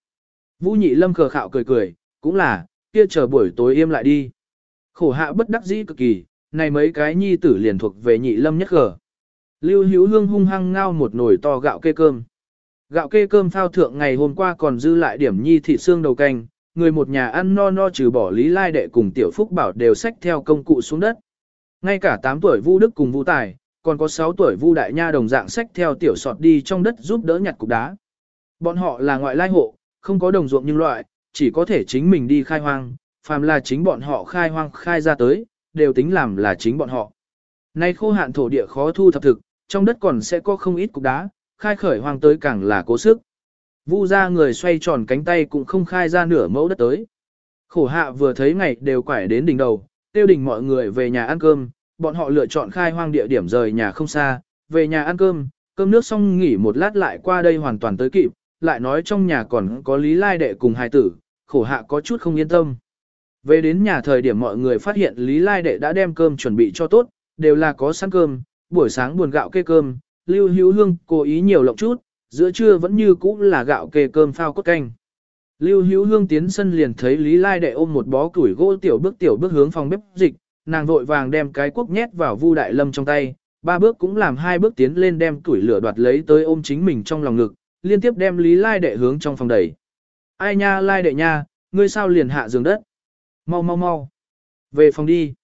Vũ nhị lâm khờ khạo cười cười, cũng là, kia chờ buổi tối im lại đi. Khổ hạ bất đắc dĩ cực kỳ, này mấy cái nhi tử liền thuộc về nhị lâm nhất gờ. Lưu hữu hương hung hăng ngao một nồi to gạo kê cơm. Gạo kê cơm phao thượng ngày hôm qua còn dư lại điểm nhi thị xương đầu canh, người một nhà ăn no no trừ bỏ lý lai đệ cùng tiểu phúc bảo đều xách theo công cụ xuống đất. Ngay cả 8 tuổi Vu Đức cùng Vu Tài, còn có 6 tuổi Vu Đại Nha đồng dạng xách theo tiểu sọt đi trong đất giúp đỡ nhặt cục đá. Bọn họ là ngoại lai hộ, không có đồng ruộng nhưng loại, chỉ có thể chính mình đi khai hoang, phàm là chính bọn họ khai hoang khai ra tới, đều tính làm là chính bọn họ. Nay khô hạn thổ địa khó thu thập thực, trong đất còn sẽ có không ít cục đá, khai khởi hoang tới càng là cố sức. Vu ra người xoay tròn cánh tay cũng không khai ra nửa mẫu đất tới. Khổ hạ vừa thấy ngày đều quải đến đỉnh đầu, tiêu đỉnh mọi người về nhà ăn cơm, bọn họ lựa chọn khai hoang địa điểm rời nhà không xa, về nhà ăn cơm, cơm nước xong nghỉ một lát lại qua đây hoàn toàn tới kịp, lại nói trong nhà còn có lý lai đệ cùng hai tử, khổ hạ có chút không yên tâm. Về đến nhà thời điểm mọi người phát hiện Lý Lai Đệ đã đem cơm chuẩn bị cho tốt, đều là có sẵn cơm, buổi sáng buồn gạo kê cơm, Lưu Hữu Hương cố ý nhiều lộng chút, giữa trưa vẫn như cũ là gạo kê cơm phao cốt canh. Lưu Hữu Hương tiến sân liền thấy Lý Lai Đệ ôm một bó củi gỗ tiểu bước tiểu bước hướng phòng bếp dịch, nàng vội vàng đem cái cuốc nhét vào Vu Đại Lâm trong tay, ba bước cũng làm hai bước tiến lên đem củi lửa đoạt lấy tới ôm chính mình trong lòng ngực, liên tiếp đem Lý Lai Đệ hướng trong phòng đẩy. Ai nha Lai Đệ nha, ngươi sao liền hạ giường đất? Mau mau mau. Về phòng đi.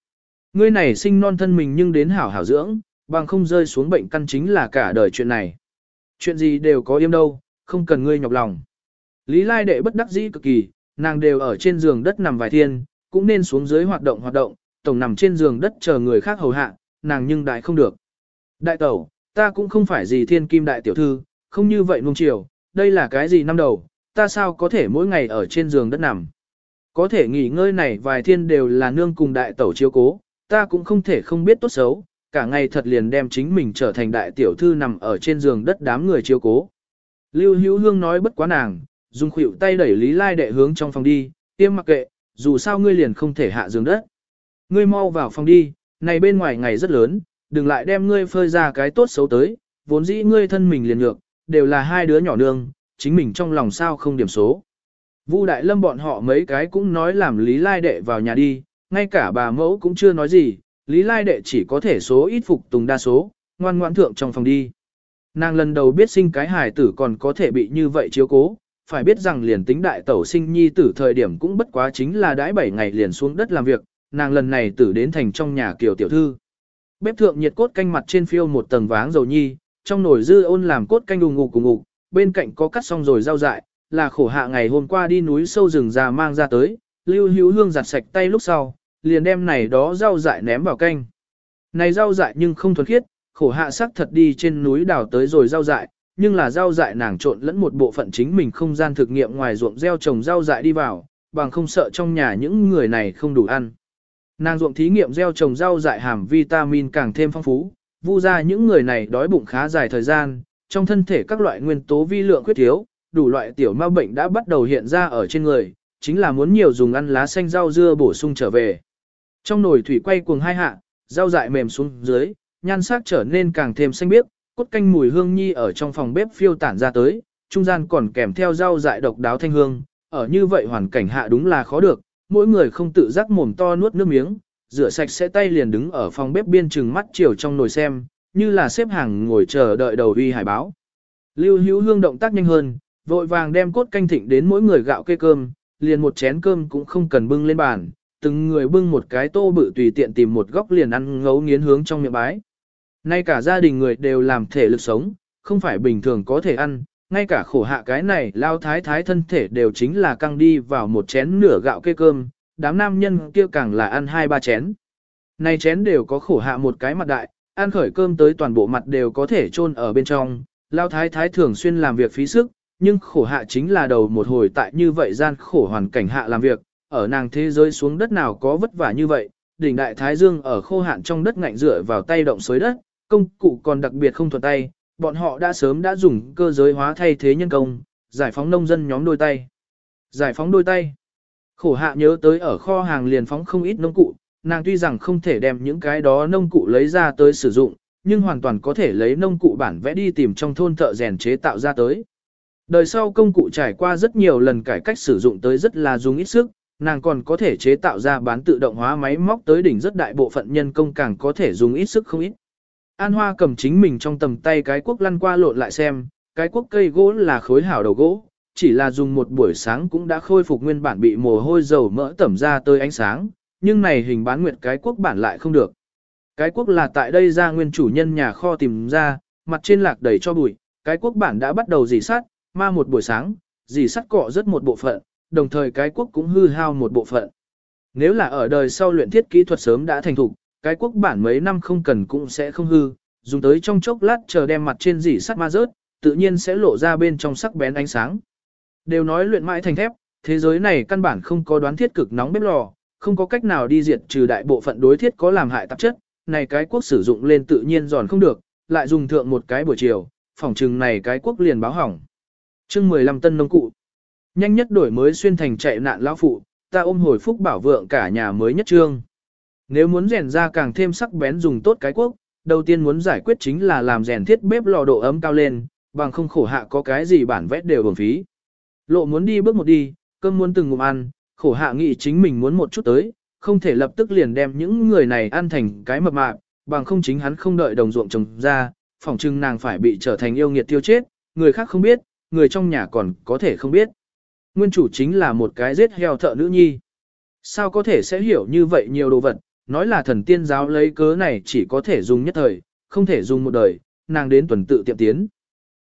Ngươi này sinh non thân mình nhưng đến hảo hảo dưỡng, bằng không rơi xuống bệnh căn chính là cả đời chuyện này. Chuyện gì đều có im đâu, không cần ngươi nhọc lòng. Lý Lai đệ bất đắc dĩ cực kỳ, nàng đều ở trên giường đất nằm vài thiên, cũng nên xuống dưới hoạt động hoạt động, tổng nằm trên giường đất chờ người khác hầu hạ, nàng nhưng đại không được. Đại tẩu, ta cũng không phải gì thiên kim đại tiểu thư, không như vậy nung chiều, đây là cái gì năm đầu, ta sao có thể mỗi ngày ở trên giường đất nằm. Có thể nghỉ ngơi này vài thiên đều là nương cùng đại tẩu chiếu cố, ta cũng không thể không biết tốt xấu, cả ngày thật liền đem chính mình trở thành đại tiểu thư nằm ở trên giường đất đám người chiếu cố. Lưu Hữu Hương nói bất quá nàng, dùng khuỷu tay đẩy Lý Lai đệ hướng trong phòng đi, tiêm mặc kệ, dù sao ngươi liền không thể hạ giường đất. Ngươi mau vào phòng đi, này bên ngoài ngày rất lớn, đừng lại đem ngươi phơi ra cái tốt xấu tới, vốn dĩ ngươi thân mình liền ngược, đều là hai đứa nhỏ nương, chính mình trong lòng sao không điểm số. Vu Đại Lâm bọn họ mấy cái cũng nói làm Lý Lai Đệ vào nhà đi, ngay cả bà mẫu cũng chưa nói gì, Lý Lai Đệ chỉ có thể số ít phục tùng đa số, ngoan ngoãn thượng trong phòng đi. Nàng lần đầu biết sinh cái hài tử còn có thể bị như vậy chiếu cố, phải biết rằng liền tính đại tẩu sinh nhi tử thời điểm cũng bất quá chính là đãi 7 ngày liền xuống đất làm việc, nàng lần này tử đến thành trong nhà kiều tiểu thư. Bếp thượng nhiệt cốt canh mặt trên phiêu một tầng váng dầu nhi, trong nồi dư ôn làm cốt canh đùng ngục cùng ngục, bên cạnh có cắt xong rồi rau dại, là khổ hạ ngày hôm qua đi núi sâu rừng già mang ra tới, lưu hữu hương giặt sạch tay lúc sau, liền đem này đó rau dại ném vào canh. Này rau dại nhưng không thuần khiết, khổ hạ sắc thật đi trên núi đào tới rồi rau dại, nhưng là rau dại nàng trộn lẫn một bộ phận chính mình không gian thực nghiệm ngoài ruộng gieo trồng rau dại đi vào, bằng không sợ trong nhà những người này không đủ ăn. Nàng ruộng thí nghiệm gieo trồng rau dại hàm vitamin càng thêm phong phú, vu ra những người này đói bụng khá dài thời gian, trong thân thể các loại nguyên tố vi lượng khuyết thiếu, đủ loại tiểu ma bệnh đã bắt đầu hiện ra ở trên người, chính là muốn nhiều dùng ăn lá xanh rau dưa bổ sung trở về. Trong nồi thủy quay cuồng hai hạ, rau dại mềm xuống dưới, nhan sắc trở nên càng thêm xanh biếc, cốt canh mùi hương nhi ở trong phòng bếp phiêu tản ra tới, trung gian còn kèm theo rau dại độc đáo thanh hương, ở như vậy hoàn cảnh hạ đúng là khó được, mỗi người không tự giác mồm to nuốt nước miếng, rửa sạch sẽ tay liền đứng ở phòng bếp biên chừng mắt chiều trong nồi xem, như là xếp hàng ngồi chờ đợi đầu uy hải báo. Lưu hữu hương động tác nhanh hơn, vội vàng đem cốt canh thịnh đến mỗi người gạo kê cơm, liền một chén cơm cũng không cần bưng lên bàn, từng người bưng một cái tô bự tùy tiện tìm một góc liền ăn ngấu nghiến hướng trong miệng bái. Nay cả gia đình người đều làm thể lực sống, không phải bình thường có thể ăn, ngay cả khổ hạ cái này lao thái thái thân thể đều chính là căng đi vào một chén nửa gạo kê cơm, đám nam nhân kia càng là ăn hai ba chén. Này chén đều có khổ hạ một cái mặt đại, ăn khởi cơm tới toàn bộ mặt đều có thể chôn ở bên trong, lao thái thái thường xuyên làm việc phí sức, nhưng khổ hạ chính là đầu một hồi tại như vậy gian khổ hoàn cảnh hạ làm việc, ở nàng thế giới xuống đất nào có vất vả như vậy, đỉnh đại thái dương ở khô hạn trong đất ngạnh dựa vào tay động xới đất, công cụ còn đặc biệt không thuận tay, bọn họ đã sớm đã dùng cơ giới hóa thay thế nhân công, giải phóng nông dân nhóm đôi tay. Giải phóng đôi tay. Khổ hạ nhớ tới ở kho hàng liền phóng không ít nông cụ, nàng tuy rằng không thể đem những cái đó nông cụ lấy ra tới sử dụng, nhưng hoàn toàn có thể lấy nông cụ bản vẽ đi tìm trong thôn thợ rèn chế tạo ra tới. Đời sau công cụ trải qua rất nhiều lần cải cách sử dụng tới rất là dùng ít sức, nàng còn có thể chế tạo ra bán tự động hóa máy móc tới đỉnh rất đại bộ phận nhân công càng có thể dùng ít sức không ít. An Hoa cầm chính mình trong tầm tay cái quốc lăn qua lộn lại xem, cái quốc cây gỗ là khối hảo đầu gỗ, chỉ là dùng một buổi sáng cũng đã khôi phục nguyên bản bị mồ hôi dầu mỡ tẩm ra tới ánh sáng, nhưng này hình bán nguyệt cái quốc bản lại không được. Cái quốc là tại đây ra nguyên chủ nhân nhà kho tìm ra, mặt trên lạc đầy cho bụi, cái quốc bản đã bắt đầu dì sát, ma một buổi sáng, dì sắt cọ rất một bộ phận, đồng thời cái quốc cũng hư hao một bộ phận. Nếu là ở đời sau luyện thiết kỹ thuật sớm đã thành thục, cái quốc bản mấy năm không cần cũng sẽ không hư, dùng tới trong chốc lát chờ đem mặt trên dỉ sắt ma rớt, tự nhiên sẽ lộ ra bên trong sắc bén ánh sáng. Đều nói luyện mãi thành thép, thế giới này căn bản không có đoán thiết cực nóng bếp lò, không có cách nào đi diệt trừ đại bộ phận đối thiết có làm hại tạp chất, này cái quốc sử dụng lên tự nhiên giòn không được, lại dùng thượng một cái buổi chiều, phòng trừng này cái quốc liền báo hỏng. chương 15 tân nông cụ. Nhanh nhất đổi mới xuyên thành chạy nạn lão phụ, ta ôm hồi phúc bảo vượng cả nhà mới nhất trương. Nếu muốn rèn ra càng thêm sắc bén dùng tốt cái quốc, đầu tiên muốn giải quyết chính là làm rèn thiết bếp lò độ ấm cao lên, bằng không khổ hạ có cái gì bản vét đều bổng phí. Lộ muốn đi bước một đi, cơm muốn từng ngụm ăn, khổ hạ nghĩ chính mình muốn một chút tới, không thể lập tức liền đem những người này ăn thành cái mập mạp, bằng không chính hắn không đợi đồng ruộng trồng ra, phỏng chừng nàng phải bị trở thành yêu nghiệt tiêu chết, người khác không biết, người trong nhà còn có thể không biết. Nguyên chủ chính là một cái giết heo thợ nữ nhi. Sao có thể sẽ hiểu như vậy nhiều đồ vật, nói là thần tiên giáo lấy cớ này chỉ có thể dùng nhất thời, không thể dùng một đời, nàng đến tuần tự tiệm tiến.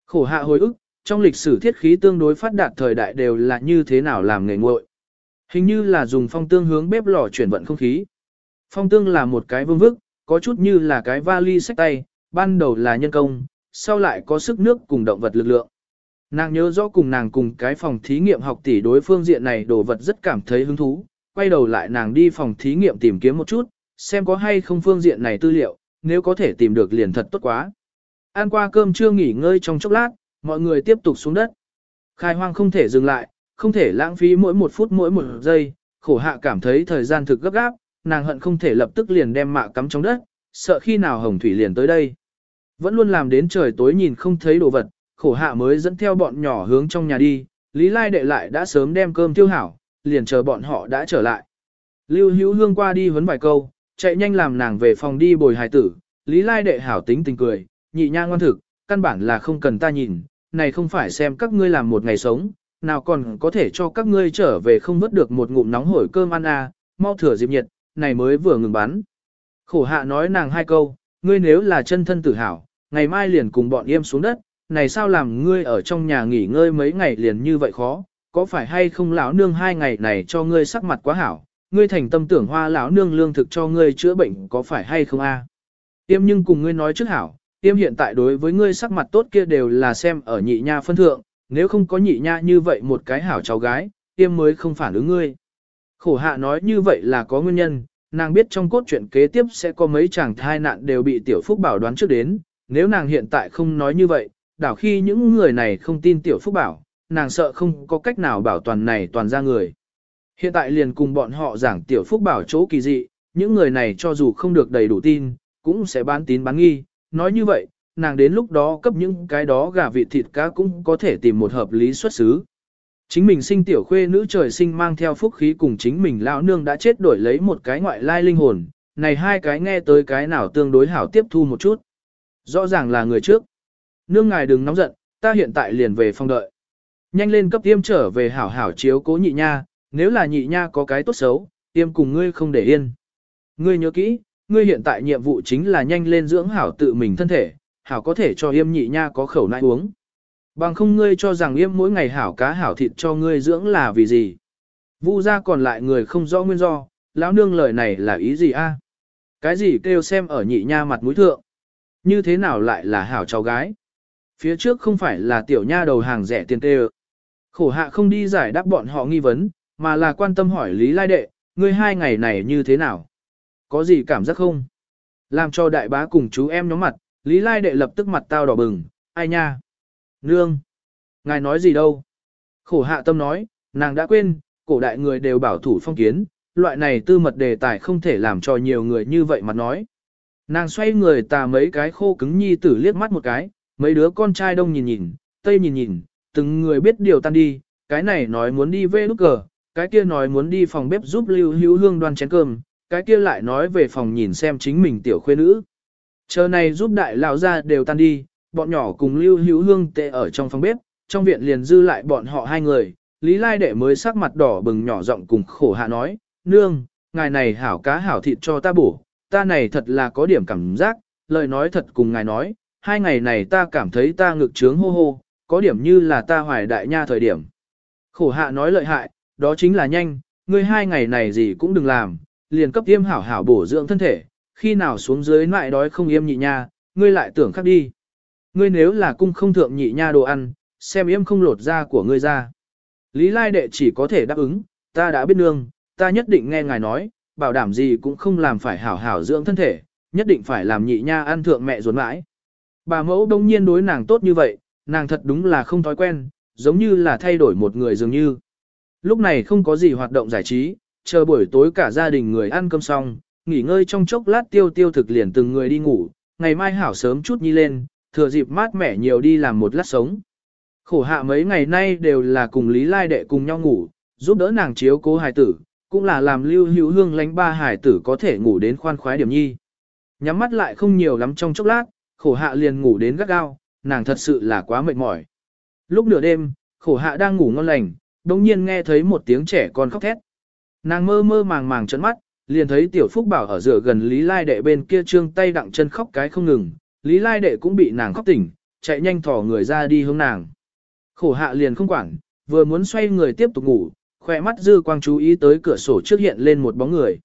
Khổ hạ hồi ức, trong lịch sử thiết khí tương đối phát đạt thời đại đều là như thế nào làm nghề nguội. Hình như là dùng phong tương hướng bếp lò chuyển vận không khí. Phong tương là một cái vương vức, có chút như là cái vali sách tay, ban đầu là nhân công, sau lại có sức nước cùng động vật lực lượng. Nàng nhớ rõ cùng nàng cùng cái phòng thí nghiệm học tỷ đối phương diện này đồ vật rất cảm thấy hứng thú, quay đầu lại nàng đi phòng thí nghiệm tìm kiếm một chút, xem có hay không phương diện này tư liệu, nếu có thể tìm được liền thật tốt quá. Ăn qua cơm trưa nghỉ ngơi trong chốc lát, mọi người tiếp tục xuống đất. Khai hoang không thể dừng lại, không thể lãng phí mỗi một phút mỗi một giây, khổ hạ cảm thấy thời gian thực gấp gáp, nàng hận không thể lập tức liền đem mạ cắm trong đất, sợ khi nào hồng thủy liền tới đây. Vẫn luôn làm đến trời tối nhìn không thấy đồ vật, khổ hạ mới dẫn theo bọn nhỏ hướng trong nhà đi, Lý Lai đệ lại đã sớm đem cơm tiêu hảo, liền chờ bọn họ đã trở lại. Lưu hữu hương qua đi vấn vài câu, chạy nhanh làm nàng về phòng đi bồi hài tử, Lý Lai đệ hảo tính tình cười, nhị nha ngoan thực, căn bản là không cần ta nhìn, này không phải xem các ngươi làm một ngày sống, nào còn có thể cho các ngươi trở về không vớt được một ngụm nóng hổi cơm ăn à, mau thửa dịp nhiệt, này mới vừa ngừng bán. Khổ hạ nói nàng hai câu, ngươi nếu là chân thân tử hảo, ngày mai liền cùng bọn yêm xuống đất, này sao làm ngươi ở trong nhà nghỉ ngơi mấy ngày liền như vậy khó, có phải hay không lão nương hai ngày này cho ngươi sắc mặt quá hảo, ngươi thành tâm tưởng hoa lão nương lương thực cho ngươi chữa bệnh có phải hay không a? Tiêm nhưng cùng ngươi nói trước hảo, tiêm hiện tại đối với ngươi sắc mặt tốt kia đều là xem ở nhị nha phân thượng, nếu không có nhị nha như vậy một cái hảo cháu gái, tiêm mới không phản ứng ngươi. Khổ hạ nói như vậy là có nguyên nhân, nàng biết trong cốt truyện kế tiếp sẽ có mấy chàng thai nạn đều bị tiểu phúc bảo đoán trước đến, nếu nàng hiện tại không nói như vậy, đảo khi những người này không tin tiểu phúc bảo, nàng sợ không có cách nào bảo toàn này toàn ra người. Hiện tại liền cùng bọn họ giảng tiểu phúc bảo chỗ kỳ dị, những người này cho dù không được đầy đủ tin, cũng sẽ bán tín bán nghi, nói như vậy, nàng đến lúc đó cấp những cái đó gà vịt thịt cá cũng có thể tìm một hợp lý xuất xứ. Chính mình sinh tiểu khuê nữ trời sinh mang theo phúc khí cùng chính mình lão nương đã chết đổi lấy một cái ngoại lai linh hồn, này hai cái nghe tới cái nào tương đối hảo tiếp thu một chút. Rõ ràng là người trước. Nương ngài đừng nóng giận, ta hiện tại liền về phòng đợi. Nhanh lên cấp tiêm trở về hảo hảo chiếu cố nhị nha, nếu là nhị nha có cái tốt xấu, tiêm cùng ngươi không để yên. Ngươi nhớ kỹ, ngươi hiện tại nhiệm vụ chính là nhanh lên dưỡng hảo tự mình thân thể, hảo có thể cho yêm nhị nha có khẩu nại uống. Bằng không ngươi cho rằng yêm mỗi ngày hảo cá hảo thịt cho ngươi dưỡng là vì gì. Vu ra còn lại người không rõ nguyên do, lão nương lời này là ý gì a? Cái gì kêu xem ở nhị nha mặt mũi thượng? Như thế nào lại là hảo cháu gái? Phía trước không phải là tiểu nha đầu hàng rẻ tiền tê Khổ hạ không đi giải đáp bọn họ nghi vấn, mà là quan tâm hỏi Lý Lai Đệ, ngươi hai ngày này như thế nào? Có gì cảm giác không? Làm cho đại bá cùng chú em nhóm mặt, Lý Lai Đệ lập tức mặt tao đỏ bừng, ai nha? Nương! Ngài nói gì đâu? Khổ hạ tâm nói, nàng đã quên, cổ đại người đều bảo thủ phong kiến, loại này tư mật đề tài không thể làm cho nhiều người như vậy mặt nói. Nàng xoay người tà mấy cái khô cứng nhi tử liếc mắt một cái, mấy đứa con trai đông nhìn nhìn, tây nhìn nhìn, từng người biết điều tan đi, cái này nói muốn đi về lúc cờ, cái kia nói muốn đi phòng bếp giúp Lưu Hữu Hương đoan chén cơm, cái kia lại nói về phòng nhìn xem chính mình tiểu khuê nữ. Chờ này giúp đại lão ra đều tan đi, bọn nhỏ cùng Lưu Hữu Hương tệ ở trong phòng bếp, trong viện liền dư lại bọn họ hai người, Lý Lai Đệ mới sắc mặt đỏ bừng nhỏ giọng cùng khổ hạ nói, nương, ngài này hảo cá hảo thịt cho ta bổ, ta này thật là có điểm cảm giác, lời nói thật cùng ngài nói, hai ngày này ta cảm thấy ta ngực trướng hô hô, có điểm như là ta hoài đại nha thời điểm. Khổ hạ nói lợi hại, đó chính là nhanh, ngươi hai ngày này gì cũng đừng làm, liền cấp tiêm hảo hảo bổ dưỡng thân thể, khi nào xuống dưới lại đói không yêm nhị nha, ngươi lại tưởng khác đi. Ngươi nếu là cung không thượng nhị nha đồ ăn, xem yêm không lột da của ngươi ra. Lý Lai Đệ chỉ có thể đáp ứng, ta đã biết nương, ta nhất định nghe ngài nói, bảo đảm gì cũng không làm phải hảo hảo dưỡng thân thể, nhất định phải làm nhị nha ăn thượng mẹ ruột mãi. Bà mẫu đông nhiên đối nàng tốt như vậy, nàng thật đúng là không thói quen, giống như là thay đổi một người dường như. Lúc này không có gì hoạt động giải trí, chờ buổi tối cả gia đình người ăn cơm xong, nghỉ ngơi trong chốc lát tiêu tiêu thực liền từng người đi ngủ, ngày mai hảo sớm chút nhi lên, thừa dịp mát mẻ nhiều đi làm một lát sống. Khổ hạ mấy ngày nay đều là cùng Lý Lai Đệ cùng nhau ngủ, giúp đỡ nàng chiếu cố hài tử, cũng là làm lưu hữu hương lánh ba hài tử có thể ngủ đến khoan khoái điểm nhi. Nhắm mắt lại không nhiều lắm trong chốc lát, khổ hạ liền ngủ đến gắt gao, nàng thật sự là quá mệt mỏi. Lúc nửa đêm, khổ hạ đang ngủ ngon lành, đồng nhiên nghe thấy một tiếng trẻ con khóc thét. Nàng mơ mơ màng màng trấn mắt, liền thấy tiểu phúc bảo ở giữa gần Lý Lai Đệ bên kia trương tay đặng chân khóc cái không ngừng, Lý Lai Đệ cũng bị nàng khóc tỉnh, chạy nhanh thỏ người ra đi hướng nàng. Khổ hạ liền không quản, vừa muốn xoay người tiếp tục ngủ, khỏe mắt dư quang chú ý tới cửa sổ trước hiện lên một bóng người.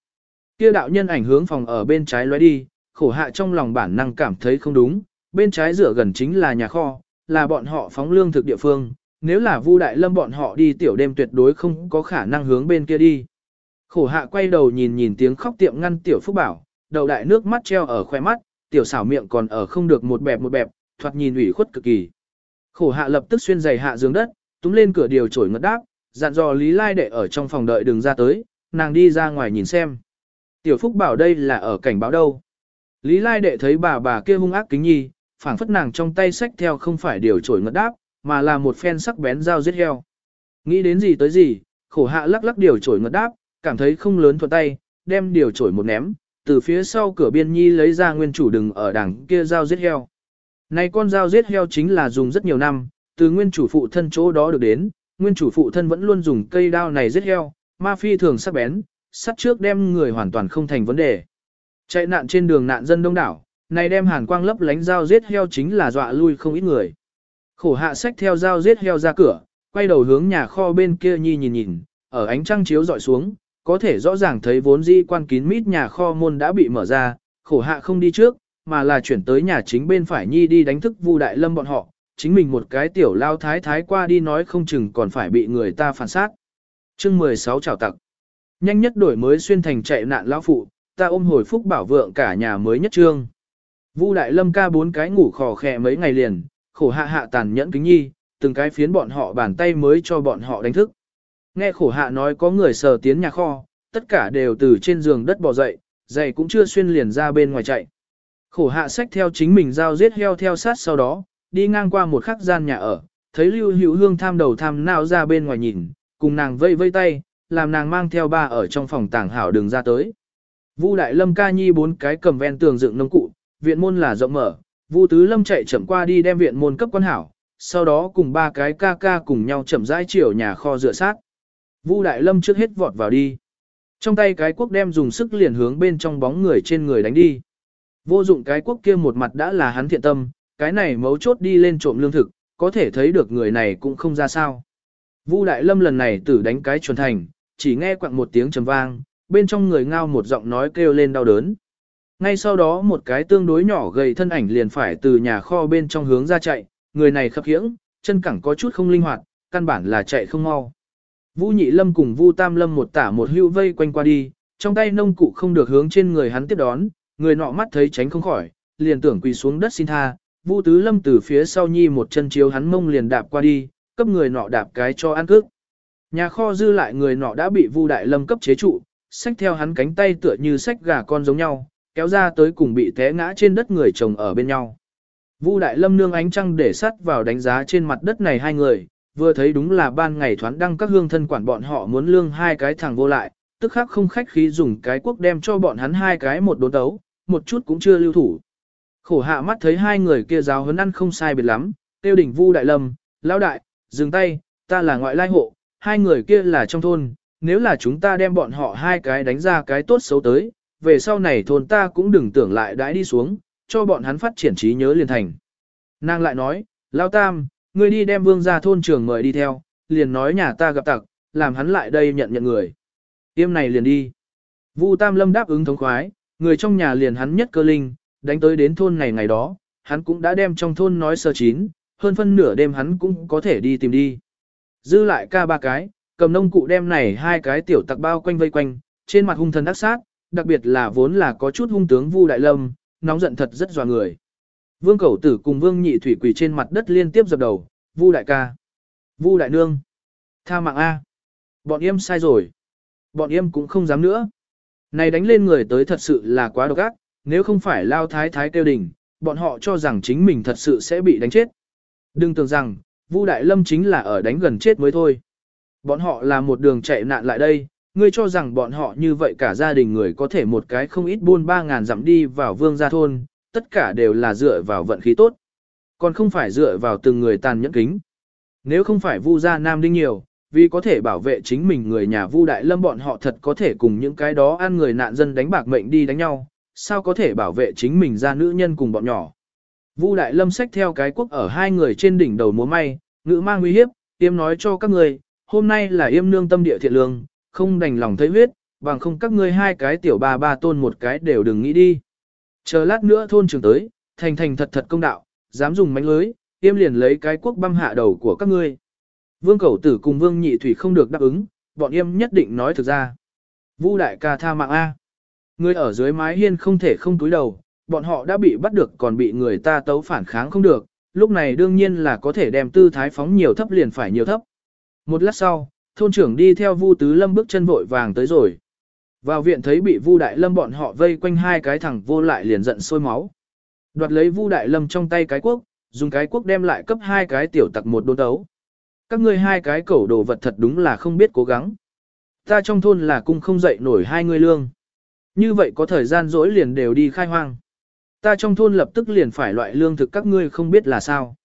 Kia đạo nhân ảnh hướng phòng ở bên trái lóe đi, khổ hạ trong lòng bản năng cảm thấy không đúng, bên trái rửa gần chính là nhà kho, là bọn họ phóng lương thực địa phương, nếu là Vu Đại Lâm bọn họ đi tiểu đêm tuyệt đối không có khả năng hướng bên kia đi. Khổ hạ quay đầu nhìn nhìn tiếng khóc tiệm ngăn tiểu phúc bảo, đầu đại nước mắt treo ở khoe mắt, tiểu xảo miệng còn ở không được một bẹp một bẹp, thoạt nhìn ủy khuất cực kỳ. Khổ hạ lập tức xuyên giày hạ giường đất, túm lên cửa điều trổi ngất đáp, dặn dò Lý Lai để ở trong phòng đợi đừng ra tới, nàng đi ra ngoài nhìn xem. Tiểu Phúc bảo đây là ở cảnh báo đâu. Lý Lai đệ thấy bà bà kia hung ác kính nhi, phảng phất nàng trong tay sách theo không phải điều trổi ngất đáp, mà là một phen sắc bén dao giết heo. Nghĩ đến gì tới gì, khổ hạ lắc lắc điều trổi ngất đáp, cảm thấy không lớn thuận tay, đem điều trổi một ném, từ phía sau cửa biên nhi lấy ra nguyên chủ đừng ở đằng kia dao giết heo. Này con dao giết heo chính là dùng rất nhiều năm, từ nguyên chủ phụ thân chỗ đó được đến, nguyên chủ phụ thân vẫn luôn dùng cây đao này giết heo, ma phi thường sắc bén, sắt trước đem người hoàn toàn không thành vấn đề. Chạy nạn trên đường nạn dân đông đảo, này đem hàn quang lấp lánh dao giết heo chính là dọa lui không ít người. Khổ hạ sách theo dao giết heo ra cửa, quay đầu hướng nhà kho bên kia nhi nhìn nhìn, ở ánh trăng chiếu dọi xuống, có thể rõ ràng thấy vốn di quan kín mít nhà kho môn đã bị mở ra, khổ hạ không đi trước, mà là chuyển tới nhà chính bên phải nhi đi đánh thức Vu Đại Lâm bọn họ, chính mình một cái tiểu lao thái thái qua đi nói không chừng còn phải bị người ta phản sát. Chương 16 chào tặng. Nhanh nhất đổi mới xuyên thành chạy nạn lão phụ, ta ôm hồi phúc bảo vượng cả nhà mới nhất trương. Vu Đại Lâm ca bốn cái ngủ khò khè mấy ngày liền, khổ hạ hạ tàn nhẫn kính nhi, từng cái phiến bọn họ bàn tay mới cho bọn họ đánh thức. Nghe khổ hạ nói có người sờ tiến nhà kho, tất cả đều từ trên giường đất bò dậy, giày cũng chưa xuyên liền ra bên ngoài chạy. Khổ hạ sách theo chính mình giao giết heo theo sát sau đó, đi ngang qua một khắc gian nhà ở, thấy lưu hữu hương tham đầu tham nào ra bên ngoài nhìn, cùng nàng vây vây tay, làm nàng mang theo ba ở trong phòng tàng hảo đường ra tới. Vu Đại Lâm ca nhi bốn cái cầm ven tường dựng nông cụ, viện môn là rộng mở, Vu Tứ Lâm chạy chậm qua đi đem viện môn cấp quan hảo, sau đó cùng ba cái ca ca cùng nhau chậm rãi chiều nhà kho rửa sát. Vu Đại Lâm trước hết vọt vào đi. Trong tay cái quốc đem dùng sức liền hướng bên trong bóng người trên người đánh đi. Vô dụng cái quốc kia một mặt đã là hắn thiện tâm, cái này mấu chốt đi lên trộm lương thực, có thể thấy được người này cũng không ra sao. Vu Đại Lâm lần này tử đánh cái chuẩn thành, chỉ nghe quặng một tiếng trầm vang, bên trong người ngao một giọng nói kêu lên đau đớn. Ngay sau đó một cái tương đối nhỏ gầy thân ảnh liền phải từ nhà kho bên trong hướng ra chạy, người này khập khiễng, chân cẳng có chút không linh hoạt, căn bản là chạy không mau. Vu Nhị Lâm cùng Vu Tam Lâm một tả một hưu vây quanh qua đi, trong tay nông cụ không được hướng trên người hắn tiếp đón, người nọ mắt thấy tránh không khỏi, liền tưởng quỳ xuống đất xin tha. Vu Tứ Lâm từ phía sau nhi một chân chiếu hắn mông liền đạp qua đi, cấp người nọ đạp cái cho ăn cước. Nhà kho dư lại người nọ đã bị Vu Đại Lâm cấp chế trụ, xách theo hắn cánh tay tựa như xách gà con giống nhau, kéo ra tới cùng bị té ngã trên đất người chồng ở bên nhau. Vu Đại Lâm nương ánh trăng để sắt vào đánh giá trên mặt đất này hai người, vừa thấy đúng là ban ngày thoán đăng các hương thân quản bọn họ muốn lương hai cái thằng vô lại, tức khắc không khách khí dùng cái quốc đem cho bọn hắn hai cái một đốn tấu, một chút cũng chưa lưu thủ. Khổ hạ mắt thấy hai người kia giáo huấn ăn không sai biệt lắm, tiêu đỉnh Vu Đại Lâm, lão đại, dừng tay, ta là ngoại lai hộ, hai người kia là trong thôn, nếu là chúng ta đem bọn họ hai cái đánh ra cái tốt xấu tới, về sau này thôn ta cũng đừng tưởng lại đãi đi xuống, cho bọn hắn phát triển trí nhớ liền thành. Nàng lại nói, Lao Tam, ngươi đi đem vương ra thôn trưởng mời đi theo, liền nói nhà ta gặp tặc, làm hắn lại đây nhận nhận người. Tiêm này liền đi. Vu Tam Lâm đáp ứng thống khoái, người trong nhà liền hắn nhất cơ linh, đánh tới đến thôn này ngày đó, hắn cũng đã đem trong thôn nói sơ chín, hơn phân nửa đêm hắn cũng có thể đi tìm đi. Dư lại ca ba cái, cầm nông cụ đem này hai cái tiểu tặc bao quanh vây quanh, trên mặt hung thần ác sát, đặc biệt là vốn là có chút hung tướng Vu Đại Lâm, nóng giận thật rất dọa người. Vương Cẩu Tử cùng Vương Nhị Thủy quỳ trên mặt đất liên tiếp dập đầu, Vu đại ca, Vu đại nương, tha mạng a. Bọn em sai rồi. Bọn em cũng không dám nữa. Này đánh lên người tới thật sự là quá độc ác, nếu không phải lao thái thái kêu đỉnh bọn họ cho rằng chính mình thật sự sẽ bị đánh chết. Đừng tưởng rằng, Vu Đại Lâm chính là ở đánh gần chết mới thôi. Bọn họ là một đường chạy nạn lại đây, ngươi cho rằng bọn họ như vậy cả gia đình người có thể một cái không ít buôn ba ngàn dặm đi vào vương gia thôn, tất cả đều là dựa vào vận khí tốt. Còn không phải dựa vào từng người tàn nhẫn kính. Nếu không phải Vu gia nam đinh nhiều, vì có thể bảo vệ chính mình người nhà Vu Đại Lâm bọn họ thật có thể cùng những cái đó ăn người nạn dân đánh bạc mệnh đi đánh nhau, sao có thể bảo vệ chính mình ra nữ nhân cùng bọn nhỏ. Vu Đại Lâm xách theo cái quốc ở hai người trên đỉnh đầu múa may, ngữ mang nguy hiếp, tiêm nói cho các người, hôm nay là yêm nương tâm địa thiện lương, không đành lòng thấy huyết, bằng không các ngươi hai cái tiểu ba ba tôn một cái đều đừng nghĩ đi. Chờ lát nữa thôn trường tới, thành thành thật thật công đạo, dám dùng mánh lưới, yêm liền lấy cái quốc băm hạ đầu của các ngươi. Vương Cẩu Tử cùng Vương Nhị Thủy không được đáp ứng, bọn yêm nhất định nói thực ra. Vu đại ca tha mạng A. Người ở dưới mái hiên không thể không túi đầu, bọn họ đã bị bắt được còn bị người ta tấu phản kháng không được, lúc này đương nhiên là có thể đem tư thái phóng nhiều thấp liền phải nhiều thấp. Một lát sau, thôn trưởng đi theo Vu Tứ Lâm bước chân vội vàng tới rồi. Vào viện thấy bị Vu Đại Lâm bọn họ vây quanh hai cái thằng vô lại liền giận sôi máu. Đoạt lấy Vu Đại Lâm trong tay cái quốc, dùng cái quốc đem lại cấp hai cái tiểu tặc một đôn đấu. Các ngươi hai cái cẩu đồ vật thật đúng là không biết cố gắng. Ta trong thôn là cung không dậy nổi hai người lương. Như vậy có thời gian rỗi liền đều đi khai hoang. Ta trong thôn lập tức liền phải loại lương thực các ngươi không biết là sao.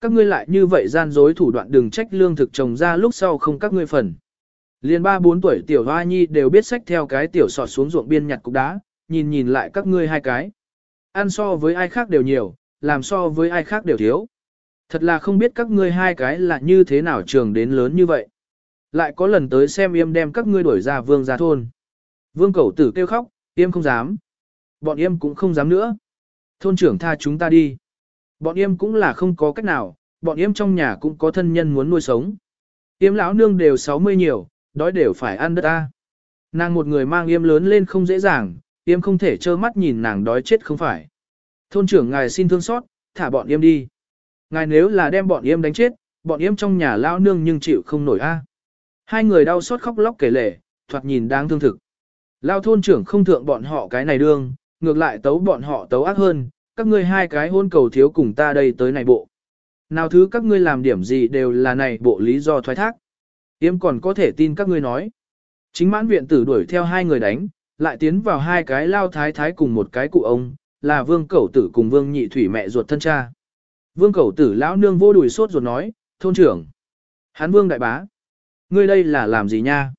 Các ngươi lại như vậy gian dối thủ đoạn đừng trách lương thực trồng ra lúc sau không các ngươi phần. Liên ba bốn tuổi tiểu hoa nhi đều biết sách theo cái tiểu sọt xuống ruộng biên nhặt cục đá, nhìn nhìn lại các ngươi hai cái. Ăn so với ai khác đều nhiều, làm so với ai khác đều thiếu. Thật là không biết các ngươi hai cái là như thế nào trường đến lớn như vậy. Lại có lần tới xem yêm đem các ngươi đuổi ra vương ra thôn. Vương cẩu tử kêu khóc, yêm không dám. Bọn yêm cũng không dám nữa. Thôn trưởng tha chúng ta đi. Bọn em cũng là không có cách nào, bọn em trong nhà cũng có thân nhân muốn nuôi sống. Yếm lão nương đều 60 nhiều, đói đều phải ăn đất ta. Nàng một người mang yếm lớn lên không dễ dàng, yếm không thể trơ mắt nhìn nàng đói chết không phải. Thôn trưởng ngài xin thương xót, thả bọn yếm đi. Ngài nếu là đem bọn yếm đánh chết, bọn yếm trong nhà lão nương nhưng chịu không nổi a. Hai người đau xót khóc lóc kể lể, thoạt nhìn đáng thương thực. Lao thôn trưởng không thượng bọn họ cái này đương, ngược lại tấu bọn họ tấu ác hơn, các ngươi hai cái hôn cầu thiếu cùng ta đây tới này bộ. Nào thứ các ngươi làm điểm gì đều là này bộ lý do thoái thác. Yếm còn có thể tin các ngươi nói. Chính mãn viện tử đuổi theo hai người đánh, lại tiến vào hai cái lao thái thái cùng một cái cụ ông, là vương cẩu tử cùng vương nhị thủy mẹ ruột thân cha. Vương cẩu tử lão nương vô đùi sốt ruột nói, thôn trưởng. Hán vương đại bá. Ngươi đây là làm gì nha?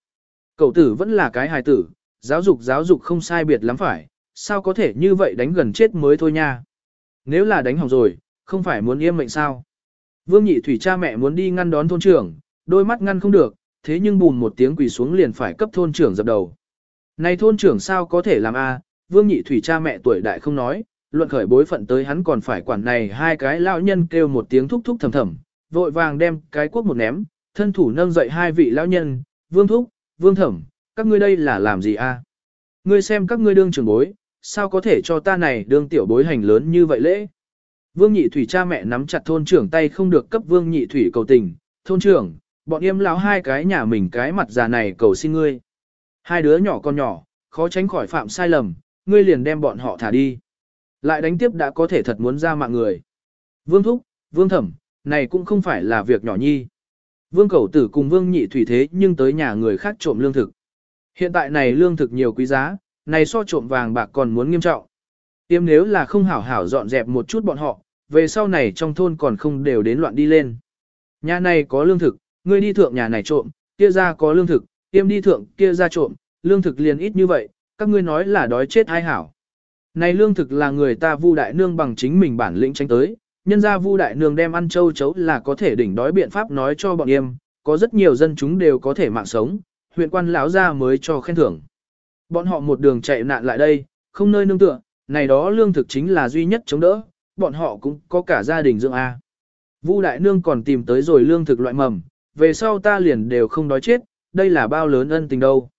Cẩu tử vẫn là cái hài tử, giáo dục giáo dục không sai biệt lắm phải, sao có thể như vậy đánh gần chết mới thôi nha. Nếu là đánh hỏng rồi, không phải muốn yêm mệnh sao. Vương nhị thủy cha mẹ muốn đi ngăn đón thôn trưởng, đôi mắt ngăn không được, thế nhưng bùn một tiếng quỳ xuống liền phải cấp thôn trưởng dập đầu. Này thôn trưởng sao có thể làm a? Vương nhị thủy cha mẹ tuổi đại không nói, luận khởi bối phận tới hắn còn phải quản này hai cái lão nhân kêu một tiếng thúc thúc thầm thầm, vội vàng đem cái quốc một ném, thân thủ nâng dậy hai vị lão nhân, vương thúc, vương thẩm, các ngươi đây là làm gì a? Ngươi xem các ngươi đương trưởng bối, sao có thể cho ta này đương tiểu bối hành lớn như vậy lễ? Vương nhị thủy cha mẹ nắm chặt thôn trưởng tay không được cấp vương nhị thủy cầu tình, thôn trưởng, bọn em lão hai cái nhà mình cái mặt già này cầu xin ngươi. Hai đứa nhỏ con nhỏ, khó tránh khỏi phạm sai lầm, ngươi liền đem bọn họ thả đi. Lại đánh tiếp đã có thể thật muốn ra mạng người. Vương thúc, vương thẩm, này cũng không phải là việc nhỏ nhi. Vương cầu tử cùng vương nhị thủy thế nhưng tới nhà người khác trộm lương thực. Hiện tại này lương thực nhiều quý giá, này so trộm vàng bạc còn muốn nghiêm trọng. Tiêm nếu là không hảo hảo dọn dẹp một chút bọn họ, về sau này trong thôn còn không đều đến loạn đi lên. Nhà này có lương thực, ngươi đi thượng nhà này trộm, kia ra có lương thực, tiêm đi thượng kia ra trộm, lương thực liền ít như vậy, các ngươi nói là đói chết ai hảo. Này lương thực là người ta vu đại nương bằng chính mình bản lĩnh tranh tới, nhân ra vu đại nương đem ăn châu chấu là có thể đỉnh đói biện pháp nói cho bọn em, có rất nhiều dân chúng đều có thể mạng sống, huyện quan lão ra mới cho khen thưởng. Bọn họ một đường chạy nạn lại đây, không nơi nương tựa, này đó lương thực chính là duy nhất chống đỡ, bọn họ cũng có cả gia đình dưỡng A. Vu đại nương còn tìm tới rồi lương thực loại mầm, về sau ta liền đều không đói chết, đây là bao lớn ân tình đâu.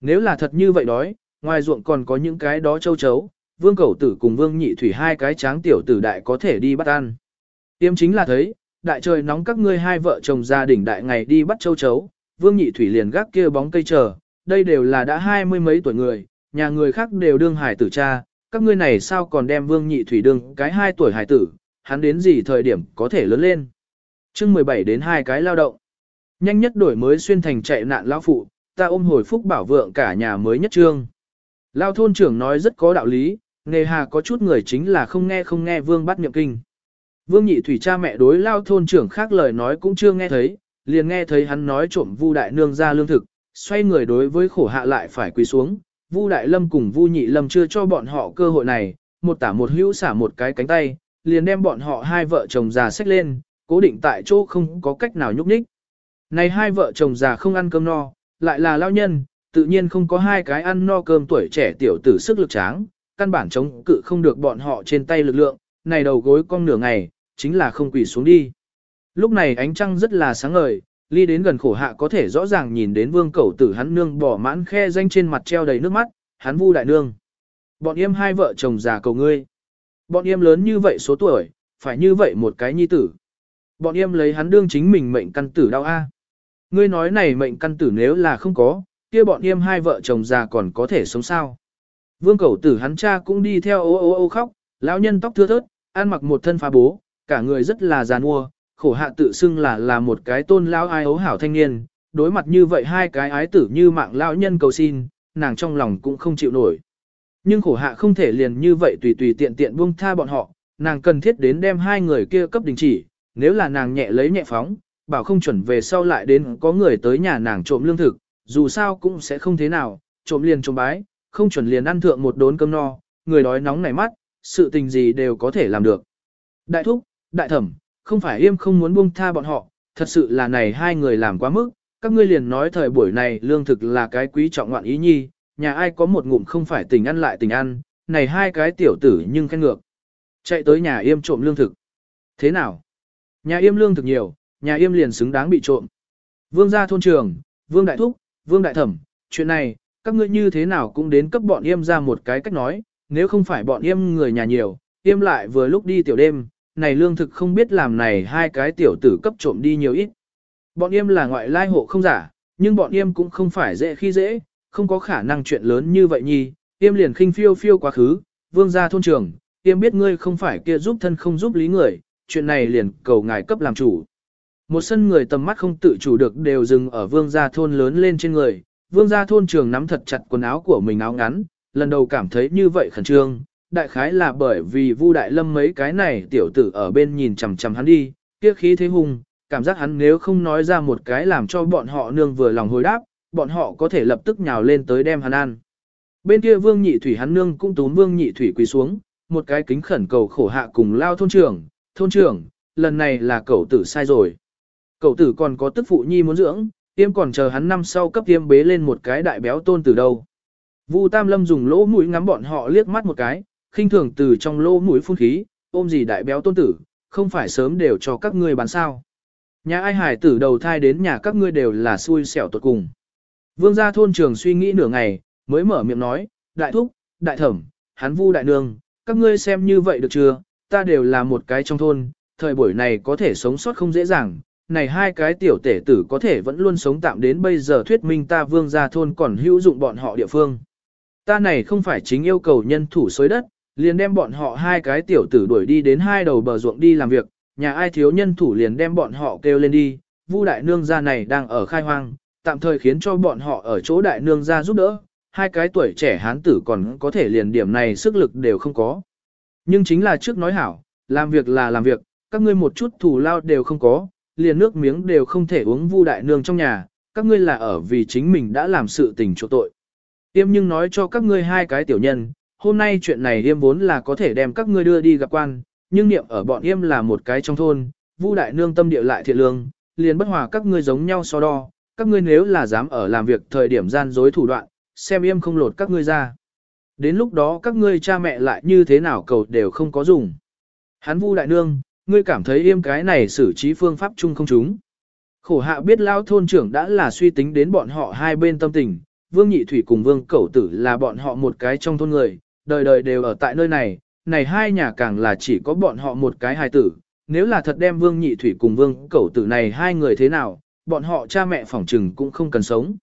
Nếu là thật như vậy đói, ngoài ruộng còn có những cái đó châu chấu, vương cẩu tử cùng vương nhị thủy hai cái tráng tiểu tử đại có thể đi bắt ăn. Tiêm chính là thấy, đại trời nóng các ngươi hai vợ chồng gia đình đại ngày đi bắt châu chấu, vương nhị thủy liền gác kia bóng cây chờ, đây đều là đã hai mươi mấy tuổi người, nhà người khác đều đương hải tử cha, các ngươi này sao còn đem vương nhị thủy đương cái hai tuổi hải tử, hắn đến gì thời điểm có thể lớn lên. chương 17 đến hai cái lao động. Nhanh nhất đổi mới xuyên thành chạy nạn lão phụ, ta ôm hồi phúc bảo vượng cả nhà mới nhất trương. Lao thôn trưởng nói rất có đạo lý, nghề hà có chút người chính là không nghe không nghe vương bắt miệng kinh. Vương nhị thủy cha mẹ đối lao thôn trưởng khác lời nói cũng chưa nghe thấy, liền nghe thấy hắn nói trộm vu đại nương ra lương thực, xoay người đối với khổ hạ lại phải quỳ xuống. Vu đại lâm cùng vu nhị lâm chưa cho bọn họ cơ hội này, một tả một hữu xả một cái cánh tay, liền đem bọn họ hai vợ chồng già xách lên, cố định tại chỗ không có cách nào nhúc nhích. Này hai vợ chồng già không ăn cơm no, lại là lao nhân, tự nhiên không có hai cái ăn no cơm tuổi trẻ tiểu tử sức lực tráng, căn bản chống cự không được bọn họ trên tay lực lượng, này đầu gối cong nửa ngày, chính là không quỳ xuống đi. Lúc này ánh trăng rất là sáng ngời, ly đến gần khổ hạ có thể rõ ràng nhìn đến vương cẩu tử hắn nương bỏ mãn khe danh trên mặt treo đầy nước mắt, hắn vu đại nương. Bọn em hai vợ chồng già cầu ngươi. Bọn em lớn như vậy số tuổi, phải như vậy một cái nhi tử. Bọn em lấy hắn đương chính mình mệnh căn tử đau a. Ngươi nói này mệnh căn tử nếu là không có, kia bọn em hai vợ chồng già còn có thể sống sao. Vương cẩu tử hắn cha cũng đi theo ô ô ô khóc, lão nhân tóc thưa thớt, ăn mặc một thân phá bố, cả người rất là giàn mua, khổ hạ tự xưng là là một cái tôn lão ai ấu hảo thanh niên, đối mặt như vậy hai cái ái tử như mạng lão nhân cầu xin, nàng trong lòng cũng không chịu nổi. Nhưng khổ hạ không thể liền như vậy tùy tùy tiện tiện buông tha bọn họ, nàng cần thiết đến đem hai người kia cấp đình chỉ, nếu là nàng nhẹ lấy nhẹ phóng, bảo không chuẩn về sau lại đến có người tới nhà nàng trộm lương thực, dù sao cũng sẽ không thế nào, trộm liền trộm bái, không chuẩn liền ăn thượng một đốn cơm no, người đói nóng nảy mắt, sự tình gì đều có thể làm được. Đại thúc, đại thẩm, không phải im không muốn buông tha bọn họ, thật sự là này hai người làm quá mức, các ngươi liền nói thời buổi này lương thực là cái quý trọng ngoạn ý nhi, nhà ai có một ngụm không phải tình ăn lại tình ăn, này hai cái tiểu tử nhưng khen ngược. Chạy tới nhà yêm trộm lương thực. Thế nào? Nhà yêm lương thực nhiều, nhà yêm liền xứng đáng bị trộm. Vương gia thôn trường, vương đại thúc, vương đại thẩm, chuyện này, các ngươi như thế nào cũng đến cấp bọn yêm ra một cái cách nói, nếu không phải bọn yêm người nhà nhiều, yêm lại vừa lúc đi tiểu đêm, này lương thực không biết làm này hai cái tiểu tử cấp trộm đi nhiều ít. Bọn yêm là ngoại lai hộ không giả, nhưng bọn yêm cũng không phải dễ khi dễ, không có khả năng chuyện lớn như vậy nhi, yêm liền khinh phiêu phiêu quá khứ, vương gia thôn trường, yêm biết ngươi không phải kia giúp thân không giúp lý người, chuyện này liền cầu ngài cấp làm chủ. Một sân người tầm mắt không tự chủ được đều dừng ở vương gia thôn lớn lên trên người, vương gia thôn trường nắm thật chặt quần áo của mình áo ngắn, lần đầu cảm thấy như vậy khẩn trương, đại khái là bởi vì Vu Đại Lâm mấy cái này tiểu tử ở bên nhìn chằm chằm hắn đi, kia khí thế hùng, cảm giác hắn nếu không nói ra một cái làm cho bọn họ nương vừa lòng hồi đáp, bọn họ có thể lập tức nhào lên tới đem hắn ăn. Bên kia Vương Nhị Thủy hắn nương cũng túm Vương Nhị Thủy quỳ xuống, một cái kính khẩn cầu khổ hạ cùng lao thôn trưởng, thôn trưởng, lần này là cậu tử sai rồi. Cậu tử còn có tức phụ nhi muốn dưỡng, tiêm còn chờ hắn năm sau cấp tiêm bế lên một cái đại béo tôn từ đâu. Vu Tam Lâm dùng lỗ mũi ngắm bọn họ liếc mắt một cái, khinh thường từ trong lỗ mũi phun khí, ôm gì đại béo tôn tử, không phải sớm đều cho các ngươi bán sao. Nhà ai hải tử đầu thai đến nhà các ngươi đều là xui xẻo tuột cùng. Vương gia thôn trường suy nghĩ nửa ngày, mới mở miệng nói, đại thúc, đại thẩm, hắn vu đại nương, các ngươi xem như vậy được chưa, ta đều là một cái trong thôn, thời buổi này có thể sống sót không dễ dàng, này hai cái tiểu tể tử có thể vẫn luôn sống tạm đến bây giờ thuyết minh ta vương gia thôn còn hữu dụng bọn họ địa phương. Ta này không phải chính yêu cầu nhân thủ xới đất, liền đem bọn họ hai cái tiểu tử đuổi đi đến hai đầu bờ ruộng đi làm việc, nhà ai thiếu nhân thủ liền đem bọn họ kêu lên đi, Vu đại nương gia này đang ở khai hoang, tạm thời khiến cho bọn họ ở chỗ đại nương gia giúp đỡ, hai cái tuổi trẻ hán tử còn có thể liền điểm này sức lực đều không có. Nhưng chính là trước nói hảo, làm việc là làm việc, các ngươi một chút thù lao đều không có, liền nước miếng đều không thể uống Vu đại nương trong nhà, các ngươi là ở vì chính mình đã làm sự tình chỗ tội. Tiêm nhưng nói cho các ngươi hai cái tiểu nhân, hôm nay chuyện này yêm vốn là có thể đem các ngươi đưa đi gặp quan, nhưng niệm ở bọn yêm là một cái trong thôn, Vu đại nương tâm địa lại thiện lương, liền bất hòa các ngươi giống nhau so đo, các ngươi nếu là dám ở làm việc thời điểm gian dối thủ đoạn, xem yêm không lột các ngươi ra. Đến lúc đó các ngươi cha mẹ lại như thế nào cầu đều không có dùng. Hắn Vu đại nương, ngươi cảm thấy yêm cái này xử trí phương pháp chung không chúng. Khổ hạ biết lao thôn trưởng đã là suy tính đến bọn họ hai bên tâm tình, Vương Nhị Thủy cùng Vương Cẩu Tử là bọn họ một cái trong thôn người, đời đời đều ở tại nơi này, này hai nhà càng là chỉ có bọn họ một cái hài tử, nếu là thật đem Vương Nhị Thủy cùng Vương Cẩu Tử này hai người thế nào, bọn họ cha mẹ phỏng trừng cũng không cần sống.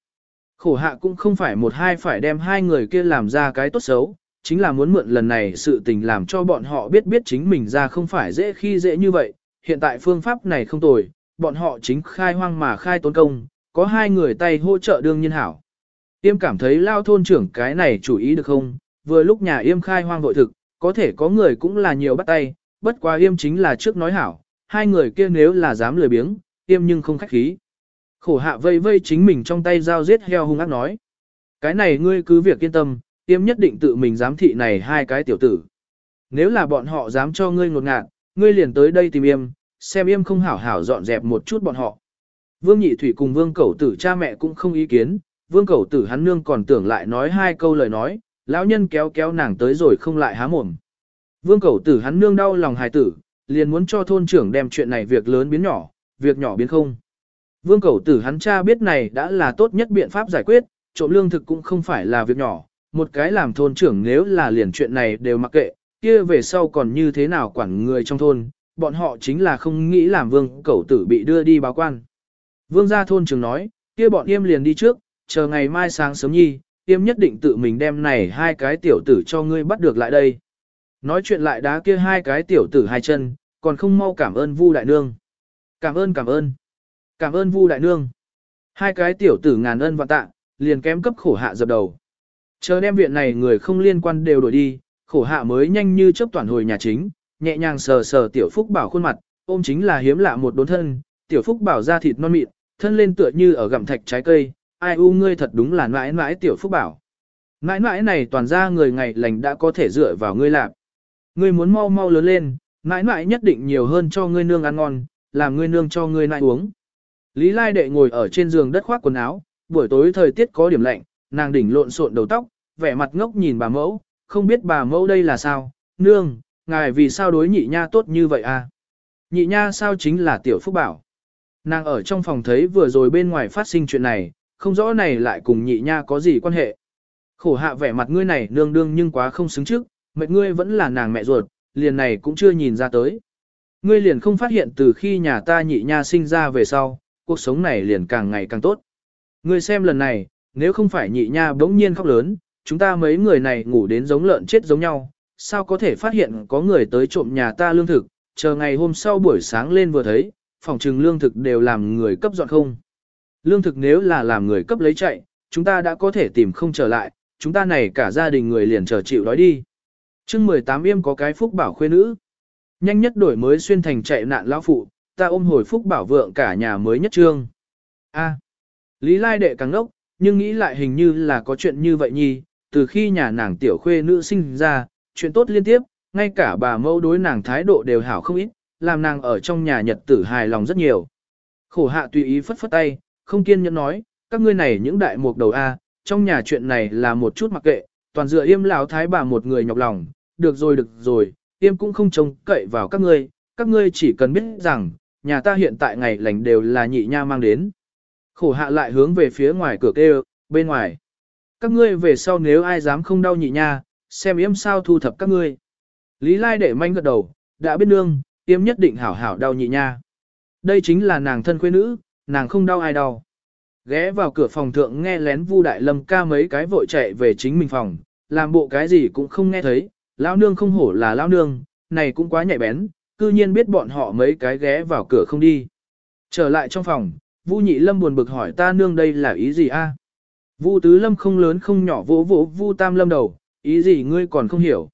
Khổ hạ cũng không phải một hai phải đem hai người kia làm ra cái tốt xấu, chính là muốn mượn lần này sự tình làm cho bọn họ biết biết chính mình ra không phải dễ khi dễ như vậy, hiện tại phương pháp này không tồi, bọn họ chính khai hoang mà khai tốn công, có hai người tay hỗ trợ đương nhiên hảo. Tiêm cảm thấy lao thôn trưởng cái này chủ ý được không, vừa lúc nhà yêm khai hoang vội thực, có thể có người cũng là nhiều bắt tay, bất quá yêm chính là trước nói hảo, hai người kia nếu là dám lười biếng, yêm nhưng không khách khí. Khổ hạ vây vây chính mình trong tay dao giết heo hung ác nói. Cái này ngươi cứ việc yên tâm, yêm nhất định tự mình giám thị này hai cái tiểu tử. Nếu là bọn họ dám cho ngươi ngột ngạt, ngươi liền tới đây tìm yêm, xem yêm không hảo hảo dọn dẹp một chút bọn họ. Vương Nhị Thủy cùng Vương Cẩu Tử cha mẹ cũng không ý kiến, Vương Cẩu Tử hắn nương còn tưởng lại nói hai câu lời nói, lão nhân kéo kéo nàng tới rồi không lại há mồm. Vương Cẩu Tử hắn nương đau lòng hài tử, liền muốn cho thôn trưởng đem chuyện này việc lớn biến nhỏ, việc nhỏ biến không. Vương Cẩu Tử hắn cha biết này đã là tốt nhất biện pháp giải quyết, trộm lương thực cũng không phải là việc nhỏ, một cái làm thôn trưởng nếu là liền chuyện này đều mặc kệ, kia về sau còn như thế nào quản người trong thôn, bọn họ chính là không nghĩ làm Vương Cẩu Tử bị đưa đi báo quan. Vương gia thôn trưởng nói, kia bọn im liền đi trước, chờ ngày mai sáng sớm nhi, tiêm nhất định tự mình đem này hai cái tiểu tử cho ngươi bắt được lại đây. Nói chuyện lại đá kia hai cái tiểu tử hai chân, còn không mau cảm ơn Vu đại nương. Cảm ơn cảm ơn. Cảm ơn Vu đại nương. Hai cái tiểu tử ngàn ân và tạ, liền kém cấp khổ hạ dập đầu. Chờ đem viện này người không liên quan đều đổi đi, khổ hạ mới nhanh như chớp toàn hồi nhà chính, nhẹ nhàng sờ sờ tiểu phúc bảo khuôn mặt, ôm chính là hiếm lạ một đốn thân, tiểu phúc bảo da thịt non mịn, thân lên tựa như ở gặm thạch trái cây, ai u ngươi thật đúng là mãi mãi tiểu phúc bảo. Mãi mãi này toàn ra người ngày lành đã có thể dựa vào ngươi làm. Ngươi muốn mau mau lớn lên, mãi mãi nhất định nhiều hơn cho ngươi nương ăn ngon, làm ngươi nương cho ngươi nại uống. Lý Lai đệ ngồi ở trên giường đất khoác quần áo, buổi tối thời tiết có điểm lạnh, nàng đỉnh lộn xộn đầu tóc, vẻ mặt ngốc nhìn bà mẫu, không biết bà mẫu đây là sao, nương, ngài vì sao đối nhị nha tốt như vậy à? Nhị nha sao chính là tiểu phúc bảo. Nàng ở trong phòng thấy vừa rồi bên ngoài phát sinh chuyện này, không rõ này lại cùng nhị nha có gì quan hệ. Khổ hạ vẻ mặt ngươi này nương đương nhưng quá không xứng trước, mệt ngươi vẫn là nàng mẹ ruột, liền này cũng chưa nhìn ra tới. Ngươi liền không phát hiện từ khi nhà ta nhị nha sinh ra về sau, cuộc sống này liền càng ngày càng tốt. Ngươi xem lần này, nếu không phải nhị nha bỗng nhiên khóc lớn, chúng ta mấy người này ngủ đến giống lợn chết giống nhau, sao có thể phát hiện có người tới trộm nhà ta lương thực, chờ ngày hôm sau buổi sáng lên vừa thấy, phòng trừng lương thực đều làm người cấp dọn không. Lương thực nếu là làm người cấp lấy chạy, chúng ta đã có thể tìm không trở lại, chúng ta này cả gia đình người liền chờ chịu đói đi. chương 18 yêm có cái phúc bảo khuê nữ. Nhanh nhất đổi mới xuyên thành chạy nạn lão phụ, ta ôm hồi phúc bảo vượng cả nhà mới nhất trương. A. Lý Lai đệ càng ngốc, nhưng nghĩ lại hình như là có chuyện như vậy nhi, từ khi nhà nàng tiểu khuê nữ sinh ra, chuyện tốt liên tiếp, ngay cả bà mẫu đối nàng thái độ đều hảo không ít, làm nàng ở trong nhà nhật tử hài lòng rất nhiều. Khổ hạ tùy ý phất phất tay, không kiên nhẫn nói, các ngươi này những đại mục đầu A, trong nhà chuyện này là một chút mặc kệ, toàn dựa yêm lão thái bà một người nhọc lòng, được rồi được rồi, yêm cũng không trông cậy vào các ngươi, các ngươi chỉ cần biết rằng, nhà ta hiện tại ngày lành đều là nhị nha mang đến. Khổ hạ lại hướng về phía ngoài cửa kêu, bên ngoài. Các ngươi về sau nếu ai dám không đau nhị nha, xem yếm sao thu thập các ngươi. Lý Lai để manh gật đầu, đã biết nương, yếm nhất định hảo hảo đau nhị nha. Đây chính là nàng thân quê nữ, nàng không đau ai đau. Ghé vào cửa phòng thượng nghe lén Vu Đại Lâm ca mấy cái vội chạy về chính mình phòng, làm bộ cái gì cũng không nghe thấy, lão nương không hổ là lão nương, này cũng quá nhạy bén, cư nhiên biết bọn họ mấy cái ghé vào cửa không đi. Trở lại trong phòng, Vu Nhị Lâm buồn bực hỏi ta nương đây là ý gì a? Vu Tứ Lâm không lớn không nhỏ vỗ vỗ Vu Tam Lâm đầu, ý gì ngươi còn không hiểu.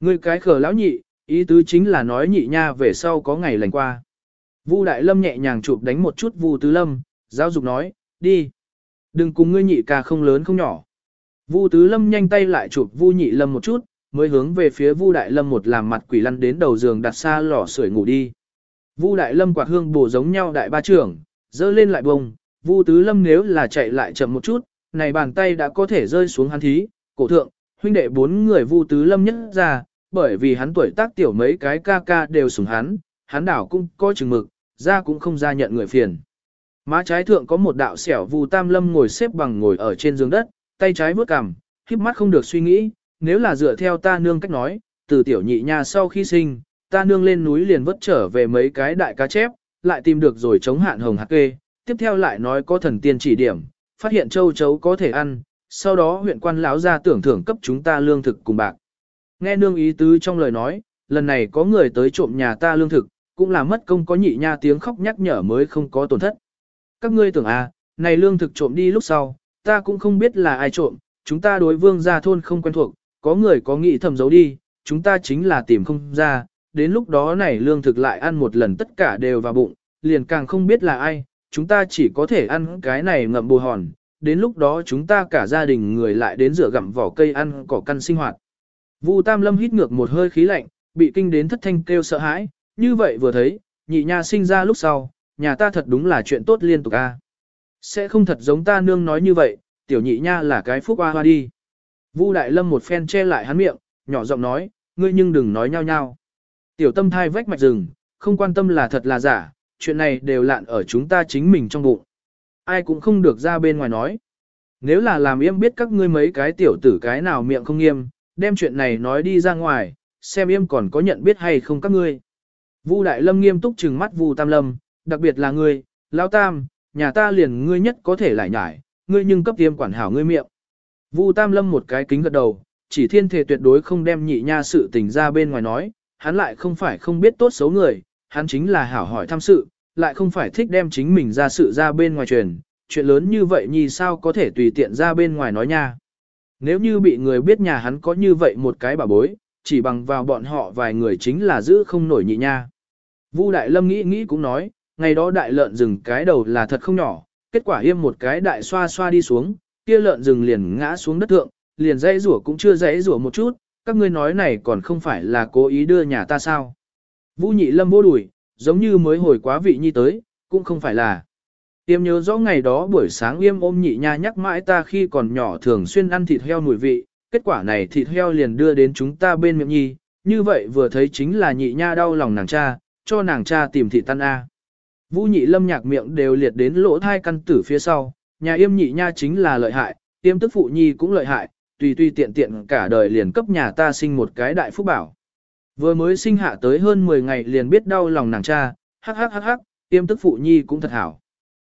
Ngươi cái khờ lão nhị, ý tứ chính là nói nhị nha về sau có ngày lành qua. Vu Đại Lâm nhẹ nhàng chụp đánh một chút Vu Tứ Lâm, giáo dục nói, đi. Đừng cùng ngươi nhị ca không lớn không nhỏ. Vu Tứ Lâm nhanh tay lại chụp Vu Nhị Lâm một chút, mới hướng về phía Vu Đại Lâm một làm mặt quỷ lăn đến đầu giường đặt xa lò sưởi ngủ đi. Vu Đại Lâm quạt hương bổ giống nhau đại ba trưởng, dơ lên lại bông, Vu Tứ Lâm nếu là chạy lại chậm một chút, này bàn tay đã có thể rơi xuống hắn thí, cổ thượng, huynh đệ bốn người Vu Tứ Lâm nhất ra, bởi vì hắn tuổi tác tiểu mấy cái ca ca đều sủng hắn, hắn đảo cũng có chừng mực, ra cũng không ra nhận người phiền. Má trái thượng có một đạo xẻo Vu Tam Lâm ngồi xếp bằng ngồi ở trên giường đất, tay trái bước cằm, híp mắt không được suy nghĩ, nếu là dựa theo ta nương cách nói, từ tiểu nhị nha sau khi sinh, ta nương lên núi liền vớt trở về mấy cái đại cá chép, lại tìm được rồi chống hạn hồng hạt kê, tiếp theo lại nói có thần tiên chỉ điểm, phát hiện châu chấu có thể ăn, sau đó huyện quan lão ra tưởng thưởng cấp chúng ta lương thực cùng bạc. Nghe nương ý tứ trong lời nói, lần này có người tới trộm nhà ta lương thực, cũng là mất công có nhị nha tiếng khóc nhắc nhở mới không có tổn thất. Các ngươi tưởng à, này lương thực trộm đi lúc sau, ta cũng không biết là ai trộm, chúng ta đối vương gia thôn không quen thuộc, có người có nghĩ thầm giấu đi, chúng ta chính là tìm không ra, đến lúc đó này lương thực lại ăn một lần tất cả đều vào bụng, liền càng không biết là ai, chúng ta chỉ có thể ăn cái này ngậm bù hòn, đến lúc đó chúng ta cả gia đình người lại đến rửa gặm vỏ cây ăn cỏ căn sinh hoạt. Vu Tam Lâm hít ngược một hơi khí lạnh, bị kinh đến thất thanh kêu sợ hãi, như vậy vừa thấy, nhị nha sinh ra lúc sau, nhà ta thật đúng là chuyện tốt liên tục a. Sẽ không thật giống ta nương nói như vậy, tiểu nhị nha là cái phúc hoa hoa đi. Vu Đại Lâm một phen che lại hắn miệng, nhỏ giọng nói, ngươi nhưng đừng nói nhau nhau. Tiểu tâm thai vách mạch rừng, không quan tâm là thật là giả, chuyện này đều lạn ở chúng ta chính mình trong bụng. Ai cũng không được ra bên ngoài nói. Nếu là làm yêm biết các ngươi mấy cái tiểu tử cái nào miệng không nghiêm, đem chuyện này nói đi ra ngoài, xem yêm còn có nhận biết hay không các ngươi. Vu Đại Lâm nghiêm túc trừng mắt Vu Tam Lâm, đặc biệt là ngươi, Lão Tam, nhà ta liền ngươi nhất có thể lại nhải, ngươi nhưng cấp tiêm quản hảo ngươi miệng. Vu Tam Lâm một cái kính gật đầu, chỉ thiên thể tuyệt đối không đem nhị nha sự tình ra bên ngoài nói, hắn lại không phải không biết tốt xấu người, hắn chính là hảo hỏi thăm sự, lại không phải thích đem chính mình ra sự ra bên ngoài truyền, chuyện lớn như vậy nhì sao có thể tùy tiện ra bên ngoài nói nha. Nếu như bị người biết nhà hắn có như vậy một cái bà bối, chỉ bằng vào bọn họ vài người chính là giữ không nổi nhị nha. Vu Đại Lâm nghĩ nghĩ cũng nói, ngày đó đại lợn rừng cái đầu là thật không nhỏ, kết quả yêm một cái đại xoa xoa đi xuống, kia lợn rừng liền ngã xuống đất thượng, liền dãy rủa cũng chưa dãy rủa một chút, các ngươi nói này còn không phải là cố ý đưa nhà ta sao. Vũ nhị lâm vô đuổi, giống như mới hồi quá vị nhi tới, cũng không phải là. Tiêm nhớ rõ ngày đó buổi sáng yêm ôm nhị nha nhắc mãi ta khi còn nhỏ thường xuyên ăn thịt heo mùi vị, kết quả này thịt heo liền đưa đến chúng ta bên miệng nhi, như vậy vừa thấy chính là nhị nha đau lòng nàng cha, cho nàng cha tìm thị tan A. Vũ nhị lâm nhạc miệng đều liệt đến lỗ thai căn tử phía sau, nhà yêm nhị nha chính là lợi hại, yêm tức phụ nhi cũng lợi hại, tùy tùy tiện tiện cả đời liền cấp nhà ta sinh một cái đại phúc bảo. Vừa mới sinh hạ tới hơn 10 ngày liền biết đau lòng nàng cha, hắc hắc hắc hắc, yêm tức phụ nhi cũng thật hảo.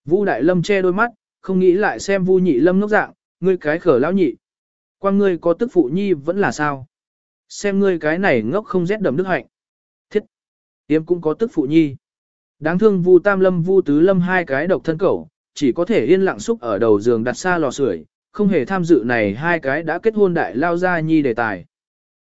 Vu đại lâm che đôi mắt, không nghĩ lại xem vu nhị lâm ngốc dạng, ngươi cái khở lão nhị. Quan ngươi có tức phụ nhi vẫn là sao? Xem ngươi cái này ngốc không rét đầm đức hạnh. Thiết! Cũng có tức phụ nhi. Đáng thương vu tam lâm vu tứ lâm hai cái độc thân cẩu, chỉ có thể yên lặng xúc ở đầu giường đặt xa lò sưởi, không hề tham dự này hai cái đã kết hôn đại lao ra nhi đề tài.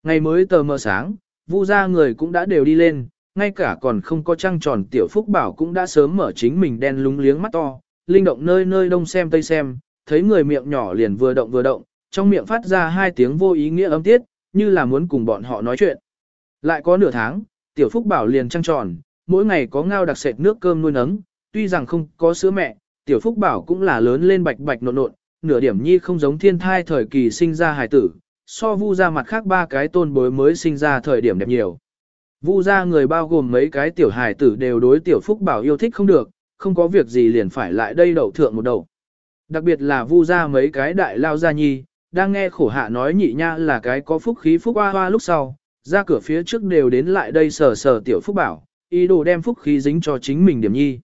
Ngày mới tờ mờ sáng, vu gia người cũng đã đều đi lên, ngay cả còn không có trăng tròn tiểu phúc bảo cũng đã sớm mở chính mình đen lúng liếng mắt to, linh động nơi nơi đông xem tây xem, thấy người miệng nhỏ liền vừa động vừa động, trong miệng phát ra hai tiếng vô ý nghĩa âm tiết, như là muốn cùng bọn họ nói chuyện. Lại có nửa tháng, tiểu phúc bảo liền trăng tròn, mỗi ngày có ngao đặc sệt nước cơm nuôi nấng, tuy rằng không có sữa mẹ, tiểu phúc bảo cũng là lớn lên bạch bạch nộn nộn, nửa điểm nhi không giống thiên thai thời kỳ sinh ra hài tử, so vu ra mặt khác ba cái tôn bối mới sinh ra thời điểm đẹp nhiều. Vu ra người bao gồm mấy cái tiểu hài tử đều đối tiểu phúc bảo yêu thích không được, không có việc gì liền phải lại đây đậu thượng một đầu. Đặc biệt là vu ra mấy cái đại lao gia nhi, đang nghe khổ hạ nói nhị nha là cái có phúc khí phúc hoa hoa lúc sau, ra cửa phía trước đều đến lại đây sờ sờ tiểu phúc bảo, ý đồ đem phúc khí dính cho chính mình điểm nhi.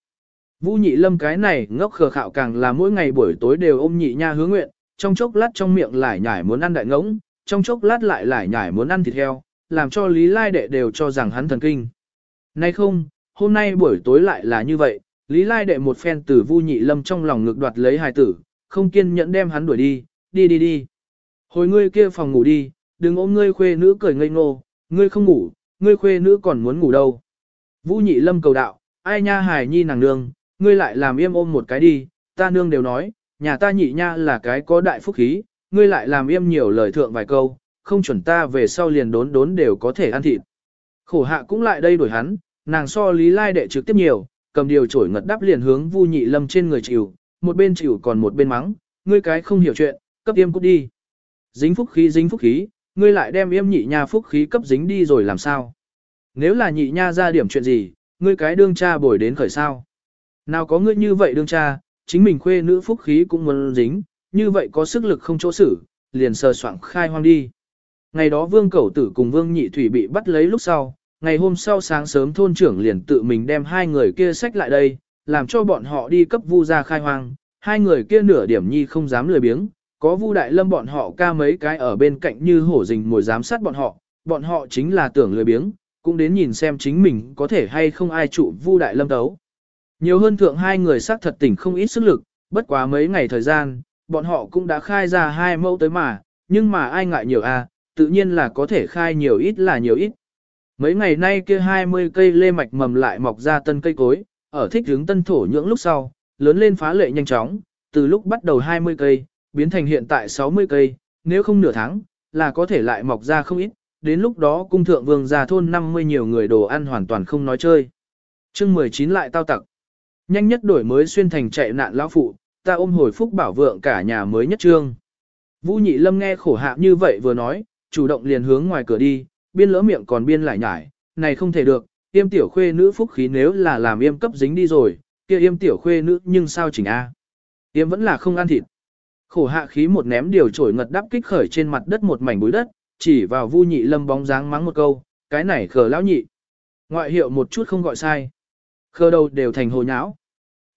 Vũ nhị lâm cái này ngốc khờ khạo càng là mỗi ngày buổi tối đều ôm nhị nha hướng nguyện, trong chốc lát trong miệng lại nhải muốn ăn đại ngỗng, trong chốc lát lại lại nhải muốn ăn thịt heo, làm cho Lý Lai Đệ đều cho rằng hắn thần kinh. Nay không, hôm nay buổi tối lại là như vậy, Lý Lai Đệ một phen từ Vu nhị lâm trong lòng ngực đoạt lấy hài tử, không kiên nhẫn đem hắn đuổi đi, đi đi đi. Hồi ngươi kia phòng ngủ đi, đừng ôm ngươi khuê nữ cười ngây ngô, ngươi không ngủ, ngươi khuê nữ còn muốn ngủ đâu. Vũ nhị lâm cầu đạo, ai nha hài nhi nàng nương, ngươi lại làm im ôm một cái đi, ta nương đều nói, nhà ta nhị nha là cái có đại phúc khí, ngươi lại làm im nhiều lời thượng vài câu, không chuẩn ta về sau liền đốn đốn đều có thể ăn thịt. Khổ hạ cũng lại đây đổi hắn, nàng so lý lai đệ trực tiếp nhiều, cầm điều chổi ngật đắp liền hướng vu nhị lâm trên người chịu, một bên chịu còn một bên mắng, ngươi cái không hiểu chuyện, cấp yêm cút đi. Dính phúc khí dính phúc khí, ngươi lại đem yêm nhị nha phúc khí cấp dính đi rồi làm sao? Nếu là nhị nha ra điểm chuyện gì, ngươi cái đương cha bồi đến khởi sao? Nào có ngươi như vậy đương cha, chính mình khuê nữ phúc khí cũng muốn dính, như vậy có sức lực không chỗ xử, liền sờ soạn khai hoang đi. Ngày đó vương cẩu tử cùng vương nhị thủy bị bắt lấy lúc sau, ngày hôm sau sáng sớm thôn trưởng liền tự mình đem hai người kia sách lại đây, làm cho bọn họ đi cấp vu ra khai hoang, hai người kia nửa điểm nhi không dám lười biếng, có vu đại lâm bọn họ ca mấy cái ở bên cạnh như hổ rình mồi giám sát bọn họ, bọn họ chính là tưởng lười biếng, cũng đến nhìn xem chính mình có thể hay không ai trụ vu đại lâm tấu. Nhiều hơn thượng hai người xác thật tỉnh không ít sức lực, bất quá mấy ngày thời gian, bọn họ cũng đã khai ra hai mẫu tới mà, nhưng mà ai ngại nhiều à, tự nhiên là có thể khai nhiều ít là nhiều ít. Mấy ngày nay kia 20 cây lê mạch mầm lại mọc ra tân cây cối, ở thích hướng tân thổ nhưỡng lúc sau, lớn lên phá lệ nhanh chóng, từ lúc bắt đầu 20 cây, biến thành hiện tại 60 cây, nếu không nửa tháng, là có thể lại mọc ra không ít, đến lúc đó cung thượng vương gia thôn 50 nhiều người đồ ăn hoàn toàn không nói chơi. chương 19 lại tao tặc. Nhanh nhất đổi mới xuyên thành chạy nạn lão phụ, ta ôm hồi phúc bảo vượng cả nhà mới nhất trương. Vũ nhị lâm nghe khổ hạ như vậy vừa nói, chủ động liền hướng ngoài cửa đi, biên lỡ miệng còn biên lại nhải, này không thể được, yêm tiểu khuê nữ phúc khí nếu là làm yêm cấp dính đi rồi, kia yêm tiểu khuê nữ nhưng sao chỉnh a? Yêm vẫn là không ăn thịt. Khổ hạ khí một ném điều trổi ngật đắp kích khởi trên mặt đất một mảnh bụi đất, chỉ vào Vu Nhị Lâm bóng dáng mắng một câu, cái này khờ lão nhị. Ngoại hiệu một chút không gọi sai. Khờ đầu đều thành hồ nháo.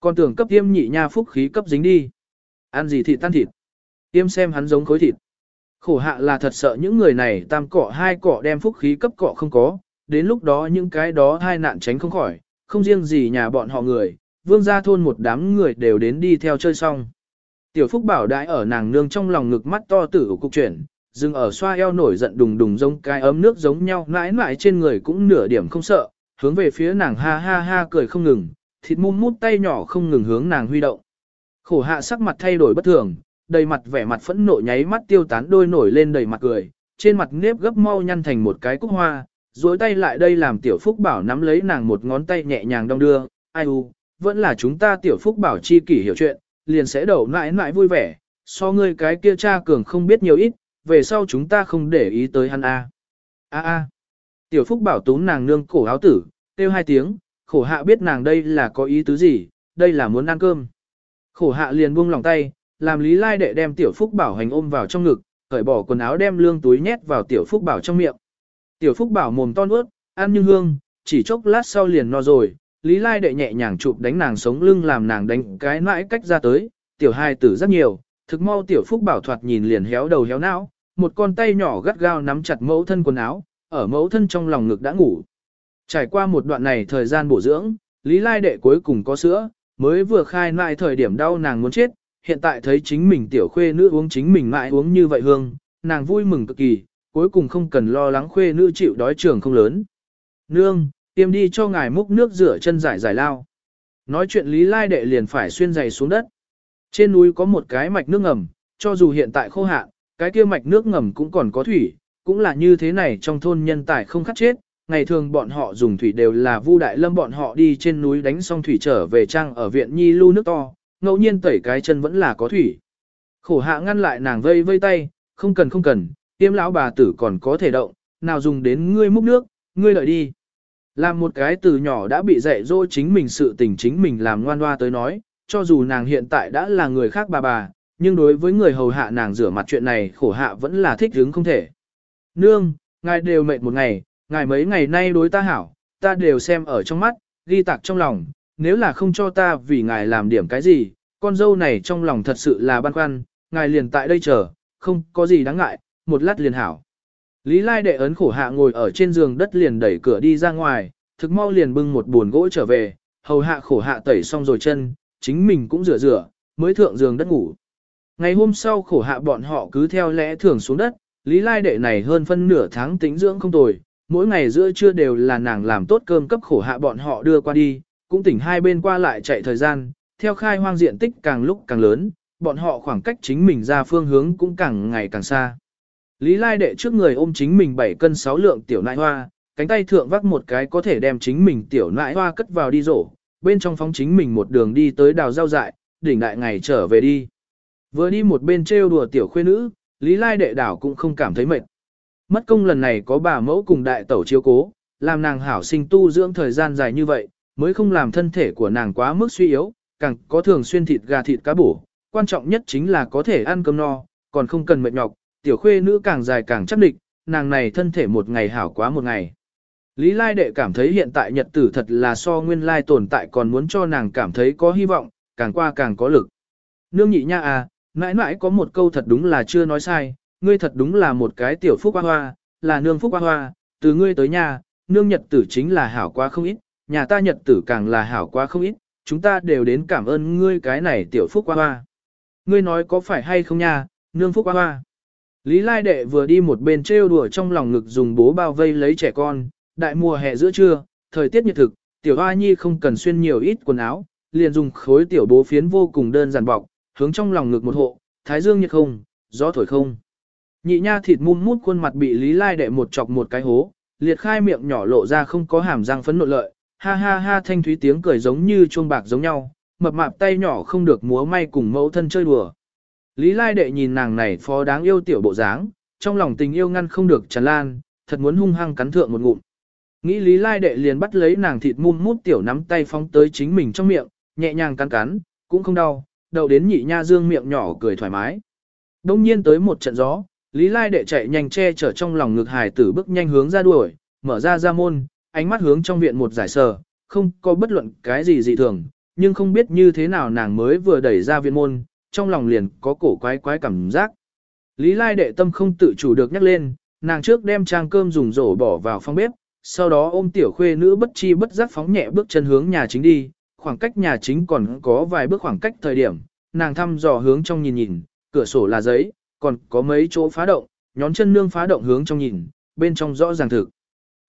Còn tưởng cấp tiêm nhị nha phúc khí cấp dính đi. Ăn gì thịt tan thịt. Tiêm xem hắn giống khối thịt. Khổ hạ là thật sợ những người này tam cọ hai cọ đem phúc khí cấp cọ không có, đến lúc đó những cái đó hai nạn tránh không khỏi, không riêng gì nhà bọn họ người, vương gia thôn một đám người đều đến đi theo chơi xong. Tiểu Phúc bảo đãi ở nàng nương trong lòng ngực mắt to tử cục chuyển, dừng ở xoa eo nổi giận đùng đùng giống cái ấm nước giống nhau mãi mãi trên người cũng nửa điểm không sợ, hướng về phía nàng ha ha ha cười không ngừng, thịt mum mút tay nhỏ không ngừng hướng nàng huy động. Khổ hạ sắc mặt thay đổi bất thường, đầy mặt vẻ mặt phẫn nộ nháy mắt tiêu tán đôi nổi lên đầy mặt cười, trên mặt nếp gấp mau nhăn thành một cái cúc hoa, duỗi tay lại đây làm tiểu phúc bảo nắm lấy nàng một ngón tay nhẹ nhàng đong đưa, ai u, vẫn là chúng ta tiểu phúc bảo chi kỷ hiểu chuyện, liền sẽ đậu mãi mãi vui vẻ, so ngươi cái kia cha cường không biết nhiều ít, về sau chúng ta không để ý tới hắn a. A a. Tiểu Phúc bảo tún nàng nương cổ áo tử, kêu hai tiếng, khổ hạ biết nàng đây là có ý tứ gì, đây là muốn ăn cơm. Khổ hạ liền buông lòng tay, làm Lý Lai đệ đem Tiểu Phúc bảo hành ôm vào trong ngực, cởi bỏ quần áo đem lương túi nhét vào Tiểu Phúc bảo trong miệng. Tiểu Phúc bảo mồm to nuốt, ăn như hương, chỉ chốc lát sau liền no rồi, Lý Lai đệ nhẹ nhàng chụp đánh nàng sống lưng làm nàng đánh cái mãi cách ra tới, tiểu hai tử rất nhiều, thực mau tiểu phúc bảo thoạt nhìn liền héo đầu héo não, một con tay nhỏ gắt gao nắm chặt mẫu thân quần áo, ở mẫu thân trong lòng ngực đã ngủ. Trải qua một đoạn này thời gian bổ dưỡng, Lý Lai đệ cuối cùng có sữa, mới vừa khai mãi thời điểm đau nàng muốn chết, hiện tại thấy chính mình tiểu khuê nữ uống chính mình mãi uống như vậy hương, nàng vui mừng cực kỳ, cuối cùng không cần lo lắng khuê nữ chịu đói trường không lớn. Nương, tiêm đi cho ngài múc nước rửa chân giải giải lao. Nói chuyện Lý Lai đệ liền phải xuyên giày xuống đất. Trên núi có một cái mạch nước ngầm, cho dù hiện tại khô hạn, cái kia mạch nước ngầm cũng còn có thủy, cũng là như thế này trong thôn nhân tài không khát chết. Ngày thường bọn họ dùng thủy đều là Vu Đại Lâm bọn họ đi trên núi đánh xong thủy trở về trang ở viện Nhi lưu nước to, ngẫu nhiên tẩy cái chân vẫn là có thủy. Khổ hạ ngăn lại nàng vây vây tay, không cần không cần, tiêm lão bà tử còn có thể động, nào dùng đến ngươi múc nước, ngươi lợi đi. Làm một cái từ nhỏ đã bị dạy dỗ chính mình sự tình chính mình làm ngoan hoa tới nói, cho dù nàng hiện tại đã là người khác bà bà, nhưng đối với người hầu hạ nàng rửa mặt chuyện này khổ hạ vẫn là thích hứng không thể. Nương, ngài đều mệt một ngày, ngài mấy ngày nay đối ta hảo, ta đều xem ở trong mắt, ghi tạc trong lòng, nếu là không cho ta vì ngài làm điểm cái gì, con dâu này trong lòng thật sự là băn khoăn, ngài liền tại đây chờ, không có gì đáng ngại, một lát liền hảo. Lý Lai đệ ấn khổ hạ ngồi ở trên giường đất liền đẩy cửa đi ra ngoài, thực mau liền bưng một buồn gỗ trở về, hầu hạ khổ hạ tẩy xong rồi chân, chính mình cũng rửa rửa, mới thượng giường đất ngủ. Ngày hôm sau khổ hạ bọn họ cứ theo lẽ thường xuống đất, Lý Lai đệ này hơn phân nửa tháng tính dưỡng không tồi, mỗi ngày giữa trưa đều là nàng làm tốt cơm cấp khổ hạ bọn họ đưa qua đi, cũng tỉnh hai bên qua lại chạy thời gian, theo khai hoang diện tích càng lúc càng lớn, bọn họ khoảng cách chính mình ra phương hướng cũng càng ngày càng xa. Lý Lai đệ trước người ôm chính mình 7 cân 6 lượng tiểu nại hoa, cánh tay thượng vác một cái có thể đem chính mình tiểu nại hoa cất vào đi rổ, bên trong phóng chính mình một đường đi tới đào rau dại, đỉnh đại ngày trở về đi. Vừa đi một bên trêu đùa tiểu khuê nữ, Lý Lai đệ đảo cũng không cảm thấy mệt. Mất công lần này có bà mẫu cùng đại tẩu chiếu cố, làm nàng hảo sinh tu dưỡng thời gian dài như vậy, mới không làm thân thể của nàng quá mức suy yếu, càng có thường xuyên thịt gà thịt cá bổ, quan trọng nhất chính là có thể ăn cơm no, còn không cần mệt nhọc, tiểu khuê nữ càng dài càng chắc định, nàng này thân thể một ngày hảo quá một ngày. Lý Lai Đệ cảm thấy hiện tại nhật tử thật là so nguyên lai tồn tại còn muốn cho nàng cảm thấy có hy vọng, càng qua càng có lực. Nương nhị nha à, mãi mãi có một câu thật đúng là chưa nói sai, ngươi thật đúng là một cái tiểu phúc hoa hoa, là nương phúc hoa hoa, từ ngươi tới nhà, nương nhật tử chính là hảo quá không ít, nhà ta nhật tử càng là hảo quá không ít, chúng ta đều đến cảm ơn ngươi cái này tiểu phúc hoa hoa. Ngươi nói có phải hay không nha, nương phúc hoa hoa. Lý Lai Đệ vừa đi một bên trêu đùa trong lòng ngực dùng bố bao vây lấy trẻ con, đại mùa hè giữa trưa, thời tiết nhiệt thực, tiểu hoa nhi không cần xuyên nhiều ít quần áo, liền dùng khối tiểu bố phiến vô cùng đơn giản bọc, hướng trong lòng ngực một hộ, thái dương nhiệt không, gió thổi không. Nhị nha thịt mum mút khuôn mặt bị Lý Lai đệ một chọc một cái hố, liệt khai miệng nhỏ lộ ra không có hàm răng phấn nộ lợi, ha ha ha thanh thúy tiếng cười giống như chuông bạc giống nhau, mập mạp tay nhỏ không được múa may cùng mẫu thân chơi đùa. Lý Lai đệ nhìn nàng này phó đáng yêu tiểu bộ dáng, trong lòng tình yêu ngăn không được tràn lan, thật muốn hung hăng cắn thượng một ngụm. Nghĩ Lý Lai đệ liền bắt lấy nàng thịt mum mút tiểu nắm tay phóng tới chính mình trong miệng, nhẹ nhàng cắn cắn, cũng không đau, đầu đến nhị nha dương miệng nhỏ cười thoải mái. Đông nhiên tới một trận gió, Lý Lai đệ chạy nhanh che chở trong lòng ngực hài tử bước nhanh hướng ra đuổi, mở ra ra môn, ánh mắt hướng trong viện một giải sờ, không có bất luận cái gì dị thường, nhưng không biết như thế nào nàng mới vừa đẩy ra viện môn, trong lòng liền có cổ quái quái cảm giác. Lý Lai đệ tâm không tự chủ được nhắc lên, nàng trước đem trang cơm dùng rổ bỏ vào phòng bếp, sau đó ôm tiểu khuê nữ bất chi bất giác phóng nhẹ bước chân hướng nhà chính đi, khoảng cách nhà chính còn có vài bước khoảng cách thời điểm, nàng thăm dò hướng trong nhìn nhìn, cửa sổ là giấy, còn có mấy chỗ phá động, nhón chân nương phá động hướng trong nhìn, bên trong rõ ràng thực.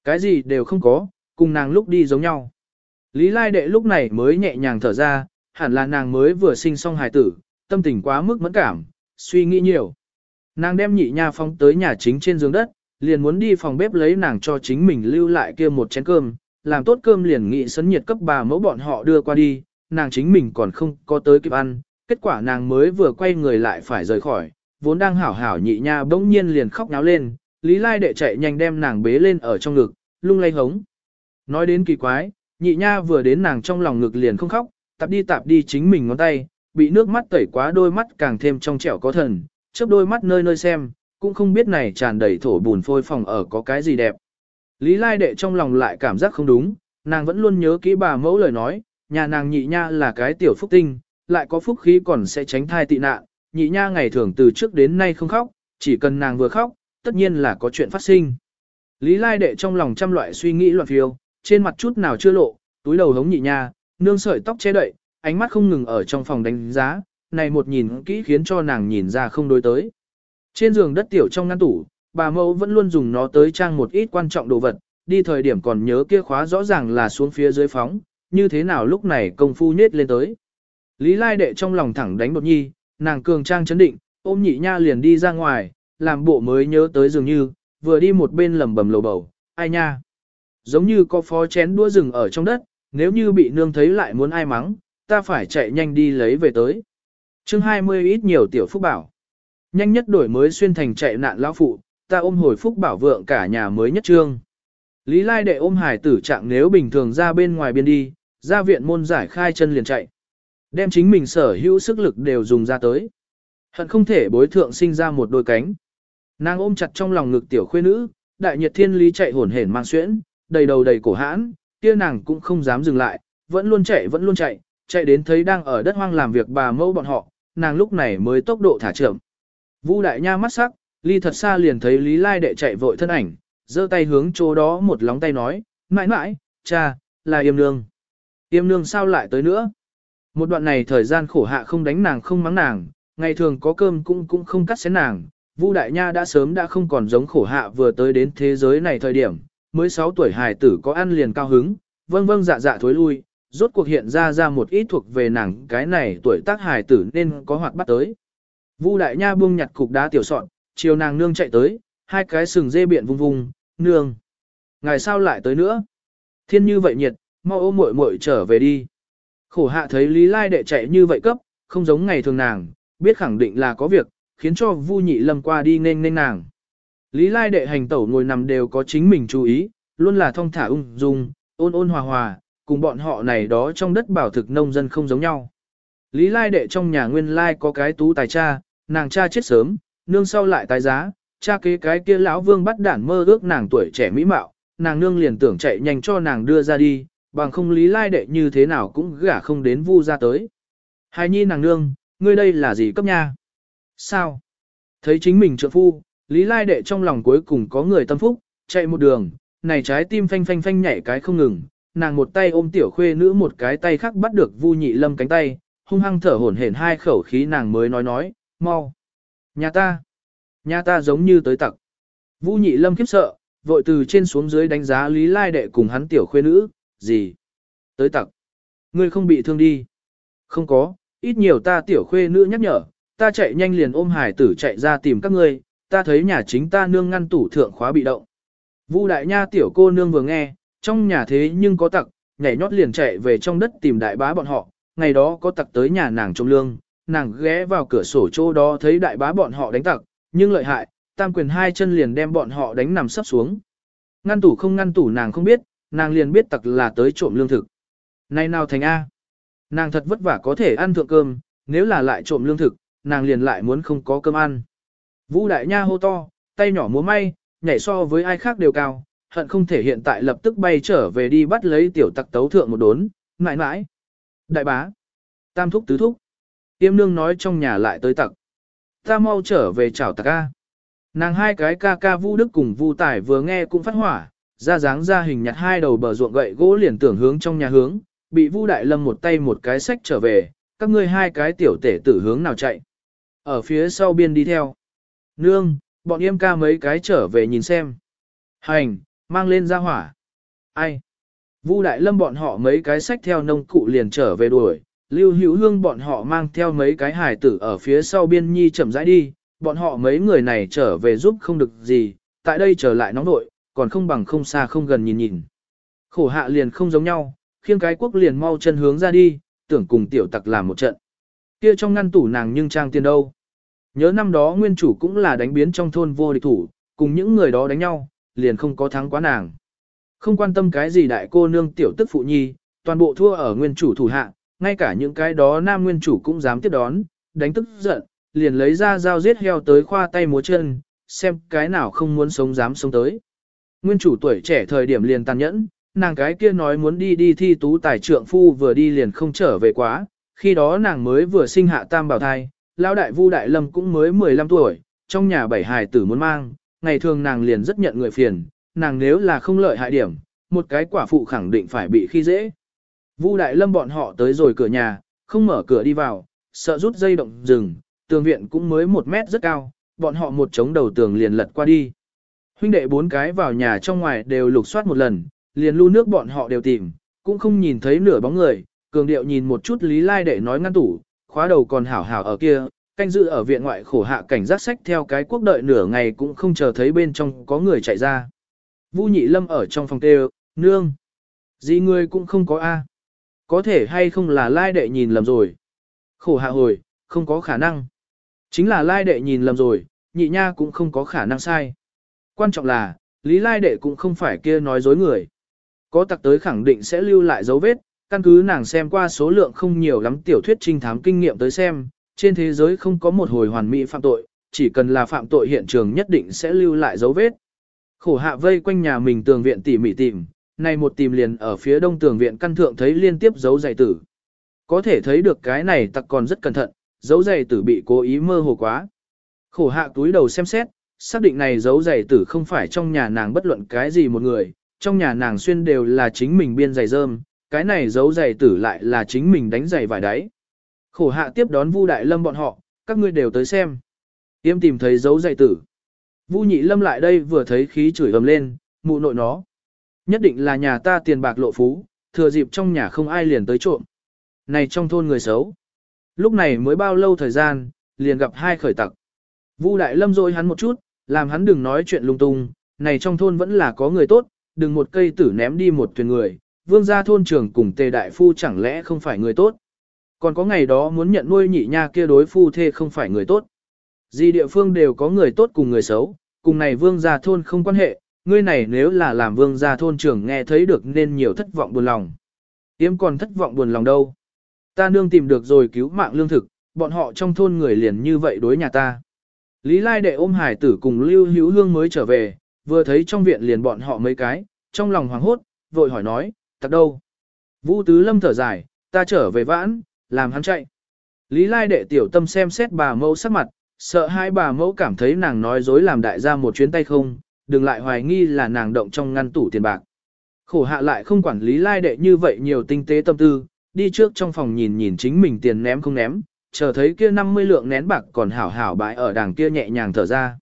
Cái gì đều không có, cùng nàng lúc đi giống nhau. Lý Lai đệ lúc này mới nhẹ nhàng thở ra, hẳn là nàng mới vừa sinh xong hài tử, tâm tình quá mức mẫn cảm, suy nghĩ nhiều. Nàng đem nhị nha phóng tới nhà chính trên giường đất, liền muốn đi phòng bếp lấy nàng cho chính mình lưu lại kia một chén cơm, làm tốt cơm liền nghị sấn nhiệt cấp bà mẫu bọn họ đưa qua đi, nàng chính mình còn không có tới kịp ăn, kết quả nàng mới vừa quay người lại phải rời khỏi, vốn đang hảo hảo nhị nha bỗng nhiên liền khóc náo lên, Lý Lai đệ chạy nhanh đem nàng bế lên ở trong ngực, lung lay hống. Nói đến kỳ quái, nhị nha vừa đến nàng trong lòng ngực liền không khóc, tạp đi tạp đi chính mình ngón tay, bị nước mắt tẩy quá đôi mắt càng thêm trong trẻo có thần, chớp đôi mắt nơi nơi xem, cũng không biết này tràn đầy thổ bùn phôi phòng ở có cái gì đẹp. Lý Lai Đệ trong lòng lại cảm giác không đúng, nàng vẫn luôn nhớ kỹ bà mẫu lời nói, nhà nàng nhị nha là cái tiểu phúc tinh, lại có phúc khí còn sẽ tránh thai tị nạn, nhị nha ngày thường từ trước đến nay không khóc, chỉ cần nàng vừa khóc, tất nhiên là có chuyện phát sinh. Lý Lai Đệ trong lòng trăm loại suy nghĩ loạn phiêu, trên mặt chút nào chưa lộ, túi đầu hống nhị nha, nương sợi tóc che đậy, ánh mắt không ngừng ở trong phòng đánh giá, này một nhìn kỹ khiến cho nàng nhìn ra không đối tới. Trên giường đất tiểu trong ngăn tủ, bà mẫu vẫn luôn dùng nó tới trang một ít quan trọng đồ vật, đi thời điểm còn nhớ kia khóa rõ ràng là xuống phía dưới phóng, như thế nào lúc này công phu nhết lên tới. Lý Lai đệ trong lòng thẳng đánh bột nhi, nàng cường trang chấn định, ôm nhị nha liền đi ra ngoài, làm bộ mới nhớ tới dường như, vừa đi một bên lầm bầm lầu bầu, ai nha. Giống như có phó chén đũa rừng ở trong đất, nếu như bị nương thấy lại muốn ai mắng, ta phải chạy nhanh đi lấy về tới. chương 20 ít nhiều tiểu phúc bảo. Nhanh nhất đổi mới xuyên thành chạy nạn lão phụ, ta ôm hồi phúc bảo vượng cả nhà mới nhất trương. Lý Lai đệ ôm hải tử trạng nếu bình thường ra bên ngoài biên đi, ra viện môn giải khai chân liền chạy. Đem chính mình sở hữu sức lực đều dùng ra tới. Hận không thể bối thượng sinh ra một đôi cánh. Nàng ôm chặt trong lòng ngực tiểu khuê nữ, đại nhiệt thiên lý chạy hồn hển mang xuyễn, đầy đầu đầy cổ hãn, kia nàng cũng không dám dừng lại, vẫn luôn chạy vẫn luôn chạy, chạy đến thấy đang ở đất hoang làm việc bà mẫu bọn họ, nàng lúc này mới tốc độ thả chậm. Vu đại nha mắt sắc, ly thật xa liền thấy Lý Lai đệ chạy vội thân ảnh, giơ tay hướng chỗ đó một lóng tay nói, mãi mãi, cha, là yêm nương. Yêm nương sao lại tới nữa? Một đoạn này thời gian khổ hạ không đánh nàng không mắng nàng, ngày thường có cơm cũng cũng không cắt xén nàng. Vu Đại Nha đã sớm đã không còn giống khổ hạ vừa tới đến thế giới này thời điểm, mới 6 tuổi hài tử có ăn liền cao hứng, vâng vâng dạ dạ thối lui, rốt cuộc hiện ra ra một ít thuộc về nàng cái này tuổi tác hài tử nên có hoạt bắt tới. Vu Đại Nha buông nhặt cục đá tiểu sọn, chiều nàng nương chạy tới, hai cái sừng dê biện vung vung, nương. ngày sao lại tới nữa? Thiên như vậy nhiệt, mau ôm muội muội trở về đi. Khổ hạ thấy Lý Lai đệ chạy như vậy cấp, không giống ngày thường nàng, biết khẳng định là có việc, khiến cho Vu Nhị Lâm qua đi nên nên nàng. Lý Lai đệ hành tẩu ngồi nằm đều có chính mình chú ý, luôn là thong thả ung dung, ôn ôn hòa hòa, cùng bọn họ này đó trong đất bảo thực nông dân không giống nhau. Lý Lai đệ trong nhà nguyên lai có cái tú tài cha, nàng cha chết sớm, nương sau lại tái giá, cha kế cái kia lão vương bắt đản mơ ước nàng tuổi trẻ mỹ mạo, nàng nương liền tưởng chạy nhanh cho nàng đưa ra đi, bằng không lý lai đệ như thế nào cũng gả không đến vu ra tới. Hài nhi nàng nương, ngươi đây là gì cấp nha? Sao? Thấy chính mình trợ phu, lý lai đệ trong lòng cuối cùng có người tâm phúc, chạy một đường, này trái tim phanh phanh phanh nhảy cái không ngừng, nàng một tay ôm tiểu khuê nữ một cái tay khác bắt được vu nhị lâm cánh tay, hung hăng thở hổn hển hai khẩu khí nàng mới nói nói, mau. Nhà ta, nhà ta giống như tới tặc. Vu nhị lâm khiếp sợ, vội từ trên xuống dưới đánh giá Lý Lai đệ cùng hắn tiểu khuê nữ, gì? Tới tặc. Ngươi không bị thương đi. Không có, ít nhiều ta tiểu khuê nữ nhắc nhở, ta chạy nhanh liền ôm hải tử chạy ra tìm các ngươi, ta thấy nhà chính ta nương ngăn tủ thượng khóa bị động. Vu đại nha tiểu cô nương vừa nghe, trong nhà thế nhưng có tặc, nhảy nhót liền chạy về trong đất tìm đại bá bọn họ, ngày đó có tặc tới nhà nàng trông lương, nàng ghé vào cửa sổ chỗ đó thấy đại bá bọn họ đánh tặc, nhưng lợi hại, tam quyền hai chân liền đem bọn họ đánh nằm sấp xuống. Ngăn tủ không ngăn tủ nàng không biết, nàng liền biết tặc là tới trộm lương thực. Này nào thành A. Nàng thật vất vả có thể ăn thượng cơm, nếu là lại trộm lương thực, nàng liền lại muốn không có cơm ăn. Vũ đại nha hô to, tay nhỏ múa may, nhảy so với ai khác đều cao, hận không thể hiện tại lập tức bay trở về đi bắt lấy tiểu tặc tấu thượng một đốn, mãi mãi. Đại bá. Tam thúc tứ thúc. Tiêm nương nói trong nhà lại tới tặc. Ta mau trở về chào tặc ca. Nàng hai cái ca ca Vu Đức cùng Vu Tài vừa nghe cũng phát hỏa, ra dáng ra hình nhặt hai đầu bờ ruộng gậy gỗ liền tưởng hướng trong nhà hướng, bị Vu Đại Lâm một tay một cái sách trở về, các ngươi hai cái tiểu tể tử hướng nào chạy. Ở phía sau biên đi theo. Nương, bọn em ca mấy cái trở về nhìn xem. Hành, mang lên ra hỏa. Ai? Vu Đại Lâm bọn họ mấy cái sách theo nông cụ liền trở về đuổi, Lưu Hữu Hương bọn họ mang theo mấy cái hải tử ở phía sau biên nhi chậm rãi đi, bọn họ mấy người này trở về giúp không được gì, tại đây trở lại nóng nội, còn không bằng không xa không gần nhìn nhìn. Khổ hạ liền không giống nhau, khiêng cái quốc liền mau chân hướng ra đi, tưởng cùng tiểu tặc làm một trận. Kia trong ngăn tủ nàng nhưng trang tiền đâu. Nhớ năm đó nguyên chủ cũng là đánh biến trong thôn vô địch thủ, cùng những người đó đánh nhau, liền không có thắng quá nàng. Không quan tâm cái gì đại cô nương tiểu tức phụ nhi, toàn bộ thua ở nguyên chủ thủ hạ, ngay cả những cái đó nam nguyên chủ cũng dám tiếp đón, đánh tức giận, liền lấy ra dao giết heo tới khoa tay múa chân, xem cái nào không muốn sống dám sống tới. Nguyên chủ tuổi trẻ thời điểm liền tàn nhẫn, nàng cái kia nói muốn đi đi thi tú tài trượng phu vừa đi liền không trở về quá, khi đó nàng mới vừa sinh hạ tam bảo thai, lão đại vu đại lâm cũng mới 15 tuổi, trong nhà bảy hài tử muốn mang, ngày thường nàng liền rất nhận người phiền, nàng nếu là không lợi hại điểm, một cái quả phụ khẳng định phải bị khi dễ. Vu đại lâm bọn họ tới rồi cửa nhà, không mở cửa đi vào, sợ rút dây động rừng, tường viện cũng mới một mét rất cao, bọn họ một chống đầu tường liền lật qua đi. Huynh đệ bốn cái vào nhà trong ngoài đều lục soát một lần, liền lưu nước bọn họ đều tìm, cũng không nhìn thấy nửa bóng người, cường điệu nhìn một chút Lý Lai để nói ngăn tủ, khóa đầu còn hảo hảo ở kia, canh dự ở viện ngoại khổ hạ cảnh giác sách theo cái quốc đợi nửa ngày cũng không chờ thấy bên trong có người chạy ra. Vu nhị lâm ở trong phòng tê nương. Gì người cũng không có A. Có thể hay không là lai đệ nhìn lầm rồi. Khổ hạ hồi, không có khả năng. Chính là lai đệ nhìn lầm rồi, nhị nha cũng không có khả năng sai. Quan trọng là, lý lai đệ cũng không phải kia nói dối người. Có tặc tới khẳng định sẽ lưu lại dấu vết, căn cứ nàng xem qua số lượng không nhiều lắm tiểu thuyết trinh thám kinh nghiệm tới xem, trên thế giới không có một hồi hoàn mỹ phạm tội, chỉ cần là phạm tội hiện trường nhất định sẽ lưu lại dấu vết. Khổ hạ vây quanh nhà mình tường viện tỉ mỉ tìm, này một tìm liền ở phía đông tường viện căn thượng thấy liên tiếp dấu giày tử. Có thể thấy được cái này tặc còn rất cẩn thận, dấu giày tử bị cố ý mơ hồ quá. Khổ hạ túi đầu xem xét, xác định này dấu giày tử không phải trong nhà nàng bất luận cái gì một người, trong nhà nàng xuyên đều là chính mình biên giày rơm, cái này dấu giày tử lại là chính mình đánh giày vải đáy. Khổ hạ tiếp đón Vu Đại Lâm bọn họ, các ngươi đều tới xem. Tiêm tìm thấy dấu dạy tử. Vu Nhị Lâm lại đây vừa thấy khí chửi ầm lên, mụ nội nó. Nhất định là nhà ta tiền bạc lộ phú, thừa dịp trong nhà không ai liền tới trộm. Này trong thôn người xấu. Lúc này mới bao lâu thời gian, liền gặp hai khởi tặc. Vu Đại Lâm dội hắn một chút, làm hắn đừng nói chuyện lung tung, này trong thôn vẫn là có người tốt, đừng một cây tử ném đi một thuyền người, vương gia thôn trưởng cùng tề đại phu chẳng lẽ không phải người tốt. Còn có ngày đó muốn nhận nuôi nhị nha kia đối phu thê không phải người tốt. Gì địa phương đều có người tốt cùng người xấu, cùng này vương gia thôn không quan hệ, ngươi này nếu là làm vương gia thôn trưởng nghe thấy được nên nhiều thất vọng buồn lòng. Yếm còn thất vọng buồn lòng đâu. Ta nương tìm được rồi cứu mạng lương thực, bọn họ trong thôn người liền như vậy đối nhà ta. Lý Lai đệ ôm hải tử cùng Lưu Hữu Hương mới trở về, vừa thấy trong viện liền bọn họ mấy cái, trong lòng hoảng hốt, vội hỏi nói, tặc đâu? Vũ Tứ Lâm thở dài, ta trở về vãn, làm hắn chạy. Lý Lai đệ tiểu tâm xem xét bà mẫu sắc mặt, sợ hai bà mẫu cảm thấy nàng nói dối làm đại gia một chuyến tay không, đừng lại hoài nghi là nàng động trong ngăn tủ tiền bạc. Khổ hạ lại không quản lý Lai đệ như vậy nhiều tinh tế tâm tư, đi trước trong phòng nhìn nhìn chính mình tiền ném không ném, chờ thấy kia 50 lượng nén bạc còn hảo hảo bãi ở đàng kia nhẹ nhàng thở ra.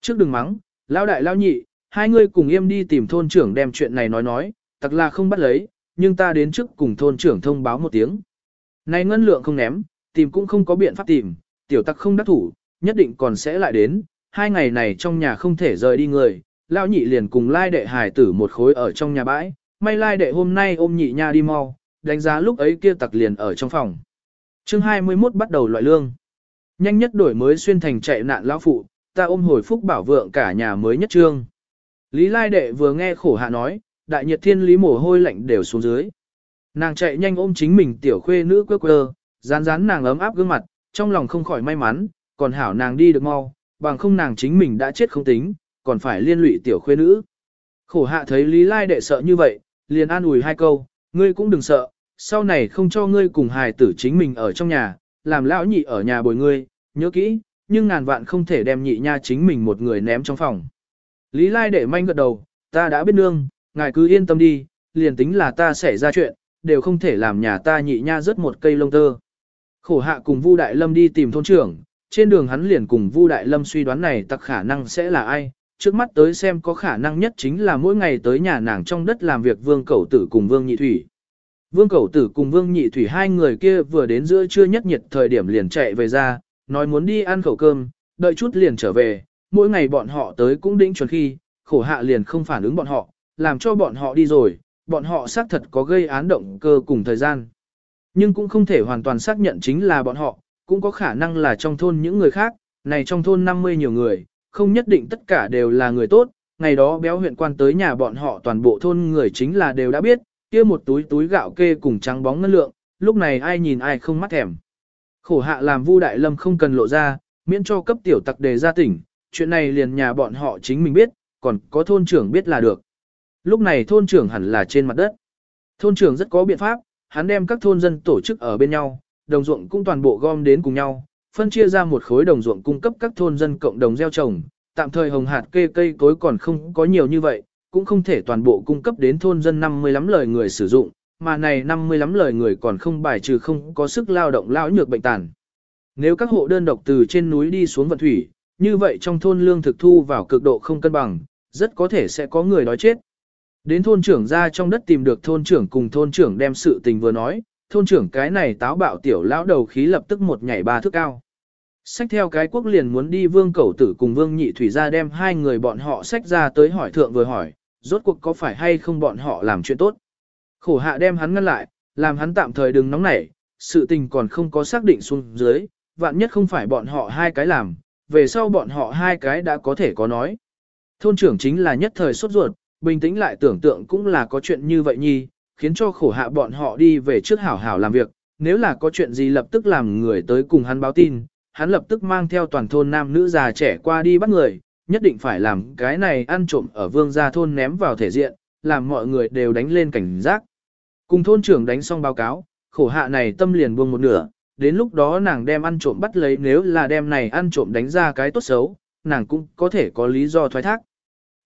Trước đừng mắng, lão đại lão nhị, hai người cùng em đi tìm thôn trưởng đem chuyện này nói nói, thật là không bắt lấy, nhưng ta đến trước cùng thôn trưởng thông báo một tiếng. Này ngân lượng không ném, tìm cũng không có biện pháp tìm, tiểu tặc không đắc thủ, nhất định còn sẽ lại đến, hai ngày này trong nhà không thể rời đi người, lão nhị liền cùng lai đệ hải tử một khối ở trong nhà bãi, may lai đệ hôm nay ôm nhị nha đi mau, đánh giá lúc ấy kia tặc liền ở trong phòng. Chương 21 bắt đầu loại lương. Nhanh nhất đổi mới xuyên thành chạy nạn lão phụ, ta ôm hồi phúc bảo vượng cả nhà mới nhất trương. Lý Lai Đệ vừa nghe khổ hạ nói, đại nhiệt thiên lý mồ hôi lạnh đều xuống dưới. Nàng chạy nhanh ôm chính mình tiểu khuê nữ quơ quơ, rán rán nàng ấm áp gương mặt, trong lòng không khỏi may mắn, còn hảo nàng đi được mau, bằng không nàng chính mình đã chết không tính, còn phải liên lụy tiểu khuê nữ. Khổ hạ thấy Lý Lai Đệ sợ như vậy, liền an ủi hai câu, ngươi cũng đừng sợ, sau này không cho ngươi cùng hài tử chính mình ở trong nhà, làm lão nhị ở nhà bồi ngươi, nhớ kỹ, nhưng ngàn vạn không thể đem nhị nha chính mình một người ném trong phòng. Lý Lai để manh gật đầu, ta đã biết nương, ngài cứ yên tâm đi, liền tính là ta xảy ra chuyện, đều không thể làm nhà ta nhị nha rớt một cây lông tơ. Khổ hạ cùng Vu Đại Lâm đi tìm thôn trưởng, trên đường hắn liền cùng Vu Đại Lâm suy đoán này tặc khả năng sẽ là ai, trước mắt tới xem có khả năng nhất chính là mỗi ngày tới nhà nàng trong đất làm việc Vương Cẩu Tử cùng Vương Nhị Thủy. Vương Cẩu Tử cùng Vương Nhị Thủy hai người kia vừa đến giữa trưa nhất nhiệt thời điểm liền chạy về ra, nói muốn đi ăn khẩu cơm, đợi chút liền trở về, mỗi ngày bọn họ tới cũng đĩnh chuẩn khi, khổ hạ liền không phản ứng bọn họ, làm cho bọn họ đi rồi, bọn họ xác thật có gây án động cơ cùng thời gian. Nhưng cũng không thể hoàn toàn xác nhận chính là bọn họ, cũng có khả năng là trong thôn những người khác, này trong thôn 50 nhiều người, không nhất định tất cả đều là người tốt, ngày đó béo huyện quan tới nhà bọn họ toàn bộ thôn người chính là đều đã biết, kia một túi túi gạo kê cùng trắng bóng ngân lượng, lúc này ai nhìn ai không mắt thèm. Khổ hạ làm Vu Đại Lâm không cần lộ ra, miễn cho cấp tiểu tặc đề ra tỉnh, chuyện này liền nhà bọn họ chính mình biết, còn có thôn trưởng biết là được. Lúc này thôn trưởng hẳn là trên mặt đất. Thôn trưởng rất có biện pháp, hắn đem các thôn dân tổ chức ở bên nhau, đồng ruộng cũng toàn bộ gom đến cùng nhau, phân chia ra một khối đồng ruộng cung cấp các thôn dân cộng đồng gieo trồng, tạm thời hồng hạt kê cây cối còn không có nhiều như vậy, cũng không thể toàn bộ cung cấp đến thôn dân 50 lắm lời người sử dụng, mà này 50 lắm lời người còn không bài trừ không có sức lao động lão nhược bệnh tàn. Nếu các hộ đơn độc từ trên núi đi xuống vận thủy, như vậy trong thôn lương thực thu vào cực độ không cân bằng, rất có thể sẽ có người đói chết. Đến thôn trưởng ra trong đất tìm được thôn trưởng cùng thôn trưởng đem sự tình vừa nói, thôn trưởng cái này táo bạo tiểu lão đầu khí lập tức một nhảy ba thước cao. Sách theo cái quốc liền muốn đi vương cẩu tử cùng vương nhị thủy ra đem hai người bọn họ sách ra tới hỏi thượng vừa hỏi, rốt cuộc có phải hay không bọn họ làm chuyện tốt. Khổ hạ đem hắn ngăn lại, làm hắn tạm thời đừng nóng nảy, sự tình còn không có xác định xuống dưới, vạn nhất không phải bọn họ hai cái làm, về sau bọn họ hai cái đã có thể có nói. Thôn trưởng chính là nhất thời sốt ruột, bình tĩnh lại tưởng tượng cũng là có chuyện như vậy nhi, khiến cho khổ hạ bọn họ đi về trước hảo hảo làm việc, nếu là có chuyện gì lập tức làm người tới cùng hắn báo tin, hắn lập tức mang theo toàn thôn nam nữ già trẻ qua đi bắt người, nhất định phải làm cái này ăn trộm ở vương gia thôn ném vào thể diện, làm mọi người đều đánh lên cảnh giác. Cùng thôn trưởng đánh xong báo cáo, khổ hạ này tâm liền buông một nửa, đến lúc đó nàng đem ăn trộm bắt lấy nếu là đem này ăn trộm đánh ra cái tốt xấu, nàng cũng có thể có lý do thoái thác.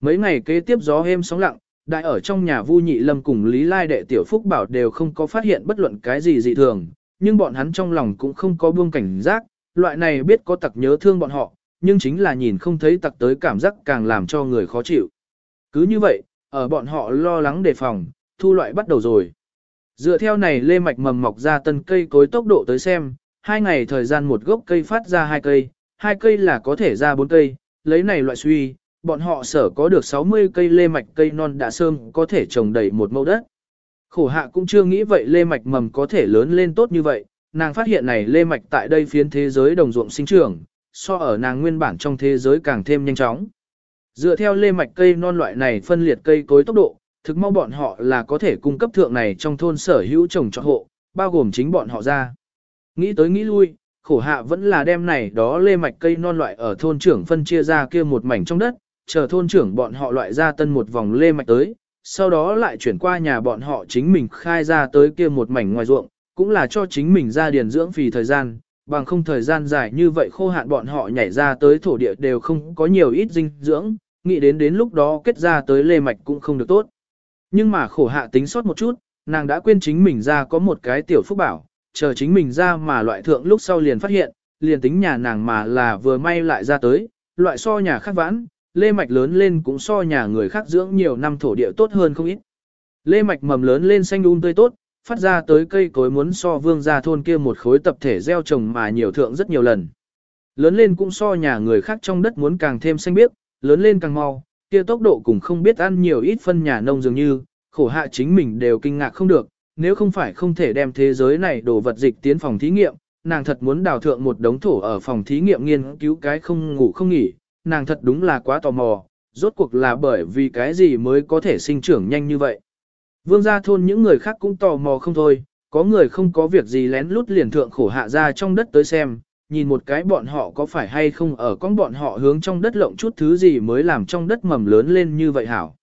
Mấy ngày kế tiếp gió êm sóng lặng, đại ở trong nhà Vu Nhị Lâm cùng Lý Lai đệ tiểu Phúc Bảo đều không có phát hiện bất luận cái gì dị thường, nhưng bọn hắn trong lòng cũng không có buông cảnh giác, loại này biết có tặc nhớ thương bọn họ, nhưng chính là nhìn không thấy tặc tới cảm giác càng làm cho người khó chịu. Cứ như vậy, ở bọn họ lo lắng đề phòng, thu loại bắt đầu rồi. Dựa theo này lê mạch mầm mọc ra tân cây cối tốc độ tới xem, hai ngày thời gian một gốc cây phát ra hai cây, hai cây là có thể ra bốn cây, lấy này loại suy, bọn họ sở có được 60 cây lê mạch cây non đã sơm có thể trồng đầy một mẫu đất. Khổ hạ cũng chưa nghĩ vậy lê mạch mầm có thể lớn lên tốt như vậy, nàng phát hiện này lê mạch tại đây phiến thế giới đồng ruộng sinh trưởng, so ở nàng nguyên bản trong thế giới càng thêm nhanh chóng. Dựa theo lê mạch cây non loại này phân liệt cây cối tốc độ, thực mau bọn họ là có thể cung cấp thượng này trong thôn sở hữu trồng trọt hộ, bao gồm chính bọn họ ra. Nghĩ tới nghĩ lui, khổ hạ vẫn là đem này đó lê mạch cây non loại ở thôn trưởng phân chia ra kia một mảnh trong đất, chờ thôn trưởng bọn họ loại ra tân một vòng lê mạch tới, sau đó lại chuyển qua nhà bọn họ chính mình khai ra tới kia một mảnh ngoài ruộng, cũng là cho chính mình ra điền dưỡng phì thời gian, bằng không thời gian dài như vậy khô hạn bọn họ nhảy ra tới thổ địa đều không có nhiều ít dinh dưỡng, nghĩ đến đến lúc đó kết ra tới lê mạch cũng không được tốt. Nhưng mà khổ hạ tính sót một chút, nàng đã quên chính mình ra có một cái tiểu phúc bảo, chờ chính mình ra mà loại thượng lúc sau liền phát hiện, liền tính nhà nàng mà là vừa may lại ra tới, loại so nhà khác vãn, lê mạch lớn lên cũng so nhà người khác dưỡng nhiều năm thổ địa tốt hơn không ít. Lê mạch mầm lớn lên xanh đun tươi tốt, phát ra tới cây cối muốn so vương gia thôn kia một khối tập thể gieo trồng mà nhiều thượng rất nhiều lần. Lớn lên cũng so nhà người khác trong đất muốn càng thêm xanh biếc, lớn lên càng mau, kia tốc độ cũng không biết ăn nhiều ít phân nhà nông dường như, khổ hạ chính mình đều kinh ngạc không được, nếu không phải không thể đem thế giới này đổ vật dịch tiến phòng thí nghiệm, nàng thật muốn đào thượng một đống thổ ở phòng thí nghiệm nghiên cứu cái không ngủ không nghỉ, nàng thật đúng là quá tò mò, rốt cuộc là bởi vì cái gì mới có thể sinh trưởng nhanh như vậy. Vương gia thôn những người khác cũng tò mò không thôi, có người không có việc gì lén lút liền thượng khổ hạ ra trong đất tới xem, nhìn một cái bọn họ có phải hay không ở con bọn họ hướng trong đất lộng chút thứ gì mới làm trong đất mầm lớn lên như vậy hảo.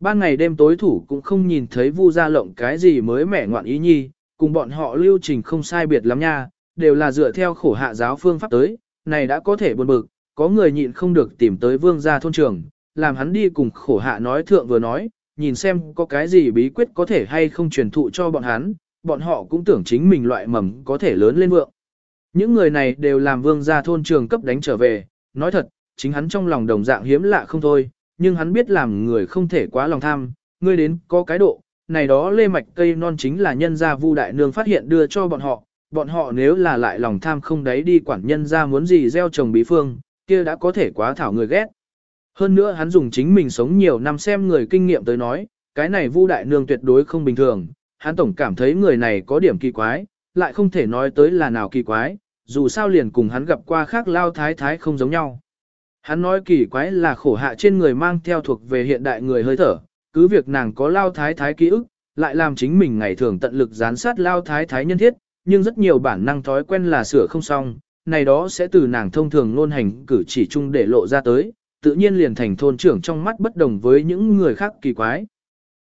Ban ngày đêm tối thủ cũng không nhìn thấy vu gia lộng cái gì mới mẻ ngoạn ý nhi, cùng bọn họ lưu trình không sai biệt lắm nha, đều là dựa theo khổ hạ giáo phương pháp tới, này đã có thể buồn bực, có người nhịn không được tìm tới vương gia thôn trường, làm hắn đi cùng khổ hạ nói thượng vừa nói, nhìn xem có cái gì bí quyết có thể hay không truyền thụ cho bọn hắn, bọn họ cũng tưởng chính mình loại mầm có thể lớn lên vượng. Những người này đều làm vương gia thôn trường cấp đánh trở về, nói thật, chính hắn trong lòng đồng dạng hiếm lạ không thôi, nhưng hắn biết làm người không thể quá lòng tham, ngươi đến có cái độ, này đó lê mạch cây non chính là nhân gia vu đại nương phát hiện đưa cho bọn họ, bọn họ nếu là lại lòng tham không đấy đi quản nhân gia muốn gì gieo trồng bí phương, kia đã có thể quá thảo người ghét. Hơn nữa hắn dùng chính mình sống nhiều năm xem người kinh nghiệm tới nói, cái này Vu đại nương tuyệt đối không bình thường, hắn tổng cảm thấy người này có điểm kỳ quái, lại không thể nói tới là nào kỳ quái, dù sao liền cùng hắn gặp qua khác lao thái thái không giống nhau. Hắn nói kỳ quái là khổ hạ trên người mang theo thuộc về hiện đại người hơi thở, cứ việc nàng có lao thái thái ký ức, lại làm chính mình ngày thường tận lực gián sát lao thái thái nhân thiết, nhưng rất nhiều bản năng thói quen là sửa không xong, này đó sẽ từ nàng thông thường luôn hành cử chỉ chung để lộ ra tới, tự nhiên liền thành thôn trưởng trong mắt bất đồng với những người khác kỳ quái.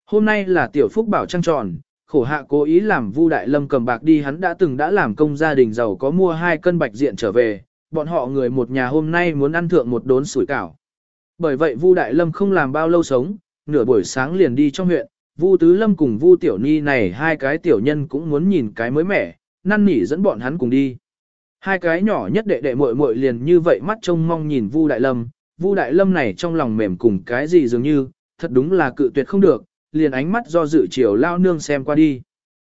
Hôm nay là tiểu phúc bảo trăng tròn, khổ hạ cố ý làm Vu Đại Lâm cầm bạc đi hắn đã từng đã làm công gia đình giàu có mua hai cân bạch diện trở về, bọn họ người một nhà hôm nay muốn ăn thượng một đốn sủi cảo. Bởi vậy Vu Đại Lâm không làm bao lâu sống, nửa buổi sáng liền đi trong huyện, Vu Tứ Lâm cùng Vu Tiểu Ni này hai cái tiểu nhân cũng muốn nhìn cái mới mẻ, năn nỉ dẫn bọn hắn cùng đi. Hai cái nhỏ nhất đệ đệ muội muội liền như vậy mắt trông mong nhìn Vu Đại Lâm, Vu Đại Lâm này trong lòng mềm cùng cái gì dường như, thật đúng là cự tuyệt không được, liền ánh mắt do dự chiều lao nương xem qua đi.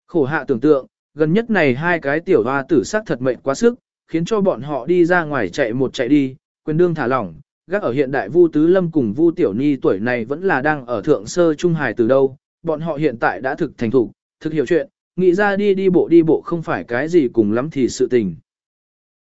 Khổ hạ tưởng tượng, gần nhất này hai cái tiểu hoa tử sắc thật mệnh quá sức, khiến cho bọn họ đi ra ngoài chạy một chạy đi, quyền đương thả lỏng, gác ở hiện đại Vu Tứ Lâm cùng Vu Tiểu Ni tuổi này vẫn là đang ở thượng sơ trung hài từ đâu, bọn họ hiện tại đã thực thành thủ, thực hiểu chuyện, nghĩ ra đi đi bộ đi bộ không phải cái gì cùng lắm thì sự tình.